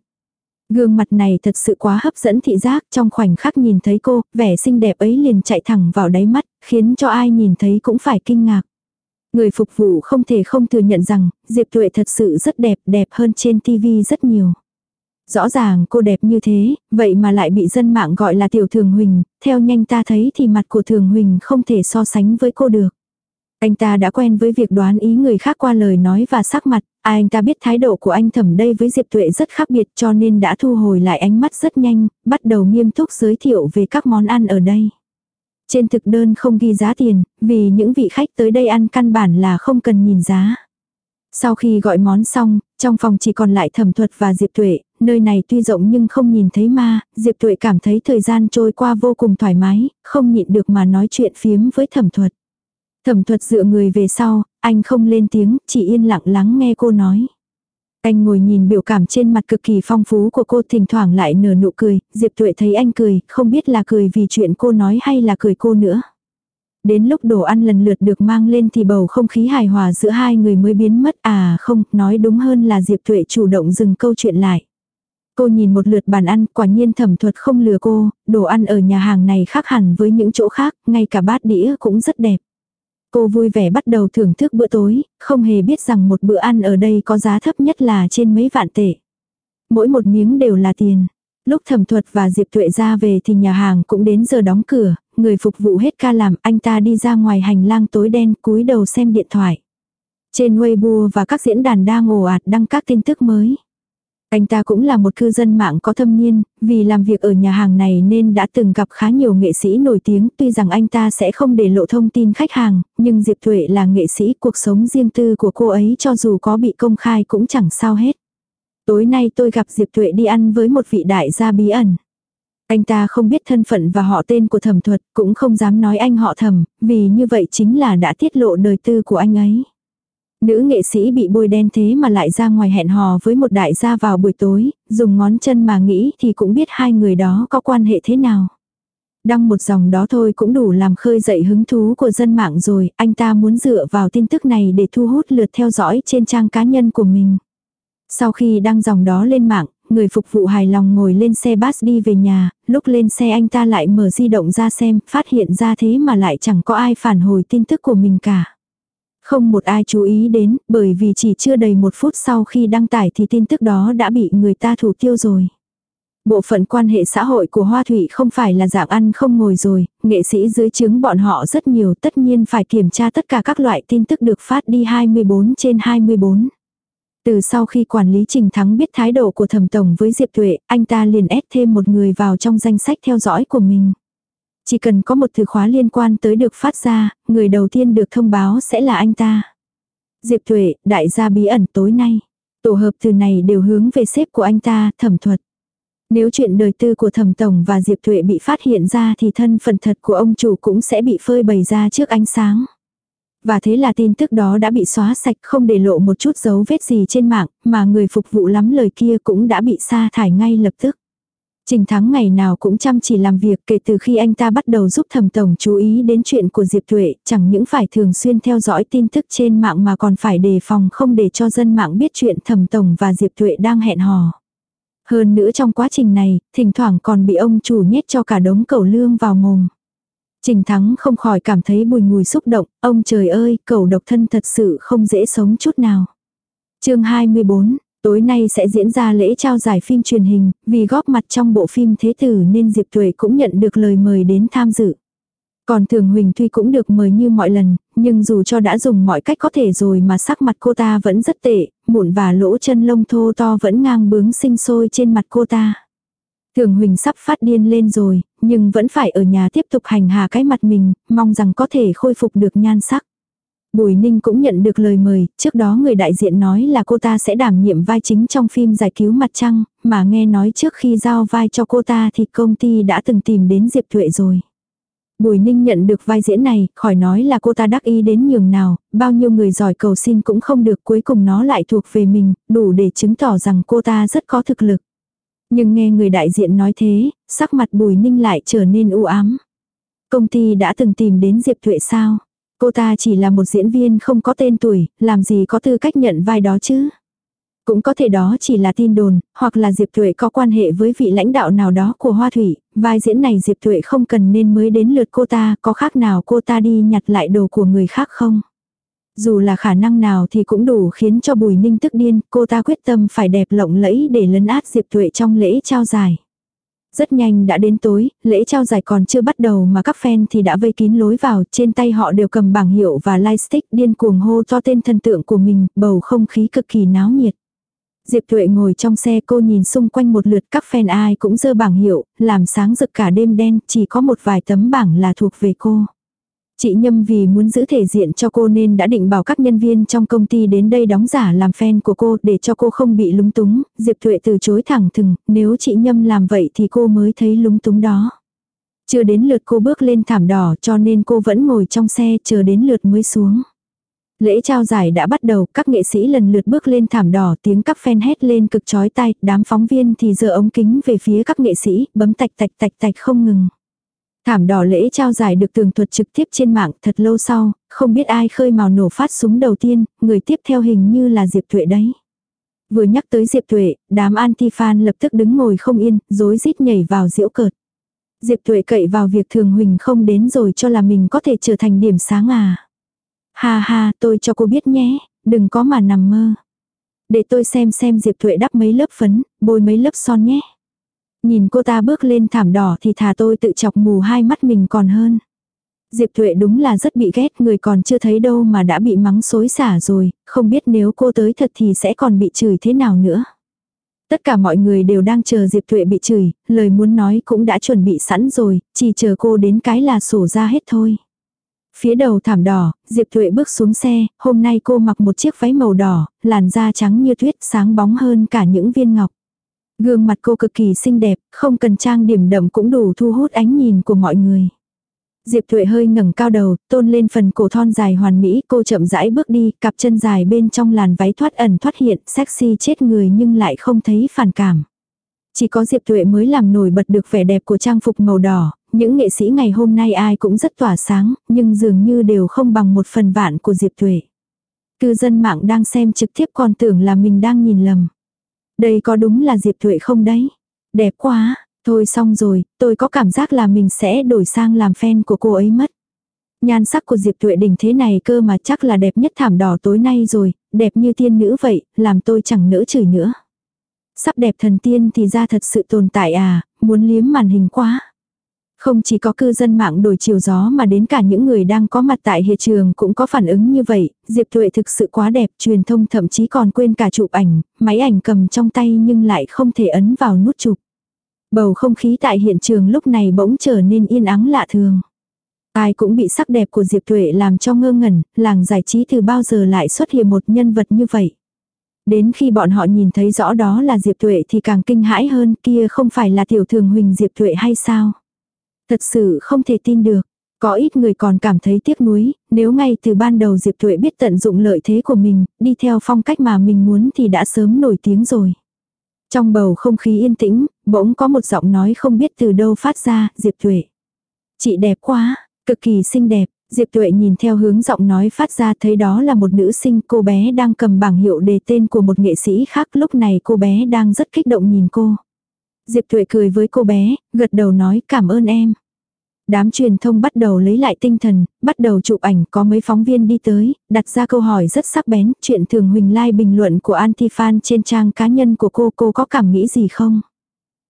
Gương mặt này thật sự quá hấp dẫn thị giác, trong khoảnh khắc nhìn thấy cô, vẻ xinh đẹp ấy liền chạy thẳng vào đáy mắt, khiến cho ai nhìn thấy cũng phải kinh ngạc. Người phục vụ không thể không thừa nhận rằng, Diệp Tuệ thật sự rất đẹp, đẹp hơn trên TV rất nhiều. Rõ ràng cô đẹp như thế, vậy mà lại bị dân mạng gọi là tiểu thường huỳnh, theo nhanh ta thấy thì mặt của thường huỳnh không thể so sánh với cô được. Anh ta đã quen với việc đoán ý người khác qua lời nói và sắc mặt, à anh ta biết thái độ của anh thẩm đây với Diệp Tuệ rất khác biệt cho nên đã thu hồi lại ánh mắt rất nhanh, bắt đầu nghiêm túc giới thiệu về các món ăn ở đây. Trên thực đơn không ghi giá tiền, vì những vị khách tới đây ăn căn bản là không cần nhìn giá. Sau khi gọi món xong, trong phòng chỉ còn lại thẩm thuật và Diệp Tuệ, nơi này tuy rộng nhưng không nhìn thấy ma, Diệp Tuệ cảm thấy thời gian trôi qua vô cùng thoải mái, không nhịn được mà nói chuyện phiếm với thẩm thuật. Thẩm thuật dựa người về sau, anh không lên tiếng, chỉ yên lặng lắng nghe cô nói. Anh ngồi nhìn biểu cảm trên mặt cực kỳ phong phú của cô thỉnh thoảng lại nở nụ cười, Diệp Tuệ thấy anh cười, không biết là cười vì chuyện cô nói hay là cười cô nữa. Đến lúc đồ ăn lần lượt được mang lên thì bầu không khí hài hòa giữa hai người mới biến mất à không, nói đúng hơn là Diệp Tuệ chủ động dừng câu chuyện lại. Cô nhìn một lượt bàn ăn, quả nhiên thẩm thuật không lừa cô, đồ ăn ở nhà hàng này khác hẳn với những chỗ khác, ngay cả bát đĩa cũng rất đẹp. Cô vui vẻ bắt đầu thưởng thức bữa tối, không hề biết rằng một bữa ăn ở đây có giá thấp nhất là trên mấy vạn tệ. Mỗi một miếng đều là tiền. Lúc thẩm thuật và Diệp Tuệ ra về thì nhà hàng cũng đến giờ đóng cửa, người phục vụ hết ca làm, anh ta đi ra ngoài hành lang tối đen cúi đầu xem điện thoại. Trên Weibo và các diễn đàn đang ồ ạt đăng các tin tức mới. Anh ta cũng là một cư dân mạng có thâm niên, vì làm việc ở nhà hàng này nên đã từng gặp khá nhiều nghệ sĩ nổi tiếng. Tuy rằng anh ta sẽ không để lộ thông tin khách hàng, nhưng Diệp Thuệ là nghệ sĩ cuộc sống riêng tư của cô ấy cho dù có bị công khai cũng chẳng sao hết. Tối nay tôi gặp Diệp Thuệ đi ăn với một vị đại gia bí ẩn. Anh ta không biết thân phận và họ tên của thẩm thuật, cũng không dám nói anh họ thẩm, vì như vậy chính là đã tiết lộ đời tư của anh ấy. Nữ nghệ sĩ bị bôi đen thế mà lại ra ngoài hẹn hò với một đại gia vào buổi tối, dùng ngón chân mà nghĩ thì cũng biết hai người đó có quan hệ thế nào. Đăng một dòng đó thôi cũng đủ làm khơi dậy hứng thú của dân mạng rồi, anh ta muốn dựa vào tin tức này để thu hút lượt theo dõi trên trang cá nhân của mình. Sau khi đăng dòng đó lên mạng, người phục vụ hài lòng ngồi lên xe bus đi về nhà, lúc lên xe anh ta lại mở di động ra xem, phát hiện ra thế mà lại chẳng có ai phản hồi tin tức của mình cả. Không một ai chú ý đến, bởi vì chỉ chưa đầy một phút sau khi đăng tải thì tin tức đó đã bị người ta thủ tiêu rồi. Bộ phận quan hệ xã hội của Hoa Thủy không phải là dạng ăn không ngồi rồi, nghệ sĩ dưới chứng bọn họ rất nhiều tất nhiên phải kiểm tra tất cả các loại tin tức được phát đi 24 trên 24. Từ sau khi quản lý Trình Thắng biết thái độ của thẩm tổng với Diệp Tuệ, anh ta liền ép thêm một người vào trong danh sách theo dõi của mình. Chỉ cần có một từ khóa liên quan tới được phát ra, người đầu tiên được thông báo sẽ là anh ta. Diệp Thuệ, đại gia bí ẩn tối nay. Tổ hợp từ này đều hướng về sếp của anh ta, thẩm thuật. Nếu chuyện đời tư của thẩm tổng và Diệp Thuệ bị phát hiện ra thì thân phận thật của ông chủ cũng sẽ bị phơi bày ra trước ánh sáng. Và thế là tin tức đó đã bị xóa sạch không để lộ một chút dấu vết gì trên mạng, mà người phục vụ lắm lời kia cũng đã bị sa thải ngay lập tức. Trình Thắng ngày nào cũng chăm chỉ làm việc kể từ khi anh ta bắt đầu giúp thẩm tổng chú ý đến chuyện của Diệp Thuệ, chẳng những phải thường xuyên theo dõi tin tức trên mạng mà còn phải đề phòng không để cho dân mạng biết chuyện thẩm tổng và Diệp Thuệ đang hẹn hò. Hơn nữa trong quá trình này, thỉnh thoảng còn bị ông chủ nhét cho cả đống cầu lương vào mồm. Trình Thắng không khỏi cảm thấy bùi ngùi xúc động, ông trời ơi, cầu độc thân thật sự không dễ sống chút nào. chương 24, tối nay sẽ diễn ra lễ trao giải phim truyền hình, vì góp mặt trong bộ phim Thế Tử nên Diệp Tuệ cũng nhận được lời mời đến tham dự. Còn Thường Huỳnh Tuy cũng được mời như mọi lần, nhưng dù cho đã dùng mọi cách có thể rồi mà sắc mặt cô ta vẫn rất tệ, mụn và lỗ chân lông thô to vẫn ngang bướng sinh sôi trên mặt cô ta. Thường Huỳnh sắp phát điên lên rồi, nhưng vẫn phải ở nhà tiếp tục hành hạ cái mặt mình, mong rằng có thể khôi phục được nhan sắc. Bùi Ninh cũng nhận được lời mời, trước đó người đại diện nói là cô ta sẽ đảm nhiệm vai chính trong phim giải cứu mặt trăng, mà nghe nói trước khi giao vai cho cô ta thì công ty đã từng tìm đến Diệp Thuệ rồi. Bùi Ninh nhận được vai diễn này, khỏi nói là cô ta đắc ý đến nhường nào, bao nhiêu người giỏi cầu xin cũng không được cuối cùng nó lại thuộc về mình, đủ để chứng tỏ rằng cô ta rất có thực lực. Nhưng nghe người đại diện nói thế, sắc mặt Bùi Ninh lại trở nên u ám. Công ty đã từng tìm đến Diệp Thuệ sao? Cô ta chỉ là một diễn viên không có tên tuổi, làm gì có tư cách nhận vai đó chứ? Cũng có thể đó chỉ là tin đồn, hoặc là Diệp Thuệ có quan hệ với vị lãnh đạo nào đó của Hoa Thủy, vai diễn này Diệp Thuệ không cần nên mới đến lượt cô ta, có khác nào cô ta đi nhặt lại đồ của người khác không? Dù là khả năng nào thì cũng đủ khiến cho Bùi Ninh tức điên, cô ta quyết tâm phải đẹp lộng lẫy để lấn át Diệp Thuệ trong lễ trao giải. Rất nhanh đã đến tối, lễ trao giải còn chưa bắt đầu mà các fan thì đã vây kín lối vào, trên tay họ đều cầm bảng hiệu và lightstick điên cuồng hô to tên thần tượng của mình, bầu không khí cực kỳ náo nhiệt. Diệp Thuệ ngồi trong xe cô nhìn xung quanh một lượt các fan ai cũng dơ bảng hiệu, làm sáng rực cả đêm đen, chỉ có một vài tấm bảng là thuộc về cô. Chị Nhâm vì muốn giữ thể diện cho cô nên đã định bảo các nhân viên trong công ty đến đây đóng giả làm fan của cô để cho cô không bị lúng túng. Diệp Thuệ từ chối thẳng thừng, nếu chị Nhâm làm vậy thì cô mới thấy lúng túng đó. Chưa đến lượt cô bước lên thảm đỏ cho nên cô vẫn ngồi trong xe chờ đến lượt mới xuống. Lễ trao giải đã bắt đầu, các nghệ sĩ lần lượt bước lên thảm đỏ, tiếng các fan hét lên cực chói tai, đám phóng viên thì dựa ống kính về phía các nghệ sĩ, bấm tạch tạch tạch tạch không ngừng. Thảm đỏ lễ trao giải được tường thuật trực tiếp trên mạng thật lâu sau, không biết ai khơi màu nổ phát súng đầu tiên, người tiếp theo hình như là Diệp Thuệ đấy. Vừa nhắc tới Diệp Thuệ, đám anti-fan lập tức đứng ngồi không yên, rối rít nhảy vào diễu cợt. Diệp Thuệ cậy vào việc Thường Huỳnh không đến rồi cho là mình có thể trở thành điểm sáng à. Ha ha, tôi cho cô biết nhé, đừng có mà nằm mơ. Để tôi xem xem Diệp Thuệ đắp mấy lớp phấn, bôi mấy lớp son nhé. Nhìn cô ta bước lên thảm đỏ thì thà tôi tự chọc mù hai mắt mình còn hơn. Diệp Thuệ đúng là rất bị ghét người còn chưa thấy đâu mà đã bị mắng xối xả rồi, không biết nếu cô tới thật thì sẽ còn bị chửi thế nào nữa. Tất cả mọi người đều đang chờ Diệp Thuệ bị chửi, lời muốn nói cũng đã chuẩn bị sẵn rồi, chỉ chờ cô đến cái là sổ ra hết thôi. Phía đầu thảm đỏ, Diệp Thuệ bước xuống xe, hôm nay cô mặc một chiếc váy màu đỏ, làn da trắng như tuyết sáng bóng hơn cả những viên ngọc. Gương mặt cô cực kỳ xinh đẹp, không cần trang điểm đậm cũng đủ thu hút ánh nhìn của mọi người. Diệp Thuệ hơi ngẩng cao đầu, tôn lên phần cổ thon dài hoàn mỹ, cô chậm rãi bước đi, cặp chân dài bên trong làn váy thoát ẩn thoát hiện, sexy chết người nhưng lại không thấy phản cảm. Chỉ có Diệp Thuệ mới làm nổi bật được vẻ đẹp của trang phục màu đỏ, những nghệ sĩ ngày hôm nay ai cũng rất tỏa sáng, nhưng dường như đều không bằng một phần vạn của Diệp Thuệ. Cư dân mạng đang xem trực tiếp còn tưởng là mình đang nhìn lầm. Đây có đúng là Diệp Thuệ không đấy? Đẹp quá, thôi xong rồi, tôi có cảm giác là mình sẽ đổi sang làm fan của cô ấy mất. Nhan sắc của Diệp Thuệ đỉnh thế này cơ mà chắc là đẹp nhất thảm đỏ tối nay rồi, đẹp như tiên nữ vậy, làm tôi chẳng nỡ chửi nữa. sắp đẹp thần tiên thì ra thật sự tồn tại à, muốn liếm màn hình quá. Không chỉ có cư dân mạng đổi chiều gió mà đến cả những người đang có mặt tại hiện trường cũng có phản ứng như vậy, Diệp Thuệ thực sự quá đẹp, truyền thông thậm chí còn quên cả chụp ảnh, máy ảnh cầm trong tay nhưng lại không thể ấn vào nút chụp. Bầu không khí tại hiện trường lúc này bỗng trở nên yên ắng lạ thường. Ai cũng bị sắc đẹp của Diệp Thuệ làm cho ngơ ngẩn, làng giải trí từ bao giờ lại xuất hiện một nhân vật như vậy. Đến khi bọn họ nhìn thấy rõ đó là Diệp Thuệ thì càng kinh hãi hơn kia không phải là tiểu thường huỳnh Diệp Thuệ hay sao. Thật sự không thể tin được. Có ít người còn cảm thấy tiếc nuối, nếu ngay từ ban đầu Diệp Thuệ biết tận dụng lợi thế của mình, đi theo phong cách mà mình muốn thì đã sớm nổi tiếng rồi. Trong bầu không khí yên tĩnh, bỗng có một giọng nói không biết từ đâu phát ra, Diệp Thuệ. Chị đẹp quá, cực kỳ xinh đẹp. Diệp Tuệ nhìn theo hướng giọng nói phát ra thấy đó là một nữ sinh cô bé đang cầm bảng hiệu đề tên của một nghệ sĩ khác lúc này cô bé đang rất kích động nhìn cô. Diệp Thụy cười với cô bé, gật đầu nói cảm ơn em. Đám truyền thông bắt đầu lấy lại tinh thần, bắt đầu chụp ảnh, có mấy phóng viên đi tới, đặt ra câu hỏi rất sắc bén, chuyện thường Huỳnh Lai bình luận của Antifan trên trang cá nhân của cô, cô có cảm nghĩ gì không?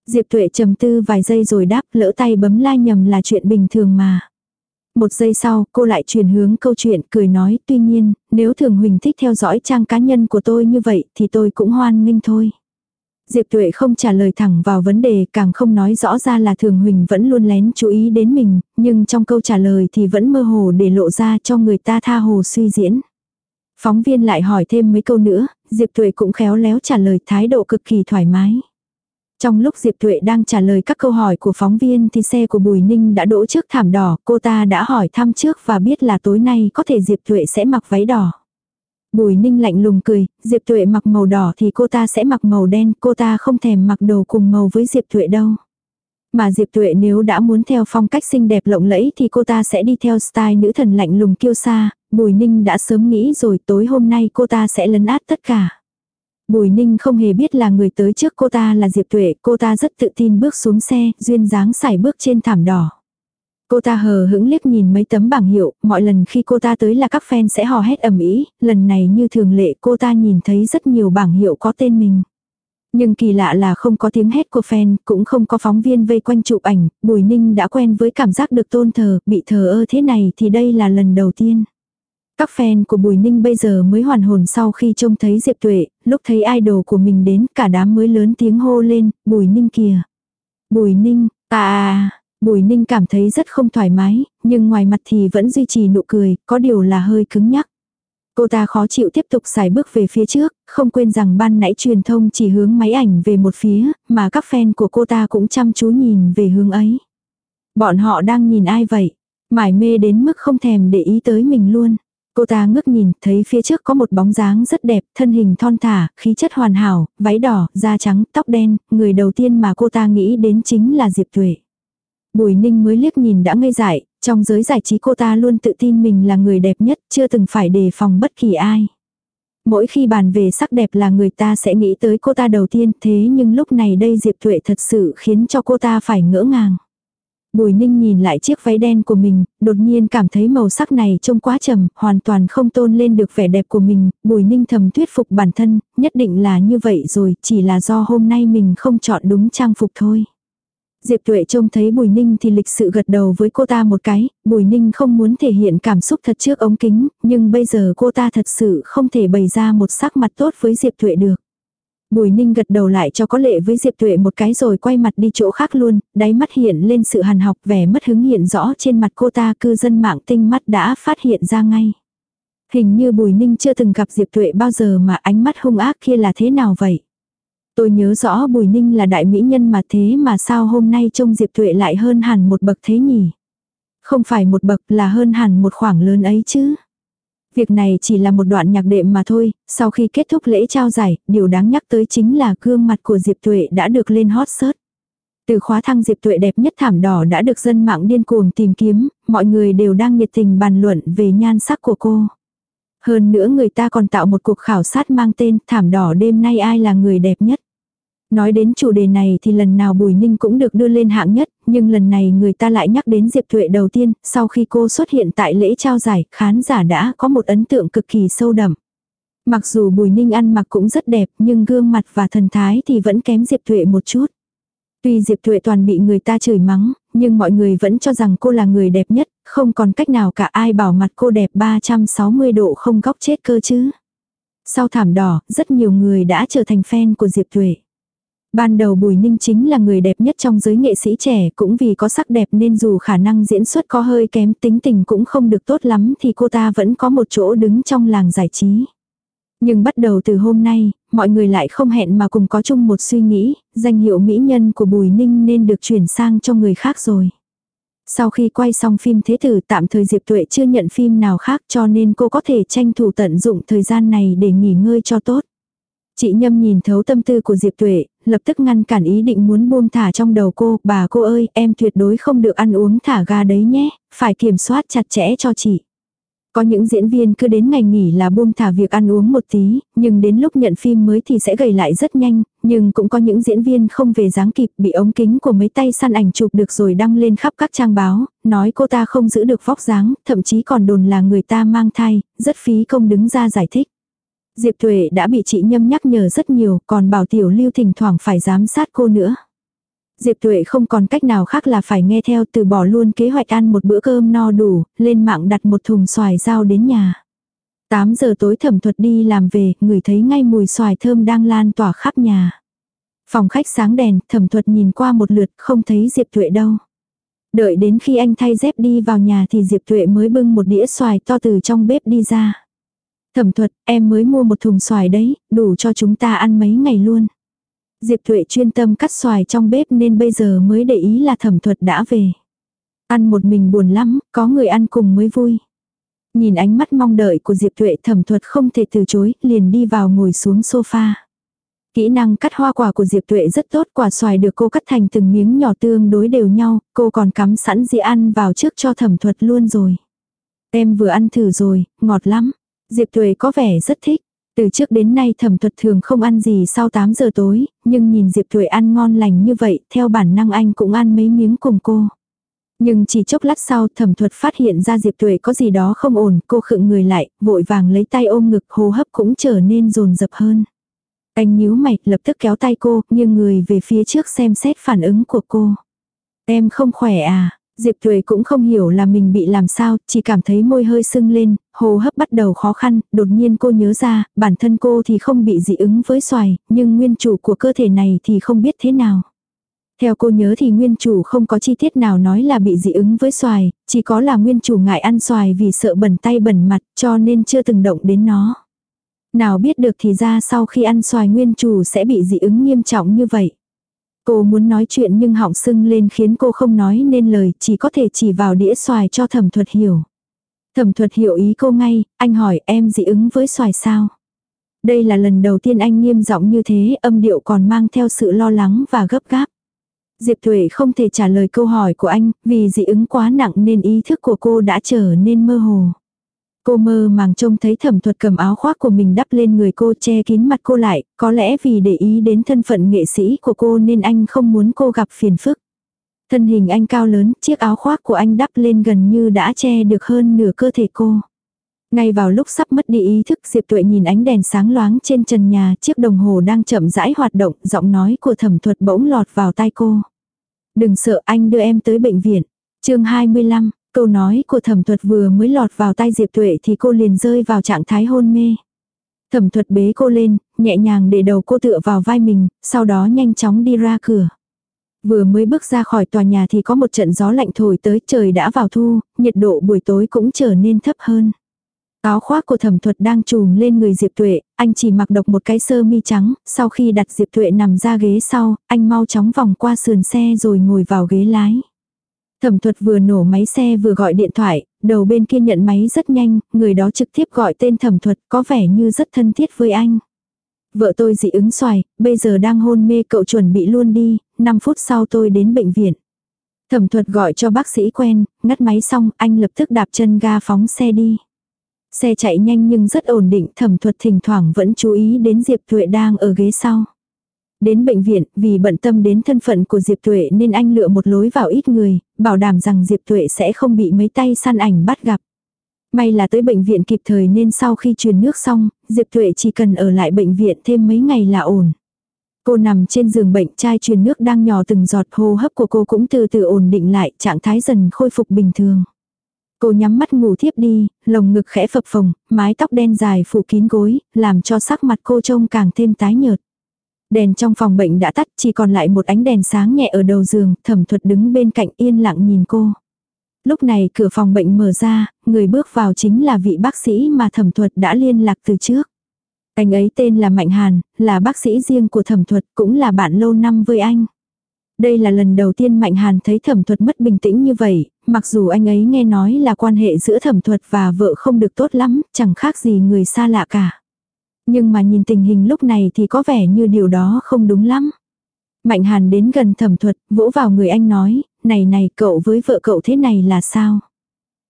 Diệp Tuệ trầm tư vài giây rồi đáp, lỡ tay bấm like nhầm là chuyện bình thường mà. Một giây sau, cô lại chuyển hướng câu chuyện, cười nói, tuy nhiên, nếu thường Huỳnh thích theo dõi trang cá nhân của tôi như vậy, thì tôi cũng hoan nghênh thôi. Diệp Tuệ không trả lời thẳng vào vấn đề, càng không nói rõ ra là Thường Huỳnh vẫn luôn lén chú ý đến mình, nhưng trong câu trả lời thì vẫn mơ hồ để lộ ra cho người ta tha hồ suy diễn. Phóng viên lại hỏi thêm mấy câu nữa, Diệp Tuệ cũng khéo léo trả lời thái độ cực kỳ thoải mái. Trong lúc Diệp Tuệ đang trả lời các câu hỏi của phóng viên thì xe của Bùi Ninh đã đỗ trước thảm đỏ, cô ta đã hỏi thăm trước và biết là tối nay có thể Diệp Tuệ sẽ mặc váy đỏ. Bùi ninh lạnh lùng cười, Diệp Tuệ mặc màu đỏ thì cô ta sẽ mặc màu đen, cô ta không thèm mặc đồ cùng màu với Diệp Tuệ đâu. Mà Diệp Tuệ nếu đã muốn theo phong cách xinh đẹp lộng lẫy thì cô ta sẽ đi theo style nữ thần lạnh lùng kiêu sa, Bùi Ninh đã sớm nghĩ rồi tối hôm nay cô ta sẽ lấn át tất cả. Bùi Ninh không hề biết là người tới trước cô ta là Diệp Tuệ, cô ta rất tự tin bước xuống xe, duyên dáng xài bước trên thảm đỏ. Cô ta hờ hững liếc nhìn mấy tấm bảng hiệu, mọi lần khi cô ta tới là các fan sẽ hò hét ầm ĩ, lần này như thường lệ cô ta nhìn thấy rất nhiều bảng hiệu có tên mình. Nhưng kỳ lạ là không có tiếng hét của fan, cũng không có phóng viên vây quanh chụp ảnh, Bùi Ninh đã quen với cảm giác được tôn thờ, bị thờ ơ thế này thì đây là lần đầu tiên. Các fan của Bùi Ninh bây giờ mới hoàn hồn sau khi trông thấy Diệp Tuệ, lúc thấy idol của mình đến cả đám mới lớn tiếng hô lên, Bùi Ninh kìa. Bùi Ninh, à à, à. Bùi Ninh cảm thấy rất không thoải mái, nhưng ngoài mặt thì vẫn duy trì nụ cười, có điều là hơi cứng nhắc. Cô ta khó chịu tiếp tục xài bước về phía trước, không quên rằng ban nãy truyền thông chỉ hướng máy ảnh về một phía, mà các fan của cô ta cũng chăm chú nhìn về hướng ấy. Bọn họ đang nhìn ai vậy? Mải mê đến mức không thèm để ý tới mình luôn. Cô ta ngước nhìn, thấy phía trước có một bóng dáng rất đẹp, thân hình thon thả, khí chất hoàn hảo, váy đỏ, da trắng, tóc đen, người đầu tiên mà cô ta nghĩ đến chính là Diệp Tuệ. Bùi ninh mới liếc nhìn đã ngây dại, trong giới giải trí cô ta luôn tự tin mình là người đẹp nhất, chưa từng phải đề phòng bất kỳ ai. Mỗi khi bàn về sắc đẹp là người ta sẽ nghĩ tới cô ta đầu tiên, thế nhưng lúc này đây Diệp Thuệ thật sự khiến cho cô ta phải ngỡ ngàng. Bùi ninh nhìn lại chiếc váy đen của mình, đột nhiên cảm thấy màu sắc này trông quá trầm, hoàn toàn không tôn lên được vẻ đẹp của mình, bùi ninh thầm thuyết phục bản thân, nhất định là như vậy rồi, chỉ là do hôm nay mình không chọn đúng trang phục thôi. Diệp Tuệ trông thấy Bùi Ninh thì lịch sự gật đầu với cô ta một cái, Bùi Ninh không muốn thể hiện cảm xúc thật trước ống kính, nhưng bây giờ cô ta thật sự không thể bày ra một sắc mặt tốt với Diệp Tuệ được. Bùi Ninh gật đầu lại cho có lệ với Diệp Tuệ một cái rồi quay mặt đi chỗ khác luôn, đáy mắt hiện lên sự hàn học vẻ mất hứng hiện rõ trên mặt cô ta cư dân mạng tinh mắt đã phát hiện ra ngay. Hình như Bùi Ninh chưa từng gặp Diệp Tuệ bao giờ mà ánh mắt hung ác kia là thế nào vậy? Tôi nhớ rõ Bùi Ninh là đại mỹ nhân mà thế mà sao hôm nay trông Diệp Tuệ lại hơn hẳn một bậc thế nhỉ? Không phải một bậc là hơn hẳn một khoảng lớn ấy chứ. Việc này chỉ là một đoạn nhạc đệm mà thôi, sau khi kết thúc lễ trao giải, điều đáng nhắc tới chính là gương mặt của Diệp Tuệ đã được lên hot search. Từ khóa thăng Diệp Tuệ đẹp nhất thảm đỏ đã được dân mạng điên cuồng tìm kiếm, mọi người đều đang nhiệt tình bàn luận về nhan sắc của cô. Hơn nữa người ta còn tạo một cuộc khảo sát mang tên thảm đỏ đêm nay ai là người đẹp nhất. Nói đến chủ đề này thì lần nào Bùi Ninh cũng được đưa lên hạng nhất, nhưng lần này người ta lại nhắc đến Diệp Thuệ đầu tiên, sau khi cô xuất hiện tại lễ trao giải, khán giả đã có một ấn tượng cực kỳ sâu đậm. Mặc dù Bùi Ninh ăn mặc cũng rất đẹp nhưng gương mặt và thần thái thì vẫn kém Diệp Thuệ một chút. Tuy Diệp Thuệ toàn bị người ta chửi mắng, nhưng mọi người vẫn cho rằng cô là người đẹp nhất, không còn cách nào cả ai bảo mặt cô đẹp 360 độ không góc chết cơ chứ. Sau thảm đỏ, rất nhiều người đã trở thành fan của Diệp Thuệ. Ban đầu Bùi Ninh chính là người đẹp nhất trong giới nghệ sĩ trẻ cũng vì có sắc đẹp nên dù khả năng diễn xuất có hơi kém tính tình cũng không được tốt lắm thì cô ta vẫn có một chỗ đứng trong làng giải trí. Nhưng bắt đầu từ hôm nay, mọi người lại không hẹn mà cùng có chung một suy nghĩ, danh hiệu mỹ nhân của Bùi Ninh nên được chuyển sang cho người khác rồi. Sau khi quay xong phim Thế Tử tạm thời Diệp Tuệ chưa nhận phim nào khác cho nên cô có thể tranh thủ tận dụng thời gian này để nghỉ ngơi cho tốt. Chị Nhâm nhìn thấu tâm tư của Diệp Tuệ, lập tức ngăn cản ý định muốn buông thả trong đầu cô, bà cô ơi, em tuyệt đối không được ăn uống thả ga đấy nhé, phải kiểm soát chặt chẽ cho chị. Có những diễn viên cứ đến ngày nghỉ là buông thả việc ăn uống một tí, nhưng đến lúc nhận phim mới thì sẽ gầy lại rất nhanh, nhưng cũng có những diễn viên không về dáng kịp bị ống kính của mấy tay săn ảnh chụp được rồi đăng lên khắp các trang báo, nói cô ta không giữ được vóc dáng, thậm chí còn đồn là người ta mang thai, rất phí công đứng ra giải thích. Diệp Tuệ đã bị chị Nhâm nhắc nhở rất nhiều, còn bảo Tiểu Lưu thỉnh thoảng phải giám sát cô nữa. Diệp Tuệ không còn cách nào khác là phải nghe theo từ bỏ luôn kế hoạch ăn một bữa cơm no đủ, lên mạng đặt một thùng xoài giao đến nhà. 8 giờ tối thẩm thuật đi làm về, người thấy ngay mùi xoài thơm đang lan tỏa khắp nhà. Phòng khách sáng đèn, thẩm thuật nhìn qua một lượt, không thấy Diệp Tuệ đâu. Đợi đến khi anh thay dép đi vào nhà thì Diệp Tuệ mới bưng một đĩa xoài to từ trong bếp đi ra. Thẩm thuật, em mới mua một thùng xoài đấy, đủ cho chúng ta ăn mấy ngày luôn. Diệp Thuệ chuyên tâm cắt xoài trong bếp nên bây giờ mới để ý là thẩm thuật đã về. Ăn một mình buồn lắm, có người ăn cùng mới vui. Nhìn ánh mắt mong đợi của Diệp Thuệ thẩm thuật không thể từ chối, liền đi vào ngồi xuống sofa. Kỹ năng cắt hoa quả của Diệp Tuệ rất tốt, quả xoài được cô cắt thành từng miếng nhỏ tương đối đều nhau, cô còn cắm sẵn dĩa ăn vào trước cho thẩm thuật luôn rồi. Em vừa ăn thử rồi, ngọt lắm. Diệp Tuệ có vẻ rất thích. Từ trước đến nay thẩm thuật thường không ăn gì sau 8 giờ tối, nhưng nhìn Diệp Tuệ ăn ngon lành như vậy, theo bản năng anh cũng ăn mấy miếng cùng cô. Nhưng chỉ chốc lát sau thẩm thuật phát hiện ra Diệp Tuệ có gì đó không ổn, cô khựng người lại, vội vàng lấy tay ôm ngực hô hấp cũng trở nên rồn rập hơn. Anh nhíu mày, lập tức kéo tay cô, nghiêng người về phía trước xem xét phản ứng của cô. Em không khỏe à, Diệp Thuệ cũng không hiểu là mình bị làm sao, chỉ cảm thấy môi hơi sưng lên, hô hấp bắt đầu khó khăn, đột nhiên cô nhớ ra, bản thân cô thì không bị dị ứng với xoài, nhưng nguyên chủ của cơ thể này thì không biết thế nào. Theo cô nhớ thì nguyên chủ không có chi tiết nào nói là bị dị ứng với xoài, chỉ có là nguyên chủ ngại ăn xoài vì sợ bẩn tay bẩn mặt cho nên chưa từng động đến nó. Nào biết được thì ra sau khi ăn xoài nguyên chủ sẽ bị dị ứng nghiêm trọng như vậy. Cô muốn nói chuyện nhưng họng sưng lên khiến cô không nói nên lời, chỉ có thể chỉ vào đĩa xoài cho thẩm thuật hiểu. Thẩm thuật hiểu ý cô ngay, anh hỏi em dị ứng với xoài sao? Đây là lần đầu tiên anh nghiêm giọng như thế, âm điệu còn mang theo sự lo lắng và gấp gáp. Diệp Thuệ không thể trả lời câu hỏi của anh, vì dị ứng quá nặng nên ý thức của cô đã trở nên mơ hồ. Cô mơ màng trông thấy thẩm thuật cầm áo khoác của mình đắp lên người cô che kín mặt cô lại, có lẽ vì để ý đến thân phận nghệ sĩ của cô nên anh không muốn cô gặp phiền phức. Thân hình anh cao lớn, chiếc áo khoác của anh đắp lên gần như đã che được hơn nửa cơ thể cô. Ngay vào lúc sắp mất đi ý thức Diệp Tuệ nhìn ánh đèn sáng loáng trên trần nhà, chiếc đồng hồ đang chậm rãi hoạt động, giọng nói của thẩm thuật bỗng lọt vào tai cô. Đừng sợ anh đưa em tới bệnh viện. chương 25, Câu nói của thẩm thuật vừa mới lọt vào tay Diệp Tuệ thì cô liền rơi vào trạng thái hôn mê. Thẩm thuật bế cô lên, nhẹ nhàng để đầu cô tựa vào vai mình, sau đó nhanh chóng đi ra cửa. Vừa mới bước ra khỏi tòa nhà thì có một trận gió lạnh thổi tới trời đã vào thu, nhiệt độ buổi tối cũng trở nên thấp hơn. Áo khoác của thẩm thuật đang trùm lên người Diệp Tuệ, anh chỉ mặc độc một cái sơ mi trắng, sau khi đặt Diệp Tuệ nằm ra ghế sau, anh mau chóng vòng qua sườn xe rồi ngồi vào ghế lái. Thẩm thuật vừa nổ máy xe vừa gọi điện thoại, đầu bên kia nhận máy rất nhanh, người đó trực tiếp gọi tên thẩm thuật có vẻ như rất thân thiết với anh. Vợ tôi dị ứng xoài, bây giờ đang hôn mê cậu chuẩn bị luôn đi, 5 phút sau tôi đến bệnh viện. Thẩm thuật gọi cho bác sĩ quen, ngắt máy xong anh lập tức đạp chân ga phóng xe đi. Xe chạy nhanh nhưng rất ổn định, thẩm thuật thỉnh thoảng vẫn chú ý đến Diệp Thuệ đang ở ghế sau. Đến bệnh viện, vì bận tâm đến thân phận của Diệp Tuệ nên anh lựa một lối vào ít người, bảo đảm rằng Diệp Tuệ sẽ không bị mấy tay săn ảnh bắt gặp. May là tới bệnh viện kịp thời nên sau khi truyền nước xong, Diệp Tuệ chỉ cần ở lại bệnh viện thêm mấy ngày là ổn. Cô nằm trên giường bệnh chai truyền nước đang nhỏ từng giọt hô hấp của cô cũng từ từ ổn định lại, trạng thái dần khôi phục bình thường. Cô nhắm mắt ngủ thiếp đi, lồng ngực khẽ phập phồng, mái tóc đen dài phủ kín gối, làm cho sắc mặt cô trông càng thêm tái nhợt. Đèn trong phòng bệnh đã tắt, chỉ còn lại một ánh đèn sáng nhẹ ở đầu giường, thẩm thuật đứng bên cạnh yên lặng nhìn cô. Lúc này cửa phòng bệnh mở ra, người bước vào chính là vị bác sĩ mà thẩm thuật đã liên lạc từ trước. Anh ấy tên là Mạnh Hàn, là bác sĩ riêng của thẩm thuật, cũng là bạn lâu năm với anh. Đây là lần đầu tiên Mạnh Hàn thấy thẩm thuật mất bình tĩnh như vậy, mặc dù anh ấy nghe nói là quan hệ giữa thẩm thuật và vợ không được tốt lắm, chẳng khác gì người xa lạ cả. Nhưng mà nhìn tình hình lúc này thì có vẻ như điều đó không đúng lắm. Mạnh Hàn đến gần thẩm thuật, vỗ vào người anh nói, này này cậu với vợ cậu thế này là sao?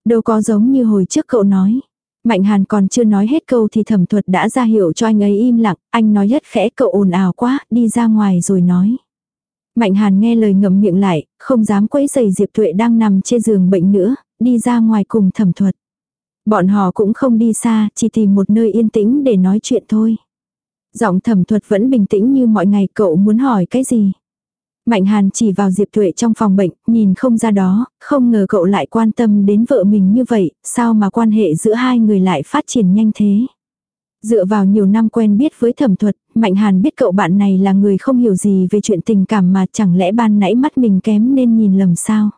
Đâu có giống như hồi trước cậu nói. Mạnh Hàn còn chưa nói hết câu thì thẩm thuật đã ra hiệu cho anh ấy im lặng, anh nói rất khẽ cậu ồn ào quá, đi ra ngoài rồi nói. Mạnh Hàn nghe lời ngậm miệng lại, không dám quấy giày Diệp Tuệ đang nằm trên giường bệnh nữa, đi ra ngoài cùng thẩm thuật. Bọn họ cũng không đi xa, chỉ tìm một nơi yên tĩnh để nói chuyện thôi. Giọng thẩm thuật vẫn bình tĩnh như mọi ngày cậu muốn hỏi cái gì. Mạnh Hàn chỉ vào Diệp Tuệ trong phòng bệnh, nhìn không ra đó, không ngờ cậu lại quan tâm đến vợ mình như vậy, sao mà quan hệ giữa hai người lại phát triển nhanh thế. Dựa vào nhiều năm quen biết với thẩm thuật, Mạnh Hàn biết cậu bạn này là người không hiểu gì về chuyện tình cảm mà chẳng lẽ ban nãy mắt mình kém nên nhìn lầm sao.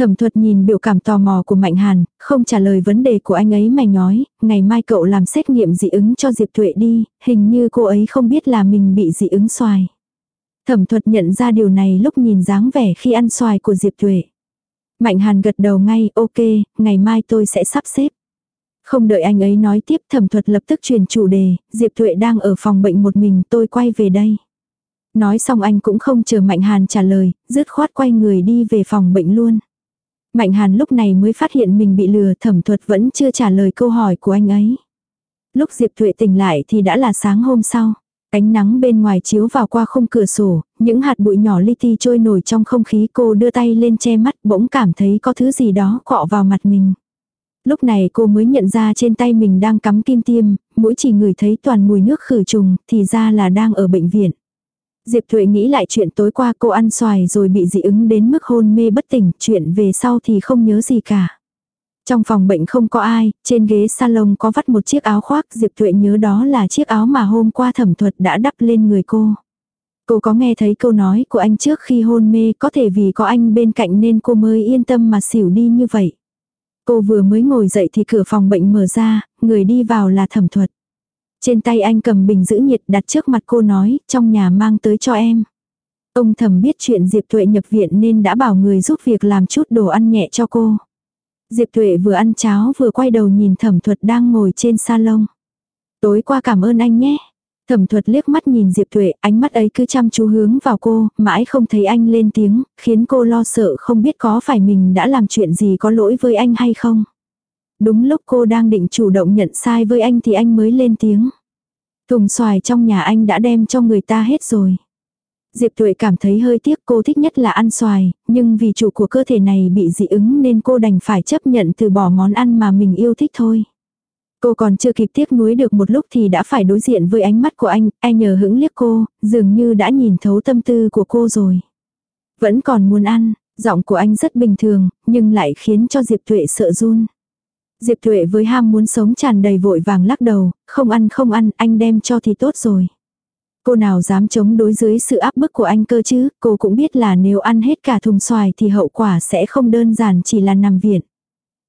Thẩm thuật nhìn biểu cảm tò mò của Mạnh Hàn, không trả lời vấn đề của anh ấy mà nhói, ngày mai cậu làm xét nghiệm dị ứng cho Diệp Tuệ đi, hình như cô ấy không biết là mình bị dị ứng xoài. Thẩm thuật nhận ra điều này lúc nhìn dáng vẻ khi ăn xoài của Diệp Tuệ. Mạnh Hàn gật đầu ngay, ok, ngày mai tôi sẽ sắp xếp. Không đợi anh ấy nói tiếp thẩm thuật lập tức truyền chủ đề, Diệp Thuệ đang ở phòng bệnh một mình tôi quay về đây. Nói xong anh cũng không chờ Mạnh Hàn trả lời, dứt khoát quay người đi về phòng bệnh luôn. Mạnh Hàn lúc này mới phát hiện mình bị lừa thẩm thuật vẫn chưa trả lời câu hỏi của anh ấy. Lúc Diệp Thụy tỉnh lại thì đã là sáng hôm sau. Ánh nắng bên ngoài chiếu vào qua khung cửa sổ, những hạt bụi nhỏ li ti trôi nổi trong không khí cô đưa tay lên che mắt bỗng cảm thấy có thứ gì đó cọ vào mặt mình. Lúc này cô mới nhận ra trên tay mình đang cắm kim tiêm, mũi chỉ ngửi thấy toàn mùi nước khử trùng, thì ra là đang ở bệnh viện. Diệp Thuệ nghĩ lại chuyện tối qua cô ăn xoài rồi bị dị ứng đến mức hôn mê bất tỉnh, chuyện về sau thì không nhớ gì cả. Trong phòng bệnh không có ai, trên ghế salon có vắt một chiếc áo khoác, Diệp Thuệ nhớ đó là chiếc áo mà hôm qua thẩm thuật đã đắp lên người cô. Cô có nghe thấy câu nói của anh trước khi hôn mê có thể vì có anh bên cạnh nên cô mới yên tâm mà xỉu đi như vậy. Cô vừa mới ngồi dậy thì cửa phòng bệnh mở ra, người đi vào là thẩm thuật. Trên tay anh cầm bình giữ nhiệt đặt trước mặt cô nói, trong nhà mang tới cho em. Ông thầm biết chuyện Diệp Tuệ nhập viện nên đã bảo người giúp việc làm chút đồ ăn nhẹ cho cô. Diệp Tuệ vừa ăn cháo vừa quay đầu nhìn thẩm thuật đang ngồi trên salon. Tối qua cảm ơn anh nhé. Thẩm thuật liếc mắt nhìn Diệp Tuệ, ánh mắt ấy cứ chăm chú hướng vào cô, mãi không thấy anh lên tiếng, khiến cô lo sợ không biết có phải mình đã làm chuyện gì có lỗi với anh hay không. Đúng lúc cô đang định chủ động nhận sai với anh thì anh mới lên tiếng. Thùng xoài trong nhà anh đã đem cho người ta hết rồi. Diệp Tuệ cảm thấy hơi tiếc cô thích nhất là ăn xoài, nhưng vì chủ của cơ thể này bị dị ứng nên cô đành phải chấp nhận từ bỏ món ăn mà mình yêu thích thôi. Cô còn chưa kịp tiếc nuối được một lúc thì đã phải đối diện với ánh mắt của anh, ai nhờ hững liếc cô, dường như đã nhìn thấu tâm tư của cô rồi. Vẫn còn muốn ăn, giọng của anh rất bình thường, nhưng lại khiến cho Diệp Tuệ sợ run. Diệp Thuệ với ham muốn sống tràn đầy vội vàng lắc đầu, không ăn không ăn, anh đem cho thì tốt rồi. Cô nào dám chống đối dưới sự áp bức của anh cơ chứ, cô cũng biết là nếu ăn hết cả thùng xoài thì hậu quả sẽ không đơn giản chỉ là nằm viện.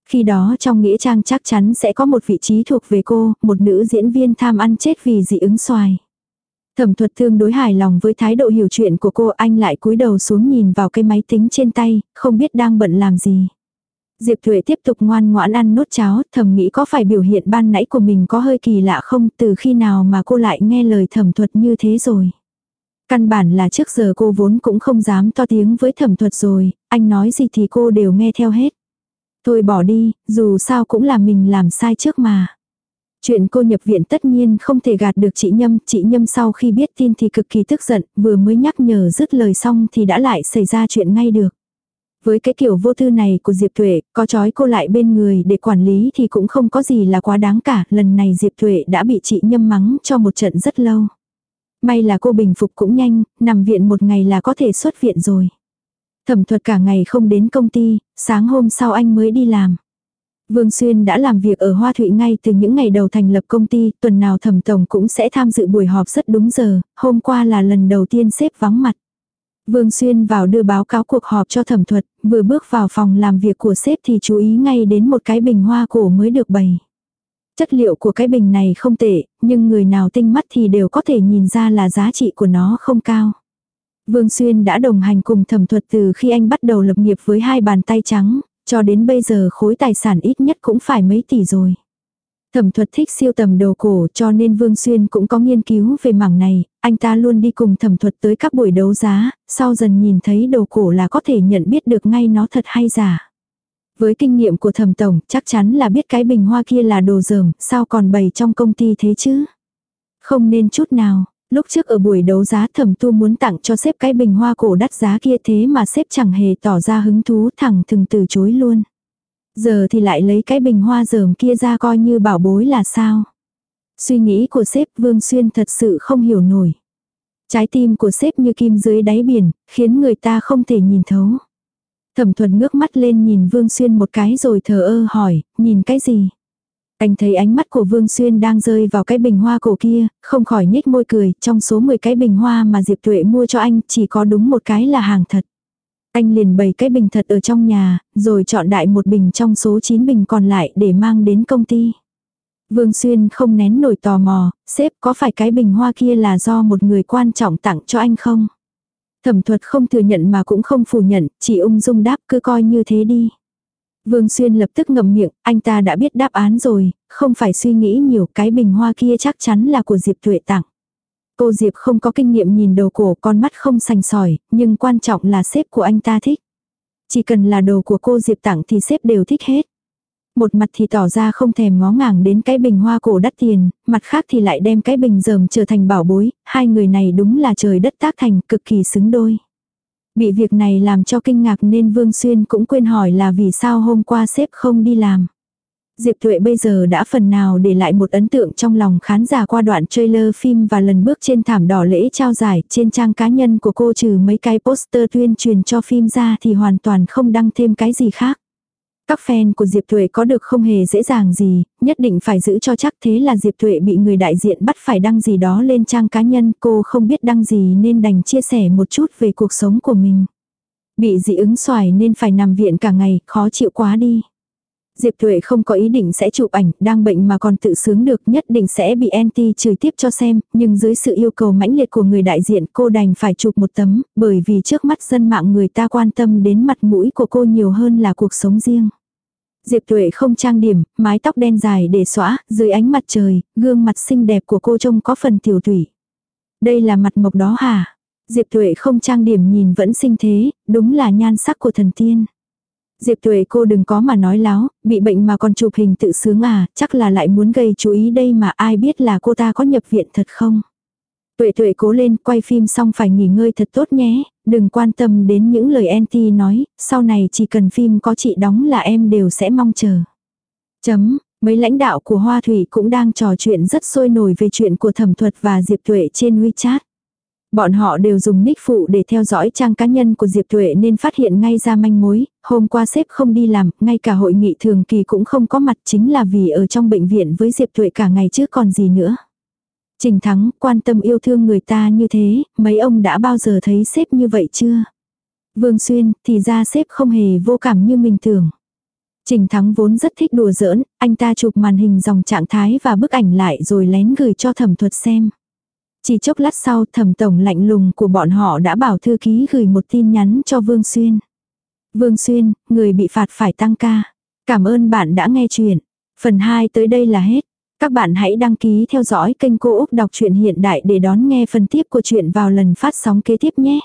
Khi đó trong nghĩa trang chắc chắn sẽ có một vị trí thuộc về cô, một nữ diễn viên tham ăn chết vì dị ứng xoài. Thẩm thuật thương đối hài lòng với thái độ hiểu chuyện của cô anh lại cúi đầu xuống nhìn vào cái máy tính trên tay, không biết đang bận làm gì. Diệp Thuệ tiếp tục ngoan ngoãn ăn nốt cháo, thầm nghĩ có phải biểu hiện ban nãy của mình có hơi kỳ lạ không, từ khi nào mà cô lại nghe lời thẩm thuật như thế rồi. Căn bản là trước giờ cô vốn cũng không dám to tiếng với thẩm thuật rồi, anh nói gì thì cô đều nghe theo hết. Thôi bỏ đi, dù sao cũng là mình làm sai trước mà. Chuyện cô nhập viện tất nhiên không thể gạt được chị Nhâm, chị Nhâm sau khi biết tin thì cực kỳ tức giận, vừa mới nhắc nhở dứt lời xong thì đã lại xảy ra chuyện ngay được. Với cái kiểu vô tư này của Diệp Thuệ, có trói cô lại bên người để quản lý thì cũng không có gì là quá đáng cả, lần này Diệp Thuệ đã bị chị nhâm mắng cho một trận rất lâu. May là cô bình phục cũng nhanh, nằm viện một ngày là có thể xuất viện rồi. Thẩm thuật cả ngày không đến công ty, sáng hôm sau anh mới đi làm. Vương Xuyên đã làm việc ở Hoa Thụy ngay từ những ngày đầu thành lập công ty, tuần nào thẩm tổng cũng sẽ tham dự buổi họp rất đúng giờ, hôm qua là lần đầu tiên xếp vắng mặt. Vương Xuyên vào đưa báo cáo cuộc họp cho thẩm thuật, vừa bước vào phòng làm việc của sếp thì chú ý ngay đến một cái bình hoa cổ mới được bày. Chất liệu của cái bình này không tệ, nhưng người nào tinh mắt thì đều có thể nhìn ra là giá trị của nó không cao. Vương Xuyên đã đồng hành cùng thẩm thuật từ khi anh bắt đầu lập nghiệp với hai bàn tay trắng, cho đến bây giờ khối tài sản ít nhất cũng phải mấy tỷ rồi. Thẩm thuật thích siêu tầm đồ cổ cho nên Vương Xuyên cũng có nghiên cứu về mảng này, anh ta luôn đi cùng thẩm thuật tới các buổi đấu giá, sau dần nhìn thấy đồ cổ là có thể nhận biết được ngay nó thật hay giả. Với kinh nghiệm của thẩm tổng chắc chắn là biết cái bình hoa kia là đồ dởm, sao còn bày trong công ty thế chứ? Không nên chút nào, lúc trước ở buổi đấu giá thẩm tu muốn tặng cho sếp cái bình hoa cổ đắt giá kia thế mà sếp chẳng hề tỏ ra hứng thú thẳng thừng từ chối luôn. Giờ thì lại lấy cái bình hoa dởm kia ra coi như bảo bối là sao. Suy nghĩ của sếp Vương Xuyên thật sự không hiểu nổi. Trái tim của sếp như kim dưới đáy biển, khiến người ta không thể nhìn thấu. Thẩm thuần ngước mắt lên nhìn Vương Xuyên một cái rồi thờ ơ hỏi, nhìn cái gì? Anh thấy ánh mắt của Vương Xuyên đang rơi vào cái bình hoa cổ kia, không khỏi nhếch môi cười, trong số 10 cái bình hoa mà Diệp Tuệ mua cho anh chỉ có đúng một cái là hàng thật. Anh liền bày cái bình thật ở trong nhà, rồi chọn đại một bình trong số 9 bình còn lại để mang đến công ty. Vương Xuyên không nén nổi tò mò, sếp có phải cái bình hoa kia là do một người quan trọng tặng cho anh không? Thẩm thuật không thừa nhận mà cũng không phủ nhận, chỉ ung dung đáp cứ coi như thế đi. Vương Xuyên lập tức ngậm miệng, anh ta đã biết đáp án rồi, không phải suy nghĩ nhiều cái bình hoa kia chắc chắn là của Diệp Tuệ tặng. Cô Diệp không có kinh nghiệm nhìn đồ cổ con mắt không sành sỏi, nhưng quan trọng là sếp của anh ta thích. Chỉ cần là đồ của cô Diệp tặng thì sếp đều thích hết. Một mặt thì tỏ ra không thèm ngó ngàng đến cái bình hoa cổ đắt tiền, mặt khác thì lại đem cái bình dờm trở thành bảo bối, hai người này đúng là trời đất tác thành cực kỳ xứng đôi. Bị việc này làm cho kinh ngạc nên Vương Xuyên cũng quên hỏi là vì sao hôm qua sếp không đi làm. Diệp Thuệ bây giờ đã phần nào để lại một ấn tượng trong lòng khán giả qua đoạn trailer phim và lần bước trên thảm đỏ lễ trao giải trên trang cá nhân của cô trừ mấy cái poster tuyên truyền cho phim ra thì hoàn toàn không đăng thêm cái gì khác. Các fan của Diệp Thuệ có được không hề dễ dàng gì, nhất định phải giữ cho chắc thế là Diệp Thuệ bị người đại diện bắt phải đăng gì đó lên trang cá nhân, cô không biết đăng gì nên đành chia sẻ một chút về cuộc sống của mình. Bị dị ứng xoài nên phải nằm viện cả ngày, khó chịu quá đi. Diệp Thuệ không có ý định sẽ chụp ảnh, đang bệnh mà còn tự sướng được nhất định sẽ bị NT chửi tiếp cho xem, nhưng dưới sự yêu cầu mãnh liệt của người đại diện cô đành phải chụp một tấm, bởi vì trước mắt dân mạng người ta quan tâm đến mặt mũi của cô nhiều hơn là cuộc sống riêng. Diệp Tuệ không trang điểm, mái tóc đen dài để xõa, dưới ánh mặt trời, gương mặt xinh đẹp của cô trông có phần tiểu thủy. Đây là mặt mộc đó hả? Diệp Tuệ không trang điểm nhìn vẫn xinh thế, đúng là nhan sắc của thần tiên. Diệp Tuệ cô đừng có mà nói láo, bị bệnh mà còn chụp hình tự sướng à, chắc là lại muốn gây chú ý đây mà ai biết là cô ta có nhập viện thật không. Tuệ tuệ cố lên, quay phim xong phải nghỉ ngơi thật tốt nhé, đừng quan tâm đến những lời anti nói, sau này chỉ cần phim có chị đóng là em đều sẽ mong chờ. Chấm, mấy lãnh đạo của Hoa Thủy cũng đang trò chuyện rất sôi nổi về chuyện của thẩm thuật và Diệp Tuệ trên WeChat. Bọn họ đều dùng nick phụ để theo dõi trang cá nhân của Diệp Thuệ nên phát hiện ngay ra manh mối, hôm qua sếp không đi làm, ngay cả hội nghị thường kỳ cũng không có mặt chính là vì ở trong bệnh viện với Diệp Thuệ cả ngày chứ còn gì nữa. Trình Thắng quan tâm yêu thương người ta như thế, mấy ông đã bao giờ thấy sếp như vậy chưa? Vương Xuyên, thì ra sếp không hề vô cảm như mình tưởng. Trình Thắng vốn rất thích đùa giỡn, anh ta chụp màn hình dòng trạng thái và bức ảnh lại rồi lén gửi cho thẩm thuật xem. Chỉ chốc lát sau thẩm tổng lạnh lùng của bọn họ đã bảo thư ký gửi một tin nhắn cho Vương Xuyên. Vương Xuyên, người bị phạt phải tăng ca. Cảm ơn bạn đã nghe chuyện. Phần 2 tới đây là hết. Các bạn hãy đăng ký theo dõi kênh Cô Úc Đọc truyện Hiện Đại để đón nghe phần tiếp của chuyện vào lần phát sóng kế tiếp nhé.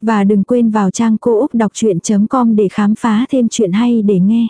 Và đừng quên vào trang cô úc đọc chuyện.com để khám phá thêm chuyện hay để nghe.